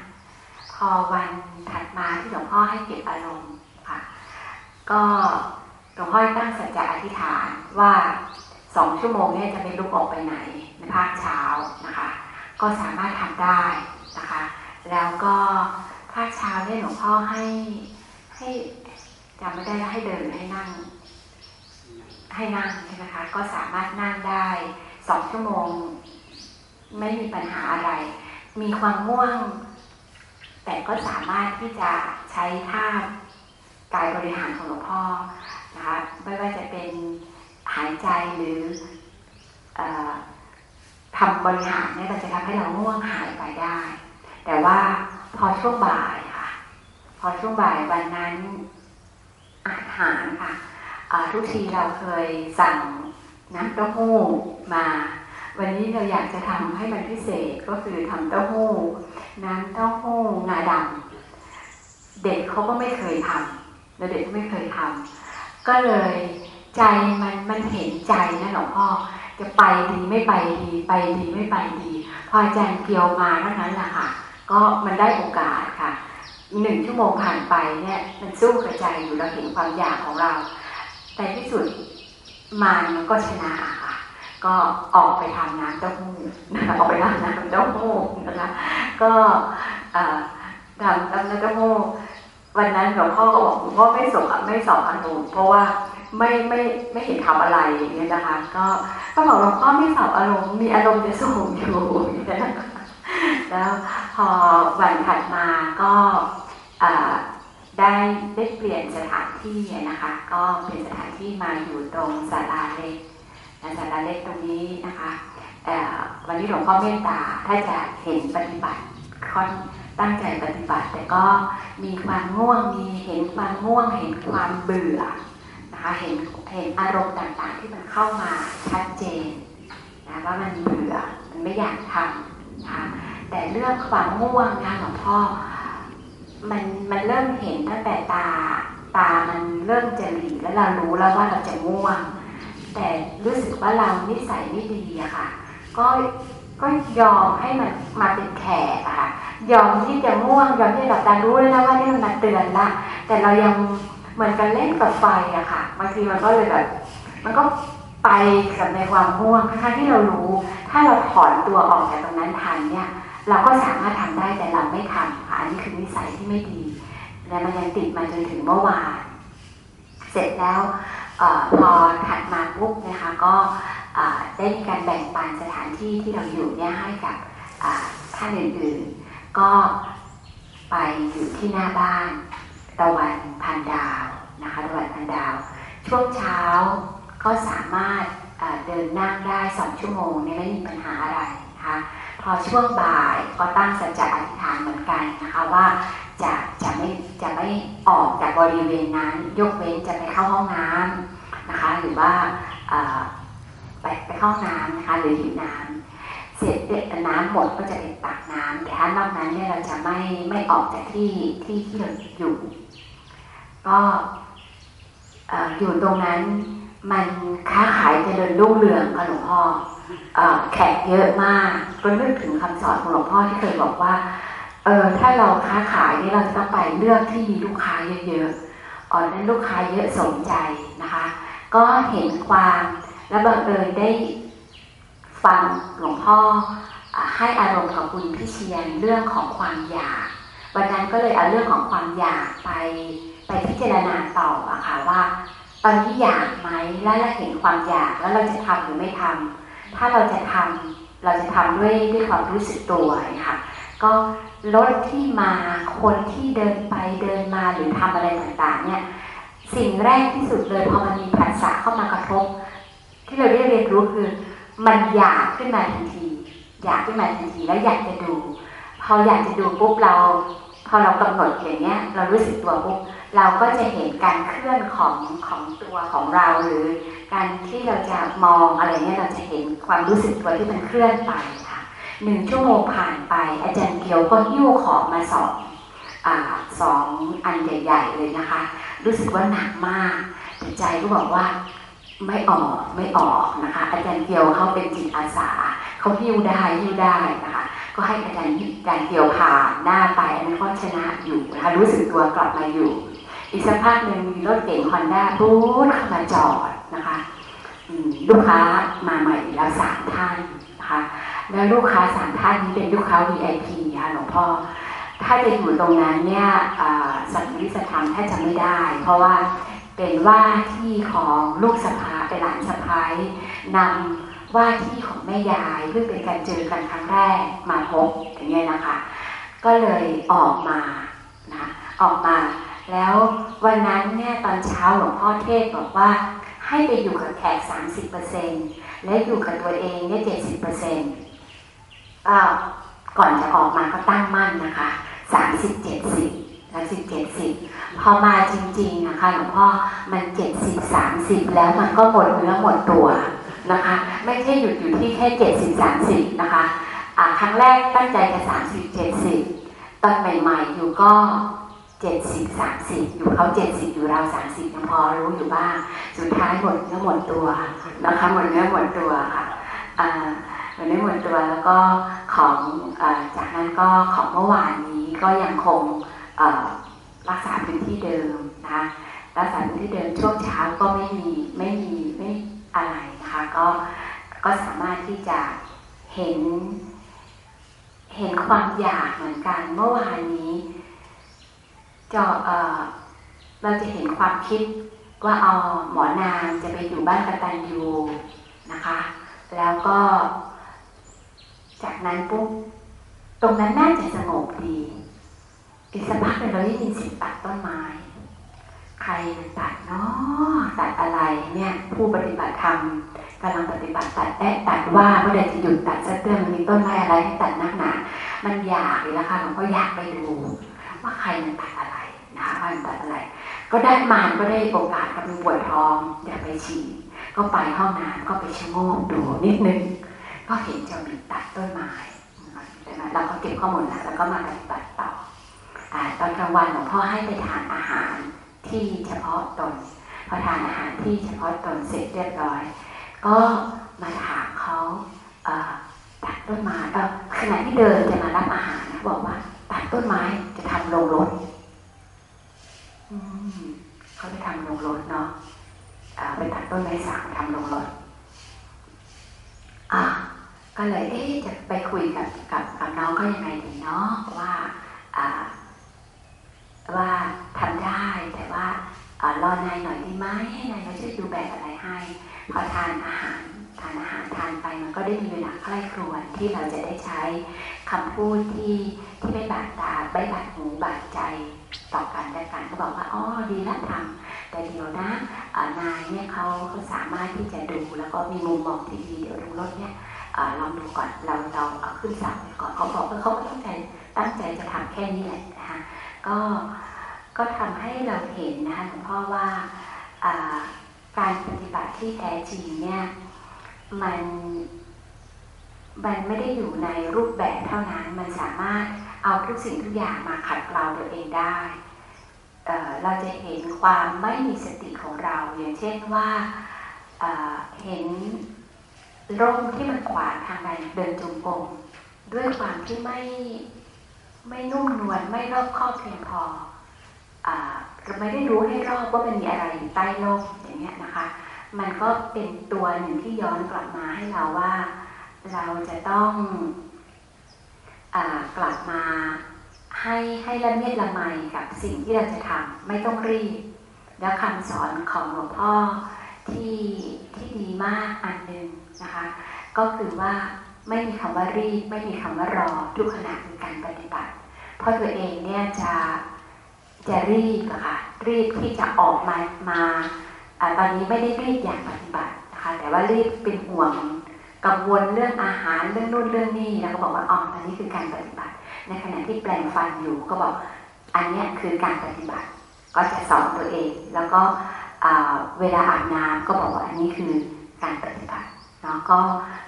พอวันถัดมาที่หลวงพ่อให้เก็บอารมณ์ค่ะก็หลวงพ่อตั้งสัจจะอธิษฐานว่าสองชั่วโมงเนี่ยจะไม่ลุกออกไปไหนในภาคเช้านะคะ ก็สามารถทำได้นะคะ แล้วก็ภาคเช้าเนี่ยหลวงพ่อให้ให้จำไม่ได้ให้เดินให้นั่ง ให้นั่งใช่ไหมคะ ก็สามารถนั่งได้สองชั่วโมง ไม่มีปัญหาอะไร มีความง่วง แต่ก็สามารถที่จะใช้ท่ากายบริหารของหลวงพ่อนะคะไม่ว่าจะเป็นหายใจหรืออ ทำบริหารเนี่ยมันจะทำให้เราง่วงหายไปได้ แต่ว่าพอช่วงบ่ายค่ะ พอช่วงบ่ายวันนั้นอาหารค่ะทุกทีเราเคยสั่งน้ำเต้าหู้มา วันนี้เราอยากจะทำให้มันพิเศษก็คือทำเต้าหู้น้ำเต้าหู้งาดำเด็กเขาก็ไม่เคยทำแล้วเด็กก็ไม่เคยทำก็เลยใจมันมันเห็นใจนะหลวงพ่อ จะไปดีไม่ไปดีไปดีไม่ไปดีพออาจารย์เกียวมาเท่านั้นแหละค่ะ ก็มันได้โอกาสค่ะหนึ่งชั่วโมงผ่านไปเนี่ยมันสู้กับใจอยู่เราเห็นความอยากของเรา แต่ที่สุดมันก็ชนะค่ะ ก็ออกไปทำน้ำเต้าหู้นะคะออกไปทำน้ำเต้าหู้นะคะก็ทำน้ำเต้าหู้วันนั้นหลวงพ่อก็บอกหลวงพ่อไม่ส่งไม่สอบอนุเพราะว่า ไม่ไม่ไม่เห็นทำอะไรเนี่ยนะคะ ก็ก็บอกหลวงพ่อไม่สอบอารมณ์มีอารมณ์จะสูงอยู่แล้วพอวันถัดมาก็ได้ได้เปลี่ยนสถานที่นะคะ ก็เป็นสถานที่มาอยู่ตรงศาลาเล็กศาลาเล็กตรงนี้นะคะวันนี้หลวงพ่อเมตตาถ้าจะเห็นปฏิบัติค่อนตั้งใจปฏิบัติ แต่ก็มีความง่วงมีเห็นความง่วงเห็นความเบื่อ นะคะเห็นเห็นอารมณ์ต่างๆที่มันเข้ามาชัดเจนนะว่ามันเบื่อมันไม่อยากทำนะคะแต่เรื่องความง่วงนะหลวงพ่อมันมันเริ่มเห็นตั้งแต่ตาตามันเริ่มจะหลีแล้วเรารู้แล้วว่าเราจะง่วง แต่รู้สึกว่าเรานิสัยไม่ดีอะค่ะ ก็ก็ยอมให้มันมาเป็นแขกอะค่ะยอมที่จะง่วงยอมที่หลับตารู้แล้วนะว่านี่มันมาเตือนละแต่เรายัง เหมือนกันเล่นกับไฟอะค่ะบางทีมันก็เลยแบบมันก็ไปกับในความง่วงทั้งที่เรารู้ ถ้าเราถอนตัวออกจากตรงนั้นทันเนี่ย เราก็สามารถทำได้แต่เราไม่ทำค่ะอันนี้คือนิสัยที่ไม่ดี และมันยังติดมาจนถึงเมื่อวานเสร็จแล้วอพอถัดมาปุ๊บนะคะก็ได้มีการแบ่งปันสถานที่ที่เราอยู่เนี่ยให้กับท่านอื่นๆ ก็ไปอยู่ที่หน้าบ้าน ตะวันพันดาวนะคะตะวันพันดาว ช่วงเช้าก็สามารถเดินนั่งได้สองชั่วโมงไม่มีปัญหาอะไรนะคะพอช่วงบ่ายก็ตั้งสัจจะอธิษฐานเหมือนกันนะคะว่าจะจะไม่จะไม่ออกจากบริเวณนั้น ยกเว้นจะไปเข้าห้องน้ำนะคะหรือว่าไปไปเข้าน้ำนะคะหรือหิวน้ำเสร็จเด็ดน้ำหมดก็จะไปตักน้ำแต่ถ้านอกนั้นเนี่ยเราจะไม่ไม่ออกจากที่ที่ที่เราอยู่ ก็อยู่ตรงนั้นมันค้าขายเจริญรุ่งเรืองค่ะหลวงพ่อแขกเยอะมากก็นึกถึงคำสอนของหลวงพ่อที่เคยบอกว่าเออถ้าเราค้าขายนี่เราจะต้องไปเลือกที่มีลูกค้าเยอะๆอ๋อนั้นลูกค้าเยอะสนใจนะคะ ก็เห็นความและบังเอิญได้ฟังหลวงพ่อให้อารมณ์ของคุณพิเชียนเรื่องของความอยาก วันนั้นก็เลยเอาเรื่องของความอยากไป ไปพิจารณาต่ออะค่ะว่า ตอนที่อยากไหมแล้วเราเห็นความอยากแล้วเราจะทำหรือไม่ทำถ้าเราจะทำเราจะทำด้วยด้วยความรู้สึกตัวนะคะก็รถที่มาคนที่เดินไปเดินมาหรือทำอะไรต่างๆเนี่ยสิ่งแรกที่สุดเลยพอมันมีผัสสะเข้ามากระทบ ที่เราได้เรียนรู้คือ มันอยากขึ้นมาทันที อยากขึ้นมาทันทีแล้วอยากจะดู พออยากจะดูปุ๊บเรา พอเรากำหนดอย่างเนี้ย เรารู้สึกตัวปุ๊บ เราก็จะเห็นการเคลื่อนของของตัวของเราหรือ การที่เราจะมองอะไรเนี้ยเราจะเห็นความรู้สึกตัวที่มันเคลื่อนไปค่ะหนึ่งชั่วโมงผ่านไป อาจารย์เกียวก็หิ้วของมาสองอสองอันใหญ่ๆเลยนะคะ รู้สึกว่าหนักมากใจก็บอกว่าไม่ออกไม่ออกนะคะ อาจารย์เกียวเขาเป็นจิตอาสาเขาหิ้วได้หิ้วได้นะคะก็ให้อาจารย์อาจารย์เกียวผ่านหน้าไปอันนั้นก็ชนะอยู่นะคะรู้สึกตัวกลับมาอยู่ อีกสักพักหนึ่งมีรถเก๋งฮอนด้าบู๊เข้ามาจอดนะคะลูกค้ามาใหม่แล้วสามท่านนะคะแล้วลูกค้าสามท่านนี้เป็นลูกค้า VIP ค่ะหลวงพ่อถ้าจะอยู่ตรงนั้นเนี่ยสัตว์วิสธรรมถ้าจะไม่ได้ เพราะว่าเป็นว่าที่ของลูกสะพ้าเป็นหลานสะพ้ายนำว่าที่ของแม่ยายเพื่อเป็นการเจอกันครั้งแรกมาพบอย่างเงี้ยนะคะ ก็เลยออกมานะออกมา แล้ววันนั้นเนี่ยตอนเช้าหลวงพ่อเทศบอกว่าให้ไปอยู่กับแขก 30%และอยู่กับตัวเองเนี่ย70%ก่อนจะออกมาก็ตั้งมั่นนะคะ30-70แล้วสิบเจ็ดสิบพอมาจริง ๆนะคะหลวงพ่อมันเจ็ดสิบสามสิบแล้วมันก็หมดเนื้อหมดตัวนะคะ ไม่ใช่หยุดอยู่ที่แค่เจ็ดสิบสามสิบนะคะครั้งแรกตั้งใจจะสามสิบเจ็ดสิบตอนใหม่ ๆ อยู่ก็ เจ็ดสิบสามสิบอยู่เขาเจ็ดสิบอยู่เราสามสิบยังพอรู้อยู่บ้าง สุดท้ายหมดเนื้อหมดตัวนะคะหมดเนื้อหมดตัวค่ะหมดเนื้อหมดตัวแล้วก็ของอจากนั้นก็ของเมื่อวานนี้ก็ยังคงรักษาพื้นที่เดิมนะคะรักษาพื้นที่เดิมช่วงเช้าก็ไม่มีไม่มีไม่อะไรนะคะก็ก็สามารถที่จะเห็น เห็นความอยากเหมือนกันเมื่อวานนี้ จอเราจะเห็นความคิดว่าเอาหมอนางจะไปอยู่บ้านกตันยูนะคะ แล้วก็ จากนั้นปุ๊บตรงนั้นน่าจะสงบดีอีกสักพักหนึ่งเราได้ยินเสียงตัดต้นไม้ ใครตัดเนาะตัดอะไรเนี่ยผู้ปฏิบัติธรรมกำลังปฏิบัติตัดแอะตัดว่าเมื่อใดจะหยุดตัดสักเรื่องมันมีต้นไม้อะไรให้ตัดนักหนา มันอยากเลยละค่ะหลวงพ่ออยากไปดู ว่าใครมันตัดอะไร นะคะว่ามันตัดอะไร ก็ได้มานก็ได้โอกาสกับมีปวดท้องอยากไปฉี่ก็ไปห้องน้ำก็ไปชะโงกดูนิดนึง ก็เห็นเจ้ามีตัดต้นไม้เราก็เก็บข้อมูลแล้วแล้วก็มาปฏิบัติต่อตอนกลางวันหลวงพ่อให้ไปทานอาหารที่เฉพาะตนพอทานอาหารที่เฉพาะตนเสร็จเรียบร้อย ก็มาถามเขาตัดต้นไม้เออขณะที่เดินจะมารับอาหารนะบอกว่าตัดต้นไม้จะทำโรงรถ เขาไปทำโรงรถเนาะไปตัดต้นไม้สักทำโรงรถอ่าก็เลยเอ๊ะจะไปคุยกับกับกับน้องก็ยังไงดีเนาะว่าอ่าว่าทำได้แต่ว่ารอนายหน่อยดีไหมให้นายมาช่วยดูแบบอะไรให้พอทานอาหาร ทานอาหารทานไปมันก็ได้มีเวลาใกล้ครวนที่เราจะได้ใช้คำพูดที่ที่ไม่บาดตาไม่บาดหูบาดใจต่อกันและกันก็บอกว่าอ๋อดีแล้วทำแต่เดี๋ยวนะนายเนี่ยเขาเขาสามารถที่จะดูแล้วก็มีมุมมองที่ดีเดี๋ยวดูรถเนี่ยลองดูก่อนเราเราเอาขึ้นสั่งไปก่อนเขาบอกว่าเขาตั้งใจตั้งใจจะทำแค่นี้แหละนะคะก็ก็ทำให้เราเห็นนะคะหลวงพ่อว่าการปฏิบัติที่แท้จริงเนี่ย มันมันไม่ได้อยู่ในรูปแบบเท่านั้น มันสามารถเอาทุกสิ่งทุกอย่างมาขัดเกลาตัวเองได้เเราจะเห็นความไม่มีสติของเรา อย่างเช่นว่าเเห็นร่มที่มันขวางทางใดเดินจงกรมด้วยความที่ไม่ไม่นุ่มนวลไม่รอบคอบเพียงพอเราไม่ได้รู้ให้รอบว่ามันมีอะไรอยู่ใต้โลกอย่างเงี้ยนะคะ มันก็เป็นตัวหนึ่งที่ย้อนกลับมาให้เราว่า เราจะต้องอกลับมาให้ให้ละเมียดละไมกับสิ่งที่เราจะทำไม่ต้องรีบ แล้วคำสอนของหลวงพ่อที่ที่ดีมากอันหนึ่งนะคะ ก็คือว่าไม่มีคำว่ารีบ ไม่มีคำว่ารอทุกขณะในการปฏิบัติ เพราะตัวเองเนี่ยจะจะรีบอะค่ะรีบที่จะออกมามา ตอนนี้ไม่ได้รีบอย่างปฏิบัตินะคะแต่ว่ารีบเป็นห่วงกังวลเรื่องอาหารเรื่องนู่นเรื่องนี้แล้วก็บอกว่าอ๋ออันนี้คือการปฏิบัติ ในขณะที่แปลงฟันอยู่ก็บอกอันนี้คือการปฏิบัติ ก็จะสอนตัวเอง แล้วก็เวลาอาบน้ำก็บอกว่าอันนี้คือการปฏิบัติเนาะก็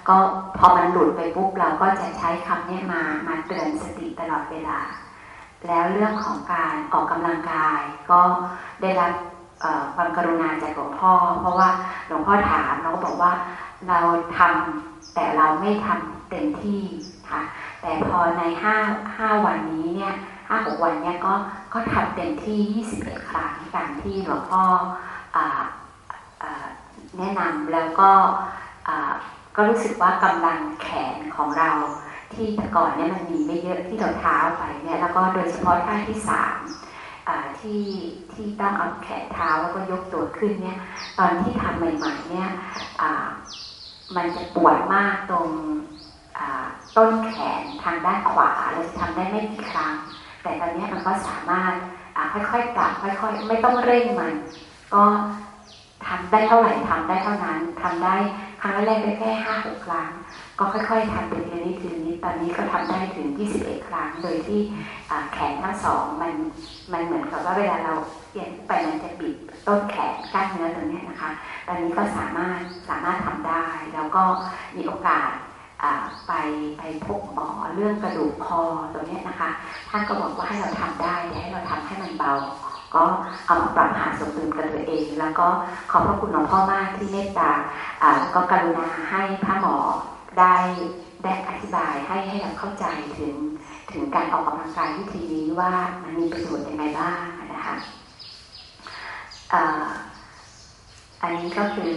ก็พอมันหลุดไปปุ๊บเราก็จะใช้คำนี้มามาเตือนสติตลอดเวลา แล้วเรื่องของการออกกำลังกายก็ได้รับ ความกรุณาจากหลวงพ่อ เพราะว่าหลวงพ่อถามเราก็บอกว่าเราทำแต่เราไม่ทำเต็มที่ค่ะแต่พอในห้าห้าวันนี้เนี่ยห้าหกวันเนี่ยก็ก็ทำเต็มที่21ครั้งตามที่หลวงพ่อแนะนำแล้วก็ก็รู้สึกว่ากำลังแขนของเรา ที่แต่ก่อนเนี่ยมันมีไม่เยอะที่เราเท้าไปเนี่ยแล้วก็โดยเฉพาะท่าที่สาม ที่ที่ต้องเอาแขนเท้าแล้วก็ยกตัวขึ้นเนี่ย ตอนที่ทำใหม่ๆเนี่ยมันจะปวดมากตรงต้นแขนทางด้านขวาเราจะทำได้ไม่กี่ครั้ง แต่ตอนนี้มันก็สามารถค่อยๆปรับค่อยๆ ไม่ต้องเร่งมัน ก็ทำได้เท่าไหร่ทำได้เท่านั้นทำได้ครั้งแรกได้แค่ห้าหกครั้ง ก็ค่อยๆทำเป็นทีนี้ทีนี้ตอนนี้ก็ทำได้ถึง 21 ครั้ง โดยที่แขนทั้งสองมันมันเหมือนกับว่าเวลาเราเปลี่ยนไปมันจะบิดต้นแขนกล้ามเนื้อตรงนี้นะคะ ตอนนี้ก็สามารถสามารถทำได้ แล้วก็มีโอกาสไปไปพบหมอเรื่องกระดูกคอตรงนี้นะคะ ท่านก็บอกว่าให้เราทำได้แต่ให้เราทำให้มันเบา ก็เอามาปรับหาสมดุลกับตัวเอง แล้วก็ขอบพระคุณหลวงพ่อมากที่เมตตาก็กรุณาให้พระหมอ ได้ได้อธิบายให้ให้เราเข้าใจถึงถึงการออกกำลังกายวิธีนี้ว่ามันมีประโยชน์ยังไงบ้างนะคะอันนี้ก็คือ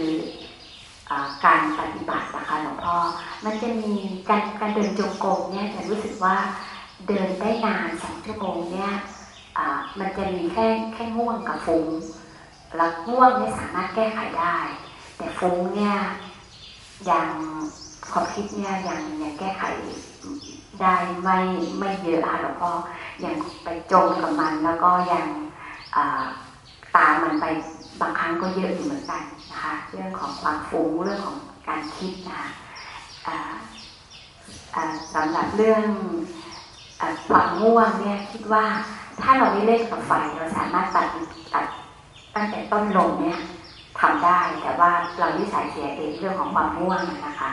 การปฏิบัตินะคะหลวงพ่อ มันจะมีการการเดินจงกรมเนี่ยจะรู้สึกว่าเดินได้นานสองชั่วโมงเนี่ยมันจะมีแค่แค่ง่วงกับฟุ้งแล้วง่วงเนี่ยสามารถแก้ไขได้ แต่ฟุ้งเนี่ยยัง ความคิดเนี่ยยังยังแก้ไขได้ไม่ไม่เยอะค่ะหลวงพ่อยังไปจมกับมันแล้วก็ยังตามมันไปบางครั้งก็เยอะอยู่เหมือนกันนะคะ เรื่องของความฟุ้งเรื่องของการคิดนะคะสำหรับเรื่องความง่วงเนี่ยคิดว่าถ้าเราไม่เล่นกับไฟเราสามารถตัดตัดตั้งแต่ต้นลมเนี่ยทำได้แต่ว่าเรานิสัยเสียเองเรื่องของความง่วงนะคะ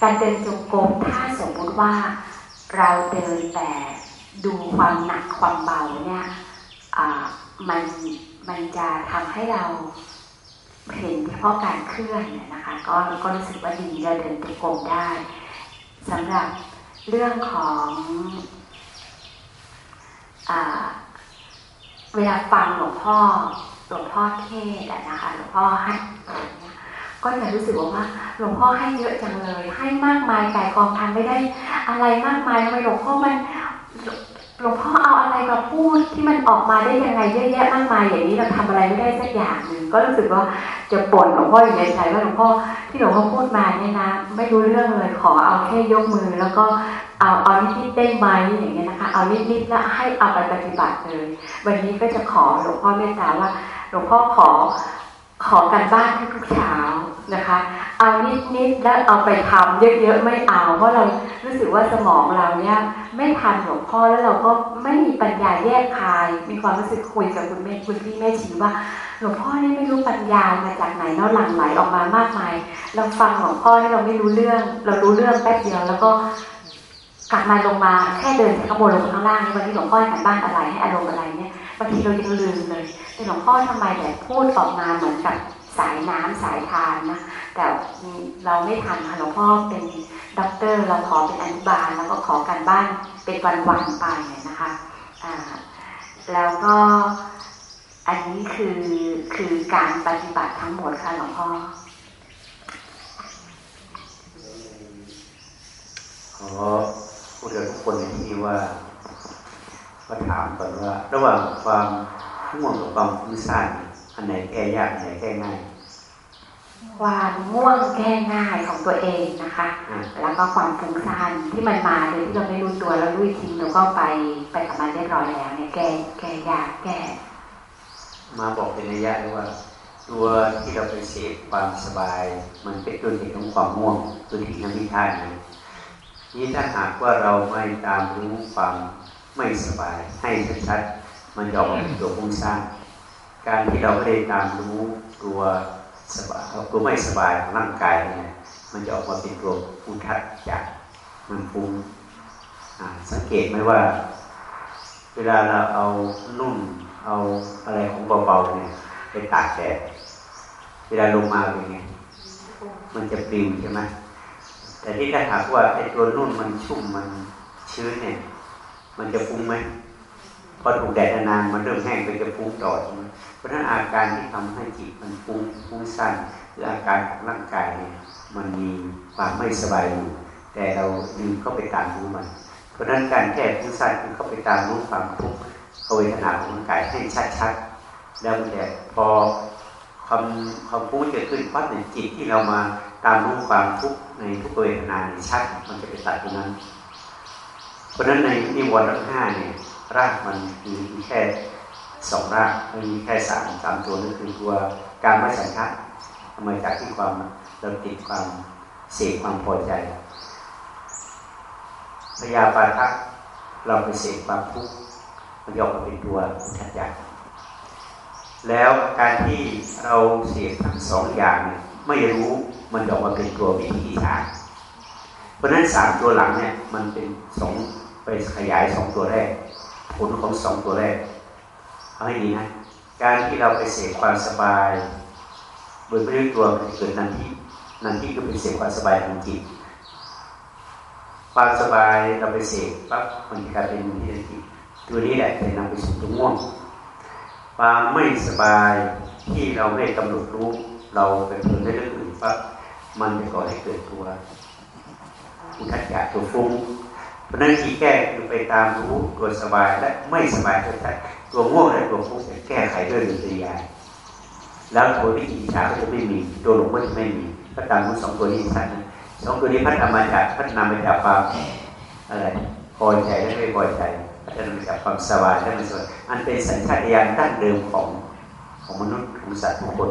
การเดินจงกรมถ้าสมมุติว่าเราเดินแต่ดูความหนักความเบาเนี่ยมันมันจะทำให้เราเห็นเฉพาะการเคลื่อนนะคะ ก็ก็รู้สึกว่าดีเราเดินจงกรมได้สำหรับเรื่องของอเวลาฟังหลวงพ่อหลวงพ่อเทศนะคะหลวงพ่อให้ ก็จะรู้สึกว่าหลวงพ่อให้เยอะจังเลย ให้มากมายไก่กองทันไม่ได้อะไรมากมายทำไมหลวงพ่อมันหลวงพ่อเอาอะไรมาพูดที่มันออกมาได้ยังไงเยอะแยะมากมายอย่างนี้เราทำอะไรไม่ได้สักอย่างหนึ่งก็รู้สึกว่าจะป่นหลวงพ่ออย่างใจว่าหลวงพ่อที่หลวงพ่อพูดมาเนี่ยนะไม่รู้เรื่องเลยขอเอาแค่ยกมือ แล้วก็เอาเอานิดๆได้ไหมอย่างเงี้ยนะคะเอานิดๆแล้วให้เอาไปปฏิบัติเลย วันนี้ก็จะขอหลวงพ่อเมตตาว่าหลวงพ่อขอ ขอกันบ้านทุกเช้านะคะ เอานิดๆแล้วเอาไปทำเยอะๆไม่เอา เพราะเรารู้สึกว่าสมองเราเนี่ยไม่ทันหลวงพ่อแล้วเราก็ไม่มีปัญญาแยกคาย มีความรู้สึกคุยกับคุณแม่คุณพี่แม่ชีว่าหลวงพ่อนี่ไม่รู้ปัญญามาจากไหนเนาะหลั่งไหลออกมามากมาย เราฟังหลวงพ่อที่เราไม่รู้เรื่อง เรารู้เรื่องแป๊บเดียวแล้วก็กลับมาลงมาแค่เดินจากข้างบนลงข้างล่างนี่วันนี้หลวงพ่อให้กันบ้านอะไรให้อารมณ์อะไรเนี่ยบางทีเรายังลืมเลย หลวงพ่อทำไมแต่พูดออกมาเหมือนกับสายน้ำสายทานนะแต่เราไม่ทันค่ะหลวงพ่อเป็นด็อกเตอร์เราขอเป็นอนุบาลแล้วก็ขอการบ้านเป็นวันๆไปนะคะแล้วก็อันนี้คือคือการปฏิบัติทั้งหมดค่ะหลวงพ่อขอพูดกับทุกคนในที่นี้ว่าก็ถามก่อนว่า ระหว่างความ ง่วงกับความฟุ้งซ่านอันไหนแก้ยากอันไหนแก้ง่าย ความง่วงแก้ง่ายของตัวเองนะคะ แล้วก็ความฟุ้งซ่านที่มันมาโดยที่เราไม่รู้ตัวแล้วรู้ทีเราก็ไปไปกับมันเรียบร้อยแล้วเนี่ยแก้แก้ยากแก้ มาบอกเป็นระยะเลยว่า ตัวที่เราไปเสพความสบาย มันเป็นตัวเหตุของความง่วงตัวที่น้ำมิทานนะนี่ถ้าหากว่าเราไม่ตามรู้ความไม่สบายให้ชัดๆ มันจะออกมาเป็นตัวฟุ้งซ่านการที่เราไม่ได้ตามรู้ตัวสบายตัวไม่สบายของร่างกายเนี่ยมันจะออกมาเป็นตัวฟุ้งทัดจากมันฟุ้งสังเกตไหมว่า เวลาเราเอานุ่มเอาอะไรของเบาๆเนี่ยไปตากแดดเวลาลงมาเป็นไงมันจะปลิวใช่ไหมแต่ที่ถ้าหากว่าไอ้ตัวนุ่นมันชุ่มมันชื้นเนี่ย มันจะฟุ้งไหม พอถูกแดดนานมันเริ่มแห้งไปจะฟุ้งต่อใช่ไหมเพราะฉะนั้นอาการที่ทำให้จิตมันฟุ้งฟุ้งสั้นหรืออาการของร่างกายเนี่ยมันมีความไม่สบายอยู่ แต่เราลืมเข้าไปตามรู้มัน เพราะฉะนั้นการแก้ฟุ้งสั้นคือเข้าไปตามรู้ความทุกข์เวทนาของร่างกายให้ชัดๆแล้วมันจะพอความความฟุ้งเกิดขึ้นปั๊บในจิตที่เรามาตามรู้ความทุกข์ในทุกเวทนาชัดมันจะไปตัดตรงนั้น เพราะฉะนั้นในนิวรณ์ทั้งห้าเนี่ย รากมันมีแค่สองรากมันมีแค่สามสามตัวนั่นคือตัวการไม่สันทัดมจากที่ความเราติดความเสพความพอใจพยาบาทักเราไปเสพความทุกข์มันยอมมาเป็นตัวทัดยักแล้วการที่เราเสพทั้งสองอย่างเนี่ยไม่รู้มันออกมาเป็นตัววิธีทางเพราะนั้นสามตัวหลังเนี่ยมันเป็นสองไปขยายสองตัวแรก ผลของสองตัวแรกเอาให้ดีนะ การที่เราไปเสพความสบายบนไม่รู้ตัวเกิดนันที่นันที่ก็เป็นเสพความสบายทางจิตความสบายเราไปเสพปั๊บมันกลายเป็นมีทันจิตตัวนี้แหละจะนำไปสู่ตัวง่วงความไม่สบายที่เราไม่กำหนดรู้ เราไปเพิ่มในเรื่องอื่นปั๊บมันจะก่อให้เกิดตัวอุทัจจะตัวฟุ้ง เพราะนั้นที่แก้คือไปตามรู้ตัวสบายและไม่สบายตัวใจตัวง่วงและตัวฟุ้งจะแก้ไขด้วยหนึ่งปริยาแล้วตัววิจิตรชาก็จะไม่มีตัวหลงก็จะไม่มีก็ตามรู้สองตัวนี้ชัดนสองตัวนี้พัฒนามาจากพัฒนามาจากความอะไรพอใจและไม่พอใจพัฒนามาจากความสบายและไม่สบายอันเป็นสัญชาตญาณตั้งเดิมของของมนุษย์ของสัตว์ทุกคน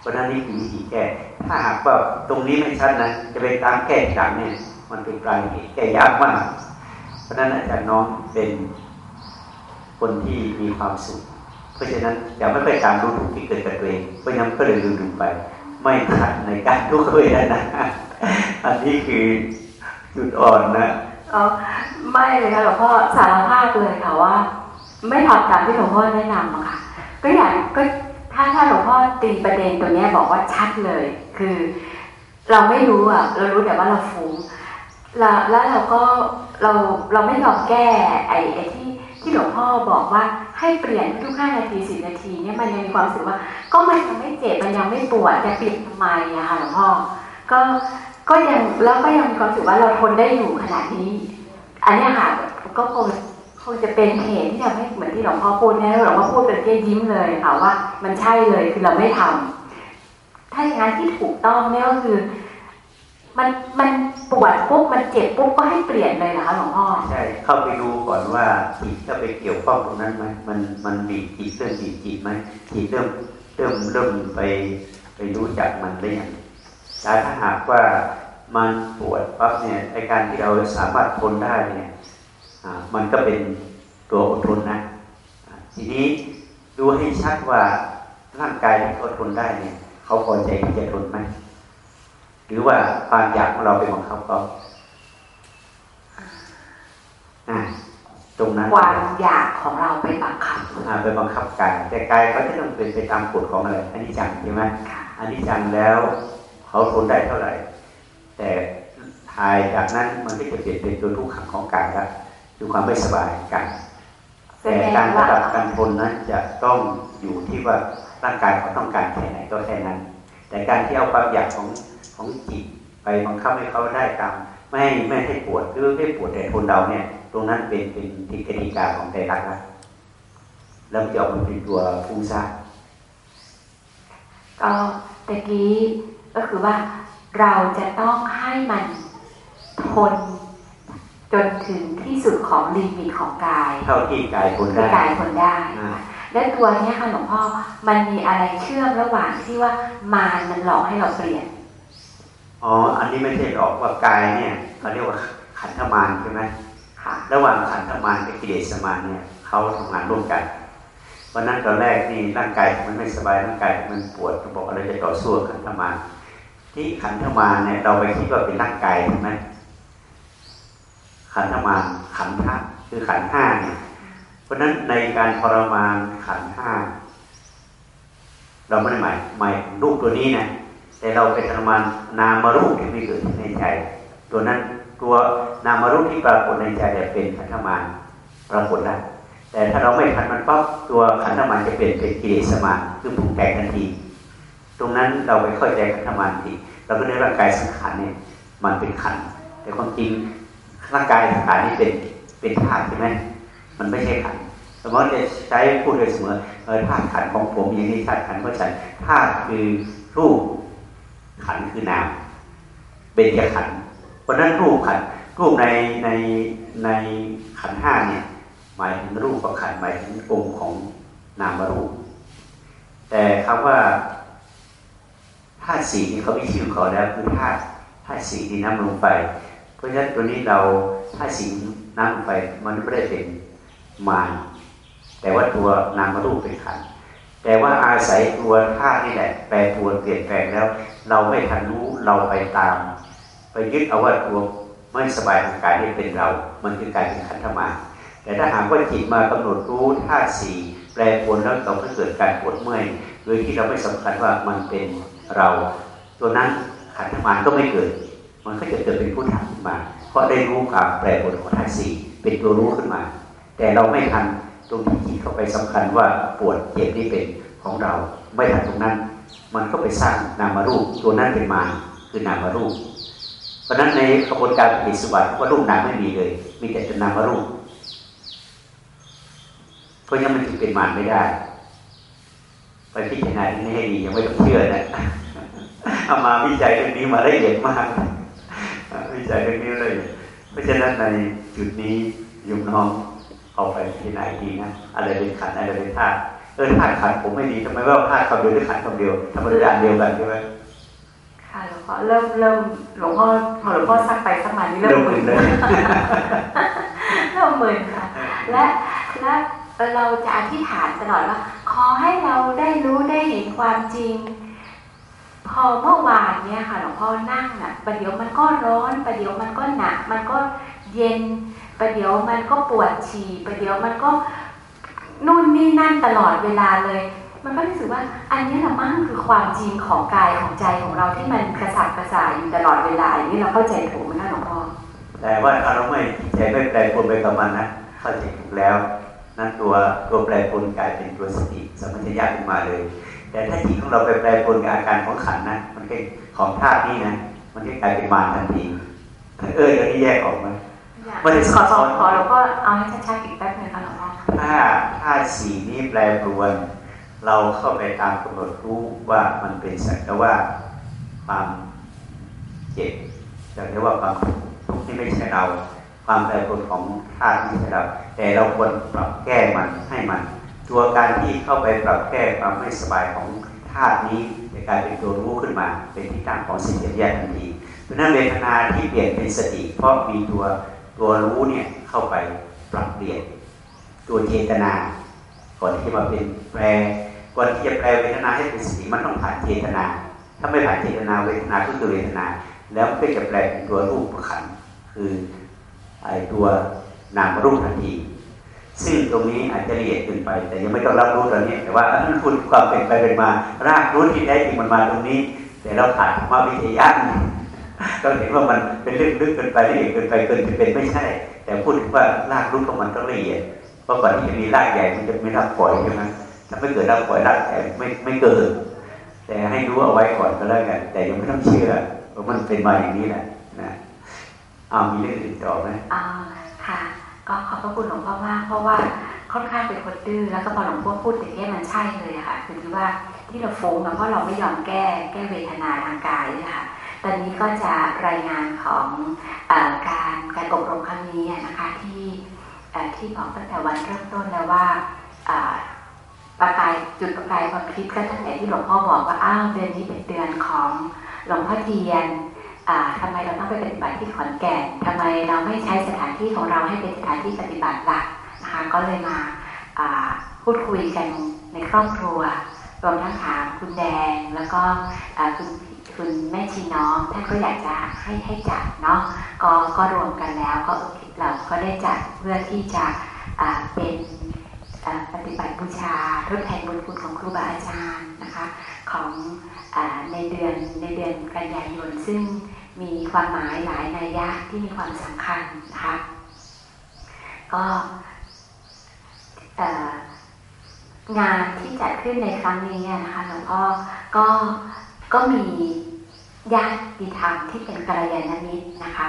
เพราะนั้นนี่คือวิธีแก้ ถ้าหากว่าตรงนี้ไม่ชัดนะ จะไปตามแก้หลังเนี่ย มันเป็นปลายเหตุแก้ยากมาก เพราะนั้นอาจารย์น้องเป็นคนที่มีความสุข เพราะฉะนั้นอย่าไม่ไปตามรู้ถูกที่เกิดกับตัวเอง เพราะนั้นก็เลยลืมดูไป ไม่ขัดในการทุกข์เลยนะอันนี้คือจุดอ่อนนะอ๋อไม่เลยค่ะหลวงพ่อสารภาพเลยค่ะว่า ไม่ทำตามที่หลวงพ่อแนะนำอะค่ะ ก็อยากก็ถ้าถ้าหลวงพ่อตีประเด็นตัวนี้บอกว่าชัดเลย คือ เราไม่รู้อะเรารู้แต่ว่าเราฟุ้ง แล้วแล้วเราก็เราเราไม่ยอมแก้ไอ้ไอ้ที่ที่หลวงพ่อบอกว่าให้เปลี่ยนทุกห้านาทีสินาทีเนี่ยมันยังมีความรู้สึกว่า ก็มันยังไม่เจ็บมันยังไม่ปวดจะเปลี่ยนทำไมอะค่ะหลวงพ่อก็ก็ยังแล้วก็ยังมีความรู้สึกว่าเราทนได้อยู่ขนาดนี้ อันนี้ค่ะก็คงคงจะเป็นเหตุที่ทำให้เหมือนที่หลวงพ่อพูดนะหลวงพ่อพูดเป็นเกี้ยิ้มเลยค่ะว่า มันใช่เลยคือเราไม่ทำถ้าอย่างนั้นที่ถูกต้องเนี่ยก็คือ มันมันปวดปุ๊บมันเจ็บปุ๊บก็ให้เปลี่ยนเลยนะคะหลวงพ่อใช่เข้าไปดูก่อนว่าจิตจะไปเกี่ยวข้องตรงนั้นไหมมันมันมีจิตเรื่องจิตจิตไหมจิตเริ่มเริ่มเริ่มไปไปรู้จักมันได้ยังแต่ถ้าหากว่ามันปวดปั๊บเนี่ยในการที่เราสามารถทนได้เนี่ยมันก็เป็นตัวอดทนนะทีนี้ดูให้ชัดว่าร่างกายที่เขาทนได้เนี่ย เขาพอใจที่จะทนไหม รือว่าความอยากของเราไปบังคับเขาตรงนั้นความอยากของเราไปบังคับไปบังคับกายแต่กายเขาจะต้องเป็นไปตามกฎของอะไรอันนี้จังใช่ไหมอันนี้จังแล้วเขาทนได้เท่าไหร่ แต่ทายจากนั้นมันก็จะเปลี่ยนเป็นตัวทุกขังของกายแล้วคือความไม่สบายกันแต่การระดับการทนนั้นจะต้องอยู่ที่ว่าร่างกายเขาต้องการแค่ไหนก็แค่นั้น แต่การที่เอาความอยากของ ของจิตไปบังคับให้เขาได้ตามไม่ให้ไม่ให้ปวดหรือให้ปวดแต่ทนเราเนี่ย ตรงนั้นเป็นเป็นทิฏฐิกาของใจรักนะแล้วจะออกมาเป็นตัวฟุ้งซ่านก็ตะกี้ก็คือว่าเราจะต้องให้มันทนจนถึงที่สุดของลิมิตของกาย เท่าที่กายทนได้กายทนได้ และตัวนี้ค่ะหลวงพ่อมันมีอะไรเชื่อมระหว่างที่ว่ามารมันหลอกให้เราเปลี่ยน อ๋อ อันนี้ไม่ใช่หลอกว่ากายเนี่ยเขาเรียกว่าขันธมารใช่ไหมระหว่างขันธมารกับกิเลสมารเนี่ยเขาทำงานร่วมกันวันนั้นตอนแรกนี่ร่างกายมันไม่สบายร่างกายมันปวดบอกอะไรจะต่อสู้ขันธมารที่ขันธมารเนี่ยเราไปคิดว่าเป็นร่างกายใช่ไหมขันธมารขันธ์คือขันห้าเนี่ยเพราะนั้นในการทรมานขันห้าเราไม่ได้หมายหมายรูปตัวนี้นะ แต่เราไปทรมานนามารูปที่ไม่เกิดในใจ ตัวนั้นตัวนามารูปที่ปรากฏในใจเนี่ยเป็นขันธมารปรากฏแล้วแต่ถ้าเราไม่ทันมันปั๊บตัวขันธมารจะเปลี่ยนเป็นกิเลสมารคือผูกแตกทันที ตรงนั้นเราไปเข้าใจขันธมารทีเราก็ได้ร่างกายสังขารเนี่ยมันเป็นขันแต่ความจริงร่างกายสังขารนี่เป็นเป็นธาตุใช่ไหมมันไม่ใช่ขันสมมติจะใช้พูดโดยเสมอเออธาตุขันของผมอย่างนี้ธาตุขันของฉันธาตุคือรูป ขันคือนามเบญจขันเพราะนั้นรูปขันรูปในในในขันห้าเนี่ยหมายถึงรูปของขันหมายถึงองค์ของนามรูป แต่คำว่าธาตุสีนี่เขาไม่ชื่อเขาแล้วคือธาตุธาตุสีที่น้ำลงไป เพราะฉะนั้นตัวนี้เราถ้าสิ่น้ำลงไปมันไม่ได้เป็นมารแต่ว่าตัวนามรูปเป็นขันแต่ว่าอาศัยตัวธาตุนี่แหละแปรปรวนเปลี่ยนแปลงแล้ว เราไม่ทันรู้เราไปตาม ไปยึดเอาว่าตัวไม่สบายทางกายนี่เป็นเรา มันคือกายเป็นขันธมาแต่ถ้าหากว่าจิตมากำหนดรู้ธาตุสี่แปรปรวนแล้วเราก็เกิดการปวดเมื่อยโดยที่เราไม่สำคัญว่ามันเป็นเรา ตัวนั้นขันธมานก็ไม่เกิด มันก็จะเกิดเป็นผู้ทำขึ้นมา เพราะได้รู้ความแปรปรวนของธาตุสี่เป็นตัวรู้ขึ้นมา แต่เราไม่ทันตรงที่จิตเข้าไปสำคัญว่าปวดเจ็บนี่เป็นของเรา ไม่ทันตรงนั้น มันก็ไปสร้างนามารูปตัวนั้นเป็นมาคือนามารูป เพราะนั้นในกระบวนการปฏิสวัสดิ์ว่ารูปนามไม่มีเลย มีแต่เป็นนามารูป เพราะยังมันจึงเป็นมารไม่ได้ไปพิจารณาที่นี่ให้ดียังไม่ต้องเชื่อนะเอามาวิจัยเรื่องนี้มาละเอียดมากวิจัยเรื่องนี้เลยเพราะฉะนั้นในจุดนี้ยุมน้องเอาไปที่ไหนดีนะอะไรเป็นขันอะไรเป็นธาตุ เออธาตุขันผมไม่ดีทำไมว่าธาตุคำเดียวหรือขันคำเดียวทำไมเป็นอันเดียวกันใช่ไหมค่ะหลวงพ่อเริ่มเริ่มหลวงพ่อพอหลวงพ่อสักไปสักมานี่เริ่มมึนเลยเริ่มมึนค่ะ และและเราจะอธิษฐานตลอดว่า ขอให้เราได้รู้ได้เห็นความจริง พอเมื่อวานเนี้ยค่ะหลวงพ่อนั่งอะประเดี๋ยวมันก็ร้อนประเดี๋ยวมันก็หนัก มันก็เย็นประเดี๋ยวมันก็ปวดฉี่ประเดี๋ยวมันก็ นู่นนี่นั่นตลอดเวลาเลย มันก็รู้สึกว่าอันนี้ละมั่งคือความจริงของกายของใจของเราที่มันกระสับกระส่ายอยู่ตลอดเวลาอย่างนี้เราเข้าใจถูกไหมคะหลวงพ่อแต่ว่าถ้าเราไม่ใจไม่แปลปรวนไปกับมันนะเข้าใจถูกแล้วนั่นตัวตัวแปลปรวนกลายเป็นตัวสติสมัญญาขึ้นมาเลย แต่ถ้าจิตของเราไปแปลปรวนกับอาการของขันนะ มันเป็นของธาตุนี้นะมันก็กลายเป็นมารทันทีเอออย่างนี้แยกออกไหมมันขอขอขอแล้วก็เอาให้ชัดๆอีกแป๊บนึงค่ะหลวงพ่อ ถ้าถ้าสีนี้แปลปรวน เราเข้าไปตามกำหนดรู้ว่ามันเป็นสักแต่ว่าความเจ็บจะเรียกว่าความทุกข์ที่ไม่ใช่เรา ความแปรปรวนของธาตุที่ไม่ใช่เรา แต่เราควรปรับแก้มันให้มัน ตัวการที่เข้าไปปรับแก้ความไม่สบายของธาตุนี้จะกลายเป็นตัวรู้ขึ้นมา เป็นที่ตั้งของสิ่งแยกทันทีเพราะนั้นเวทนาที่เปลี่ยนเป็นสติเพราะมีตัวตัวรู้เนี่ยเข้าไปปรับเปลี่ยน ตัวเจตนา ก่อนที่จะมาเป็นแปลก่อนที่จะแปลเวทนาให้เป็นสติมันต้องผ่านเจตนา ถ้าไม่ผ่านเจตนาเวทนาก็คือเวทนา แล้วก็จะแปลเป็นตัวรูปขันคือไอตัวนามรูปทันทีซึ่งตรงนี้อาจจะละเอียดเกินไป แต่ยังไม่ต้องรับรู้ตอนนี้ แต่ว่าอันพูดความเป็นไปเป็นมา รากรู้ที่แท้จริงมันมาตรงนี้ แต่เราขาดธรรมวิทยาก็เห็นว่ามันเป็นเรื่องลึกเกินไปละเอียดเกินไปเกินจะเป็นไม่ใช่ แต่พูดถึงว่ารากรู้ของมันต้องละเอียด เพราะก่อนที่จะมีรากใหญ่มันจะไม่รากปล่อยใช่ไหมถ้าไม่เกิดรากปล่อยรากใหญ่ไม่ไม่เกิด แต่ให้รู้เอาไว้ก่อนก็แล้วกันแต่ยังไม่ต้องเชื่อว่ามันเป็นมาอย่างนี้แหละนะอามีเรื่องอื่นต่อไหมอ่าค่ะ ก็ขอบพระคุณหลวงพ่อมากเพราะว่าค่อนข้างเป็นคนดื้อแล้วก็พอหลวงพ่อพูดอย่างนี้มันใช่เลยค่ะ คือว่าที่เราฟุ้งเพราะเราไม่ยอมแก้แก้เวทนาทางกายนะคะตอนนี้ก็จะรายงานของอการการอบรมครั้งนี้นะคะที่ ที่บอกตั้งแต่วันเริ่มต้นแล้วว่าประกายจุดประกายความคิดก็ตั้งแต่ที่หลวงพ่อบอกว่าอ้าวเดือนนี้เป็นเดือนของหลวงพ่อเทียนทำไมเราต้องไปปฏิบัติที่ขอนแก่นทำไมเราไม่ใช้สถานที่ของเราให้เป็นสถานที่ปฏิบัติหลักนะคะก็เลยมาพูดคุยกันในครอบครัวรวมทั้งถามคุณแดงแล้วก็คุณคุณแม่ชีน้องท่านก็อยากจะให้ให้จัดเนาะก็ก็รวมกันแล้วก็เเราก็ได้จัดเพื่อที่จะเป็นปฏิบัติบูชาทดแทนบุญคุณของครูบาอาจารย์นะคะของอในเดือนในเดือนกันยายนซึ่งมีความหมายหลายนัยยะที่มีความสำคัญนะคะก็งานที่จัดขึ้นในครั้งนี้นะคะหลวงพ่อก็ก็มีญาติธรรมที่เป็นกัลยาณมิตรนะคะ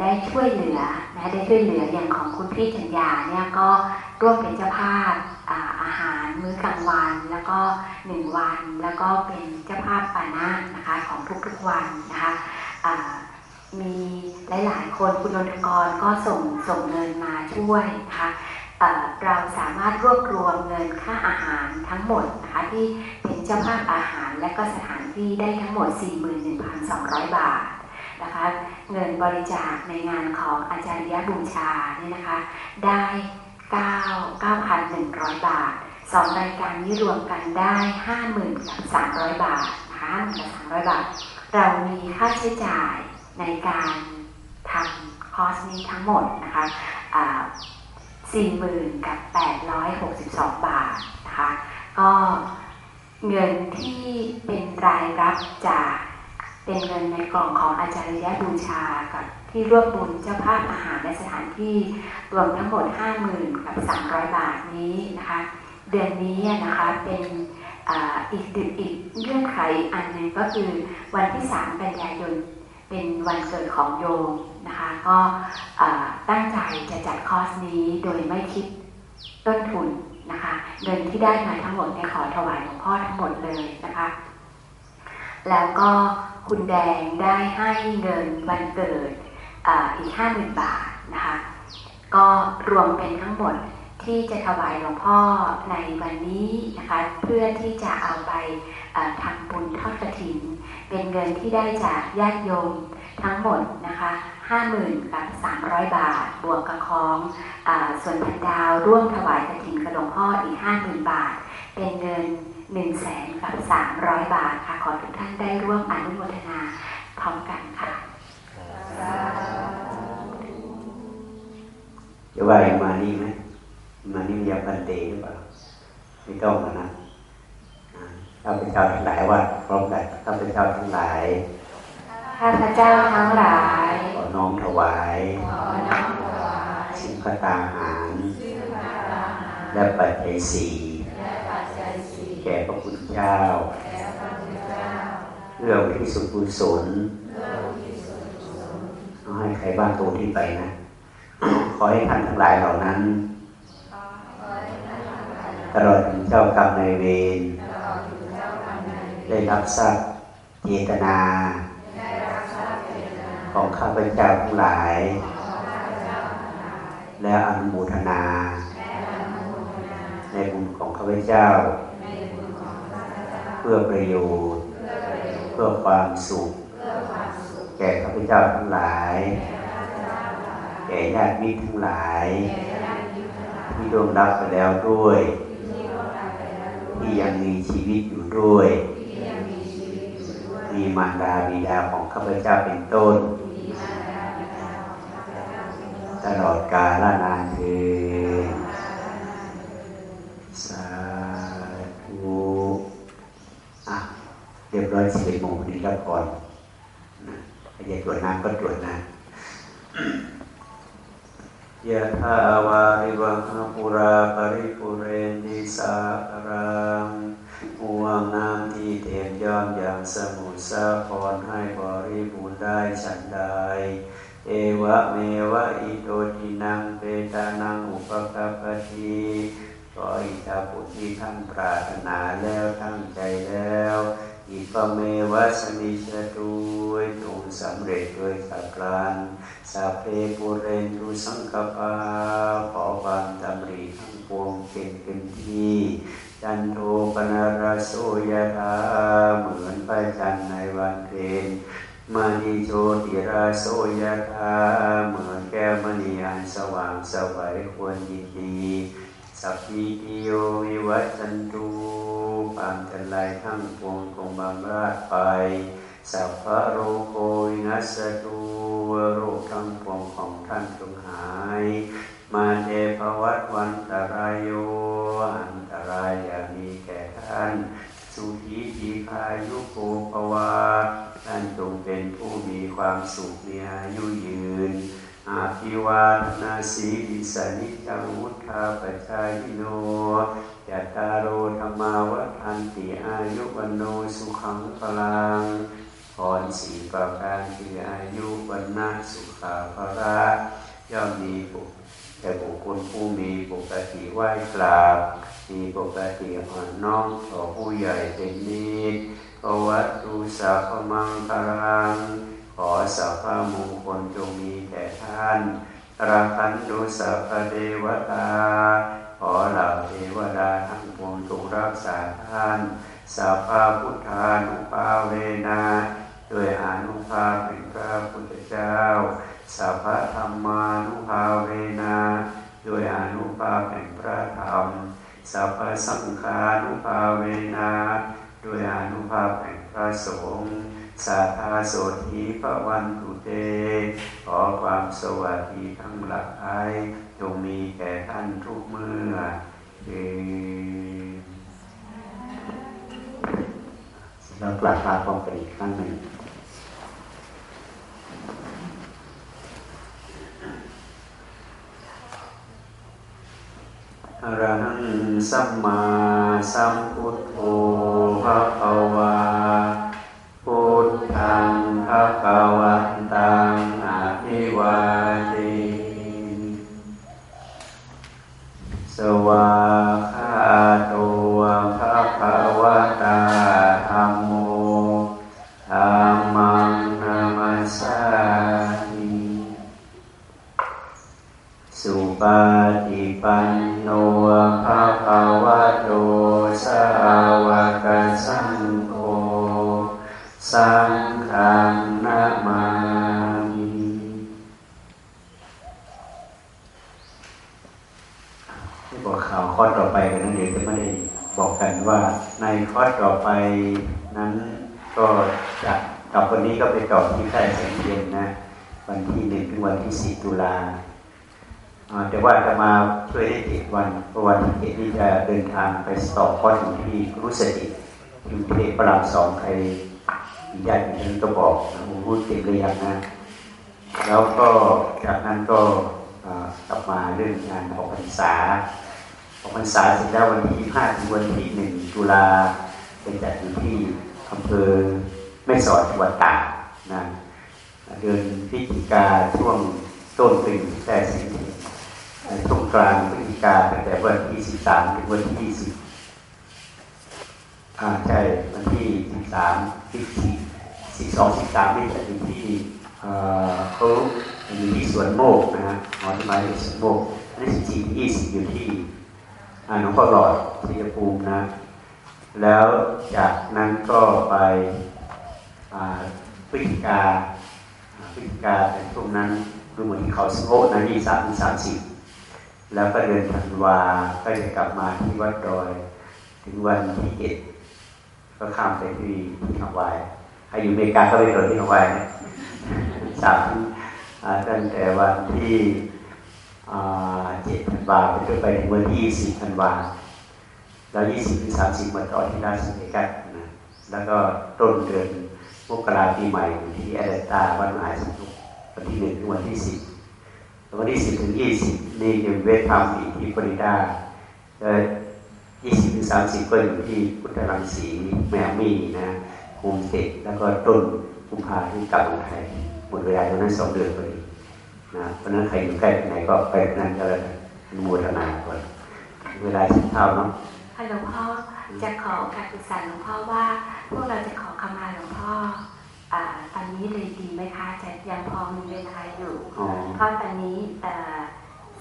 ได้ช่วยเหลือนะได้ช่วยเหลืออย่างของคุณพี่จัญญาเนี่ยก็ร่วมเป็นเจ้าภาพอาหารมื้อกลางวัน แล้วก็หนึ่งวัน แล้วก็เป็นเจ้าภาพปานานะคะของทุกๆวันนะคะมีหลายๆคนคุณนนทกรก็ส่งส่งเงินมาช่วยนะคะเราสามารถรวบรวมเงินค่าอาหารทั้งหมดนะคะที่เป็นเจ้าภาพอาหารและก็สถานที่ได้ทั้งหมด 41,200 บาท นะคะเงินบริจาคในงานของอาจารย์ยบูชาเนี่ยนะคะ ได้ 9 9,100 บาทสองรายการนี้รวมกันได้ 50,000กับ300 บาทนะคะกับ300 บาท เรามีค่าใช้จ่ายในการทำคอร์สนี้ทั้งหมดนะคะ40,000กับ862 บาทนะคะก็เงินที่เป็นรายรับจาก เป็นเงินในกล่องของอาจารย์บูชากับที่รวบบุญเจ้าภาพอาหารในสถานที่รวมทั้งหมด 50,000กับ300 บาทนี้นะคะ เดือนนี้นะคะเป็นอีกดึกอีกเงื่อนไขอันหนึ่งก็คือวันที่ 3 กันยายนเป็นวันเกิดของโยมนะคะ ก็ตั้งใจจะจัดคอร์สนี้โดยไม่คิดต้นทุนนะคะเงินที่ได้มาทั้งหมดในขอถวายหลวงพ่อทั้งหมดเลยนะคะ แล้วก็ คุณแดงได้ให้เงินวันเกิดออีกห้าหมื่นบาทนะคะก็รวมเป็นทั้งหมดที่จะถวายหลวงพ่อในวันนี้นะคะเพื่อที่จะเอาไปทำบุญทอดกระถิน เป็นเงินที่ได้จากญาติโยมทั้งหมดนะคะห้าหมื่นกับสามร้อยบาท บวกกับของอส่วนพันดาวร่วมถวายกระถินกับหลวงพ่ออีกห้าหมื่นบาท เป็นเงิน หนึ่งแสนกับสามร้อยบาทค่ะ ขอทุกท่านได้ร่วมอนุโมทนาพร้อมกันค่ะจะว่าอย่างมานี่ไหมมานี่ยาบันเดหรือเปล่าไม่ต้องนะข้าพเจ้าทั้งหลายว่าพร้อมกันข้าพเจ้าทั้งหลายข้าพเจ้าทั้งหลายขอน้อมถวายสิ่งพระตาหารและปัจจัยสี่ แก่พระพุทธเจ้า เพื่อวิสุทธิกุศลเอาให้ใครบ้างตัวที่ไปนะ ขอให้ท่านทั้งหลายเหล่านั้น ตลอดถึงเจ้ากรรมในเวรได้รับทราบเจตนาของข้าพเจ้าทั้งหลาย และอนุโมทนา ในบุญของข้าพเจ้า เพื่อประโยชน์ เพื่อความสุข แก่ข้าพเจ้าทั้งหลาย แก่ญาติมิตรทั้งหลาย ที่ร่วมรับไปแล้วด้วย ที่ยังมีชีวิตอยู่ด้วย มีมารดาบิดาของข้าพเจ้าเป็นต้น ตลอดกาลนานคือสาธุ เรียบร้อยสิบเอ็ดโมงนี้แล้วก่อนใครจะตรวจน้ำก็ตรวจน้ำยะถาวาริวังปุราปริปุเรนติสาครังห่วงน้ำที่เต็มย่อมอย่างสมุทรสาครให้บริบูรณ์ได้ฉันใด เอวะเมวะอิโตทินังเปตานังอุปกัปติขออิทาปุถิท่านปรารถนาแล้วทั้งใจแล้ว อิปเมวะสมิชตุยตูสำเร็จโดยสักการสัพเพปุเรนตุสังกปาขอความดำริทั้งปวงเป็นเป็นที่จันโทปนารโสยธาเหมือนไปจันในวันเพ็ญมานิโชติราโสยธาเหมือนแก้วมณีอันสว่างสวัยควรยินดี สัพพิติโยวิวัตจันตุความจันไรทั้งปวงคงบาราดไป สัพพะโรโควินัสตุโรคทั้งปวงของท่านจงหาย มาเดภวัตวันตรายโยอันตรายอย่ามีแก่ท่าน สุขีทีคายุโกภวาท่านจงเป็นผู้มีความสุขมีอายุยืน อาภิวาทนาสีดิสานิจังวุธาปชายโนยัตตาโรธรรมาวัฏันติอายุวันโนสุขังพลังพรสีประการคืออายุวันนาสุขาภระย่อมมีบุแต่บุคคลผู้มีปกติไหว้กราบ มีปกติอ่อนน้อมต่อผู้ใหญ่เป็นนิดขวัตุสัพมังคารัง อสัพพมงคลจงมีแก่ท่านรัคันตุสัพพเทวตา ขอเหล่าเทวดาทั้งปวงจงรักษาท่านสัพพพุทธานุภาเวนะด้วยอนุภาพแห่งพระพุทธเจ้าสัพพธรรมานุภาเวนะด้วยอนุภาพแห่งพระธรรมสัพพสังฆานุภาเวนะด้วยอนุภาพแห่งพระสงฆ์ สัทธาโสธีพระวันตุเต ขอความสวัสดีทั้งหลายจงมีแก่ท่านทุกเมื่อเอเรากลับมาพร้อมกันอีกครั้งหนึ่งอรหังสัมมาสัมพุทโธภะคะวา พุทธังพระกวันตังอภิวาทีสวาคาตัวพระภวตาธรรมโมธรรมังนามัสสามิสุปาติปันโนภะภวะโตสาวกสั ขังนามามิที่บอกข่าวข้อต่อไปกันนั่นเองจะไม่ได้บอกกันว่าในข้อต่อไปนั้นก็จะกับวันนี้ก็ไปต่อที่ค่ายแสงเย็นนะ วันที่หนึ่งถึงวันที่สี่ตุลาแต่ว่าจะมาช่วยได้เจ็ดวันเพราะวันที่เจ็ดนี้จะเดินทางไปสอบข้อถึงที่รู้สติอยู่ที่พระรามสองใคร ญาติท่านก็บอกนะพูดเต็มเลยยังนะ แล้วก็จากนั้นก็กลับมาเรื่องงานออกพรรษาออกพรรษาเสร็จแล้ววันที่ห้าถึงวันที่หนึ่งตุลาเป็นจัดอยู่ที่อำเภอแม่สอดจังหวัดตากนะเดือนพฤศจิกาช่วงต้นปีแต่สิงช่วงกลางพฤศจิกาตั้งแต่วันที่สิบสามถึงวันที่สิบ อ่าใช่วันที่สิบสามที่สิบสองสิบสามนี่จะอยู่ที่เขาอยู่ที่สวนโมกนะฮะหอที่มาที่สวนโมกนั่นสิบสี่ยี่สิบอยู่ที่หลวงพ่อหลอดชัยภูมินะ แล้วจากนั้นก็ไปพฤศจิกาพฤศจิกาเป็นช่วงนั้นดูเหมือนที่เขาสงบนะที่สามสามสิบแล้วก็เดือนธันวาก็จะกลับมาที่วัดดอย ถึงวันที่เจ็ด ก็ข้ามไปที่ที่ฮาวายใครอยู่อเมริกาก็ไปโดดที่ฮาวายนะสามตั้งแต่วันที่เจ็ดธันวาไปจนไปถึงวันที่สิบธันวาแล้วยี่สิบถึงสามสิบมาต่อที่ลาสเวกัสนะแล้วก็ต้นเดือนมกราปีใหม่ที่แอตแลนตาวันมหาสนุกวันที่หนึ่งถึงวันที่สิบวันที่สิบถึงยี่สิบนี่ยังเวททำอีกที่ฟลอริดา ยี่สิบถึงสามสิบก็อยู่ที่พุทธรังสีแมวมีนะโฮมสเตดแล้วก็ต้นกุมภาที่กลับมาไทยหมดเวลาตรงนั้นสองเดือนพอดีนะเพราะนั้นใครอยู่ใกล้ไหนก็ไปนั่นก็เลยมูทนาก่อนเวลาชิ้นเท่าเนาะหลวงพ่อจะขอการปรึกษาหลวงพ่อว่า พวกเราจะขอขมาหลวงพ่อตอนนี้เลยดีไหมคะจะยังพอมีเวลาอยู่เพราะตอนนี้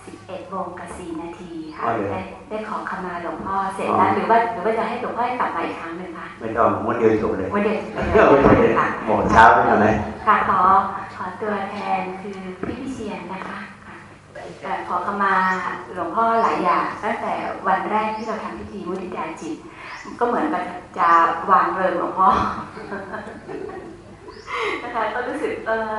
สิบเอ็ดโมงกับสี่นาทีค่ะได้ได้ขอขมาหลวงพ่อเสร็จแล้วหรือว่าหรือว่าจะให้หลวงพ่อกลับมาอีกครั้งหนึ่งคะไม่ต้องวันเดียวจบเลยวันเดียวจบเลยหมดเช้าไม่อะไรค่ะขอขอตัวแทนคือพี่พิเชียนนะคะขอขมาหลวงพ่อหลายอย่างตั้งแต่วันแรกที่เราทำพิธีมุติยาจิต ก็เหมือนกับจะวางเริงหลวงพ่อ นะคะก็รู้สึกเออ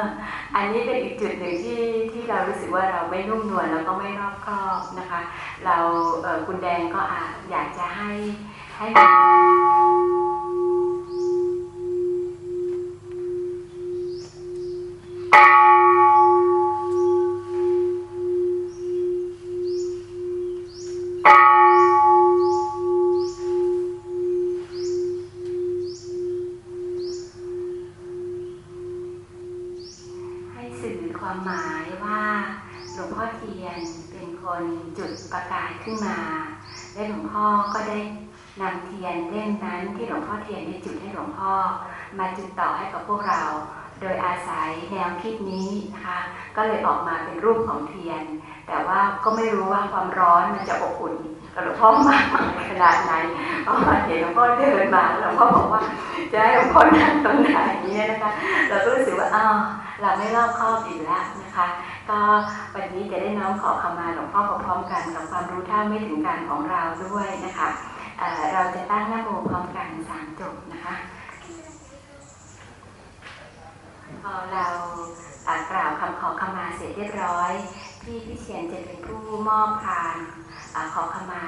อันนี้เป็นอีกจุดหนึ่งที่ที่เรารู้สึกว่าเราไม่นุ่มนวลแล้วก็ไม่รอบคอบนะคะ เราเออคุณแดงก็อาอยากจะให้ให้ม พ่อเทียนในจุดให้หลวงพ่อ มาจุดต่อให้กับพวกเรา โดยอาศัยแนวคิดนี้นะคะก็เลยออกมาเป็นรูปของเทียน แต่ว่าก็ไม่รู้ว่าความร้อนมันจะอบอุ่นกับหลวงพ่อมากขนาดไหนเพราะเห็นหลวงพ่อเดินมาหลวงพ่อบอกว่าจะให้หลวงพ่อนั่งตรงไหนเนี่ยนะคะเราก็รู้สึกว่าอ้าวเราไม่รอบคอบอีกแล้วนะคะ ก็วันนี้จะได้น้อมขอขมาหลวงพ่อพร้อมกันกับความรู้เท่าไม่ถึงการของเราด้วยนะคะ เราจะตั้งหน้าโมพร้อมกันสามจบนะคะ พอเรากล่าวคำขอขมาเสร็จเรียบร้อยที่พี่เชียนจะเป็นผู้มอบพานขอขมา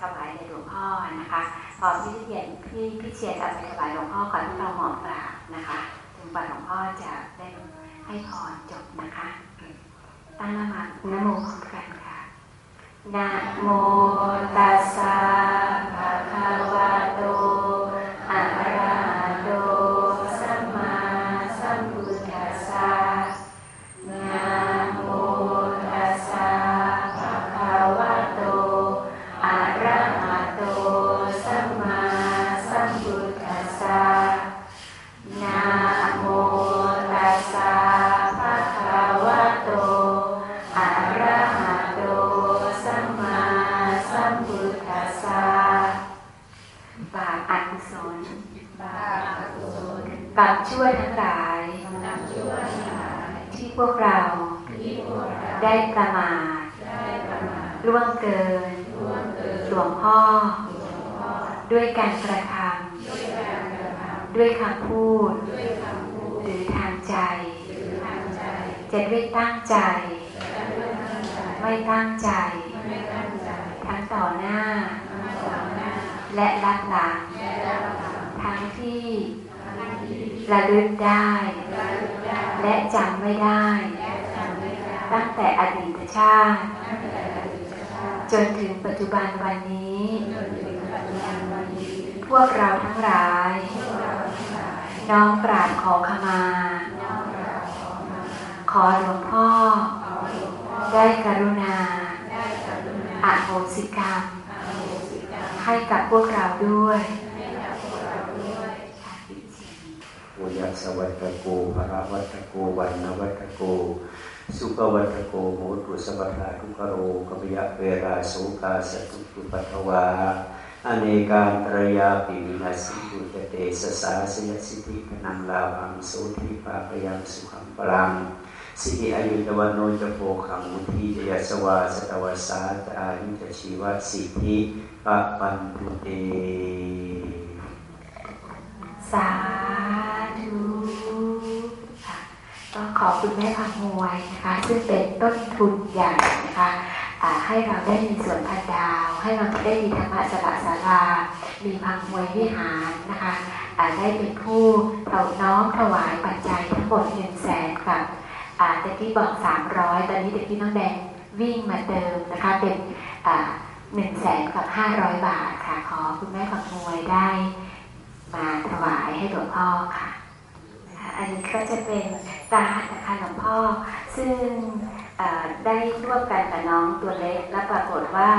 ถวายในหลวงพ่อนะคะ พอพี่เชียนพี่พี่เชียนเอาไปถวายหลวงพ่อก่อนที่เราหมอบกราบนะคะถึงวันหลวงพ่อจะได้ให้พรจบนะคะ ตั้งนามานโมพร้อมกัน นะโมตัสสะภะคะวะโตอะระหะ่วยทั้งหลาย ที่พวกเราได้ประมาทล่วงเกินหลวงพ่อ ด้วยการกระทำด้วยคำพูด หรือทางใจ จะด้วยตั้งใจ ไม่ตั้งใจ ทั้งต่อหน้า และรับหลังทั้งที่ ระลึกได้ และจำไม่ได้ ตั้งแต่อดีตชาติ จนถึงปัจจุบันวันนี้ พวกเราทั้งหลาย น้อมกราบขอขมา ขอหลวงพ่อ ได้กรุณาอโหสิกรรม ให้กับพวกเราด้วย ปุยสวัตโกภรวัตโกวันนวัตโก สุขวัตโกโหตุสวัตาทุกโรกมยะเวราสุกาสตุตุปัทวาอเนกาตรยาปิมินาสิบุตเตสสาสยสิทธิพนังลาภังโสทิปาปยังสุขังปรังสิริอายุตวันโนจโพขังมุทีจยสวาสตวสาตอายุจชีวสิทธิปะปันตุเตสา ก็ขอบคุณแม่พักมวยนะคะ ซึ่งเป็นต้นทุนใหญ่นะคะให้เราได้มีสวนพันดาว ให้เราได้มีธรรมะสระสารา มีพังมวยวิหารนะคะได้เป็นผู้เราน้อมถวายปัจจัยทั้งหมดหนึ่งแสนกับตะกี้บอกสามร้อยตอนนี้ตะกี้น้องแดงวิ่งมาเติมนะคะเป็นหนึ่งแสนกับห้าร้อยบาทค่ะขอคุณแม่พังมวยได้ มาถวายให้หลวงพ่อค่ะ อันนี้ก็จะเป็นการนะคะหลวงพ่อ ซึ่งได้ร่วมกันกับน้องตัวเล็ก และปรากฏว่า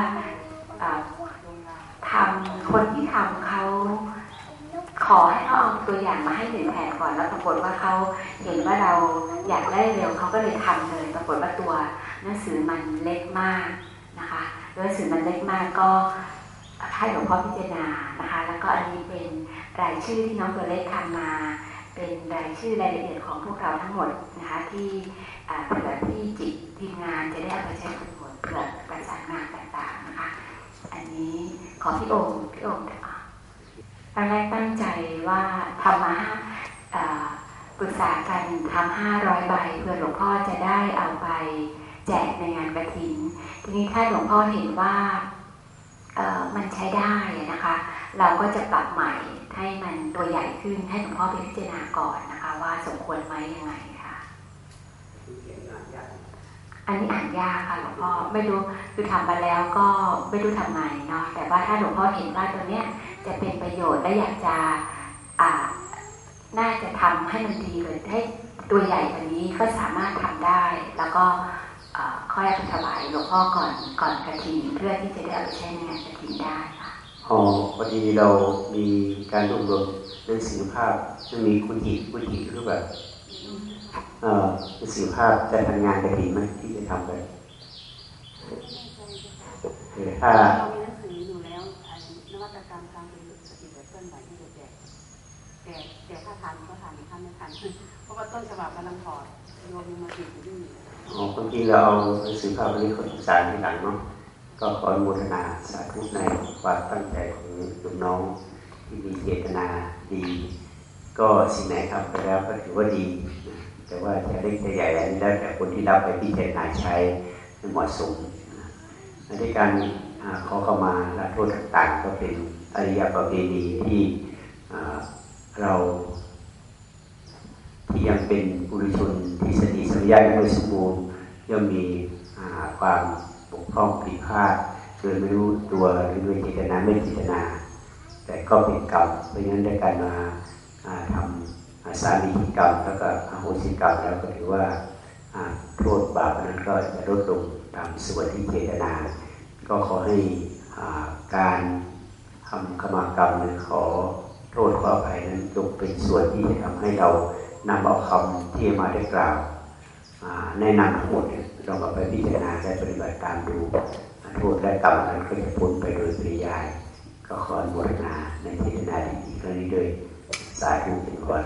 ทำคนที่ทำเขาขอให้เขาเอาตัวอย่างมาให้หนึ่งแผ่นก่อนแล้วปรากฏว่าเขาเห็นว่าเราอยากได้เร็วเขาก็เลยทำเลย ปรากฏว่าตัวหนังสือมันเล็กมากนะคะหนังสือมันเล็กมากก็ให้หลวงพ่อพิจารณานะคะ แล้วก็อันนี้เป็นรายชื่อที่น้องตัวเล็กทำมา เป็นรายชื่อรายละเอียดของพวกเราทั้งหมดนะคะที่เผื่อที่จิตทีมงานจะได้เอาไปใช้ประโยชน์เผื่อประสานงานต่างๆนะคะอันนี้ขอพี่องค์พี่องค์ตอนแรกตั้งใจว่าทำมาปรึกษากันทำห้าร้อยใบเพื่อหลวงพ่อจะได้เอาไปแจกในงานกระถิน ทีนี้ถ้าหลวงพ่อเห็นว่ามันใช้ได้นะคะ เราก็จะปรับใหม่ให้มันตัวใหญ่ขึ้นให้หลวงพ่อไปพิจารณาก่อนนะคะ ว่าสมควรไหมยังไงค่ะอันนี้อ่านยากค่ะหลวงพ่อไม่รู้คือทำมาแล้วก็ไม่รู้ทำไมเนาะแต่ว่าถ้าหลวงพ่อเห็นว่าตัวเนี้ยจะเป็นประโยชน์และอยากจะอ่าน่าจะทำให้มันดีเลยให้ตัวใหญ่กว่านี้ก็สามารถทำได้ แล้วก็ค่อยไปถวายหลวงพ่อก่อนก่อนกระถิ่นเพื่อที่จะได้เอาไปใช้ในงานกระถิ่นได้ อ๋อพอดีเรามีการรวบรวมหนังสือภาพจะมีคุณจิคุณจิคือแบบเอ่อหนังสือภาพจะทำงานกระถิ่นไหมที่จะทำไปถ้าเรามีหนังสืออยู่แล้วนวัตกรรมการเป็นสติแบบต้นใหม่ที่จะแจกแต่แต่ถ้าทันก็ทันถ้าไม่ทันเพราะว่าต้นฉบับกำลังถอดโยมมาติดอยู่ที่นี่อ๋อบางทีเราเอาหนังสือภาพนี้คนสารที่หลังเนาะ ก็ขออนุโมทนาสาธุในความตั้งใจของลูกน้องที่มีเจตนาดี ก็สิ่งไหนทำไปแล้วก็ถือว่าดี แต่ว่าจะเล็กจะใหญ่แล้วแต่คนที่รับไปพิจารณาใช้ให้เหมาะสมในการขอเข้ามาละโทษต่างๆ ก็เป็นอริยประเพณีที่เราที่ยังเป็นบุรุชนที่สติสัมยายังไม่สมบูรณ์ย่อมมีความ บกพร่องผิดพลาดโดยไม่รู้ตัวหรือด้วยเจตนาไม่เจตนา แต่ก็เป็นกรรมเพราะฉะนั้นในการมาทำสามีกรรมแล้วก็อโหสิกรรมแล้วก็ถือว่าโทษบาปนั้นก็จะลดลงตามส่วนที่เจตนา ก็ขอให้การทำขมากรรมนั้นขอโทษขออภัยนั้นจงเป็นส่วนที่จะทำให้เรานำเอาคำที่มาได้กล่าวแนะนำทั้งหมด ลองเอาไปพิจารณาและปฏิบัติตามดูโทษและกรรมนั้นก็จะพ้นไปโดยปริยาย ก็ขออนุโมทนาในพิจารณาดีๆก็นี้ด้วยสายทุกข์ก่อน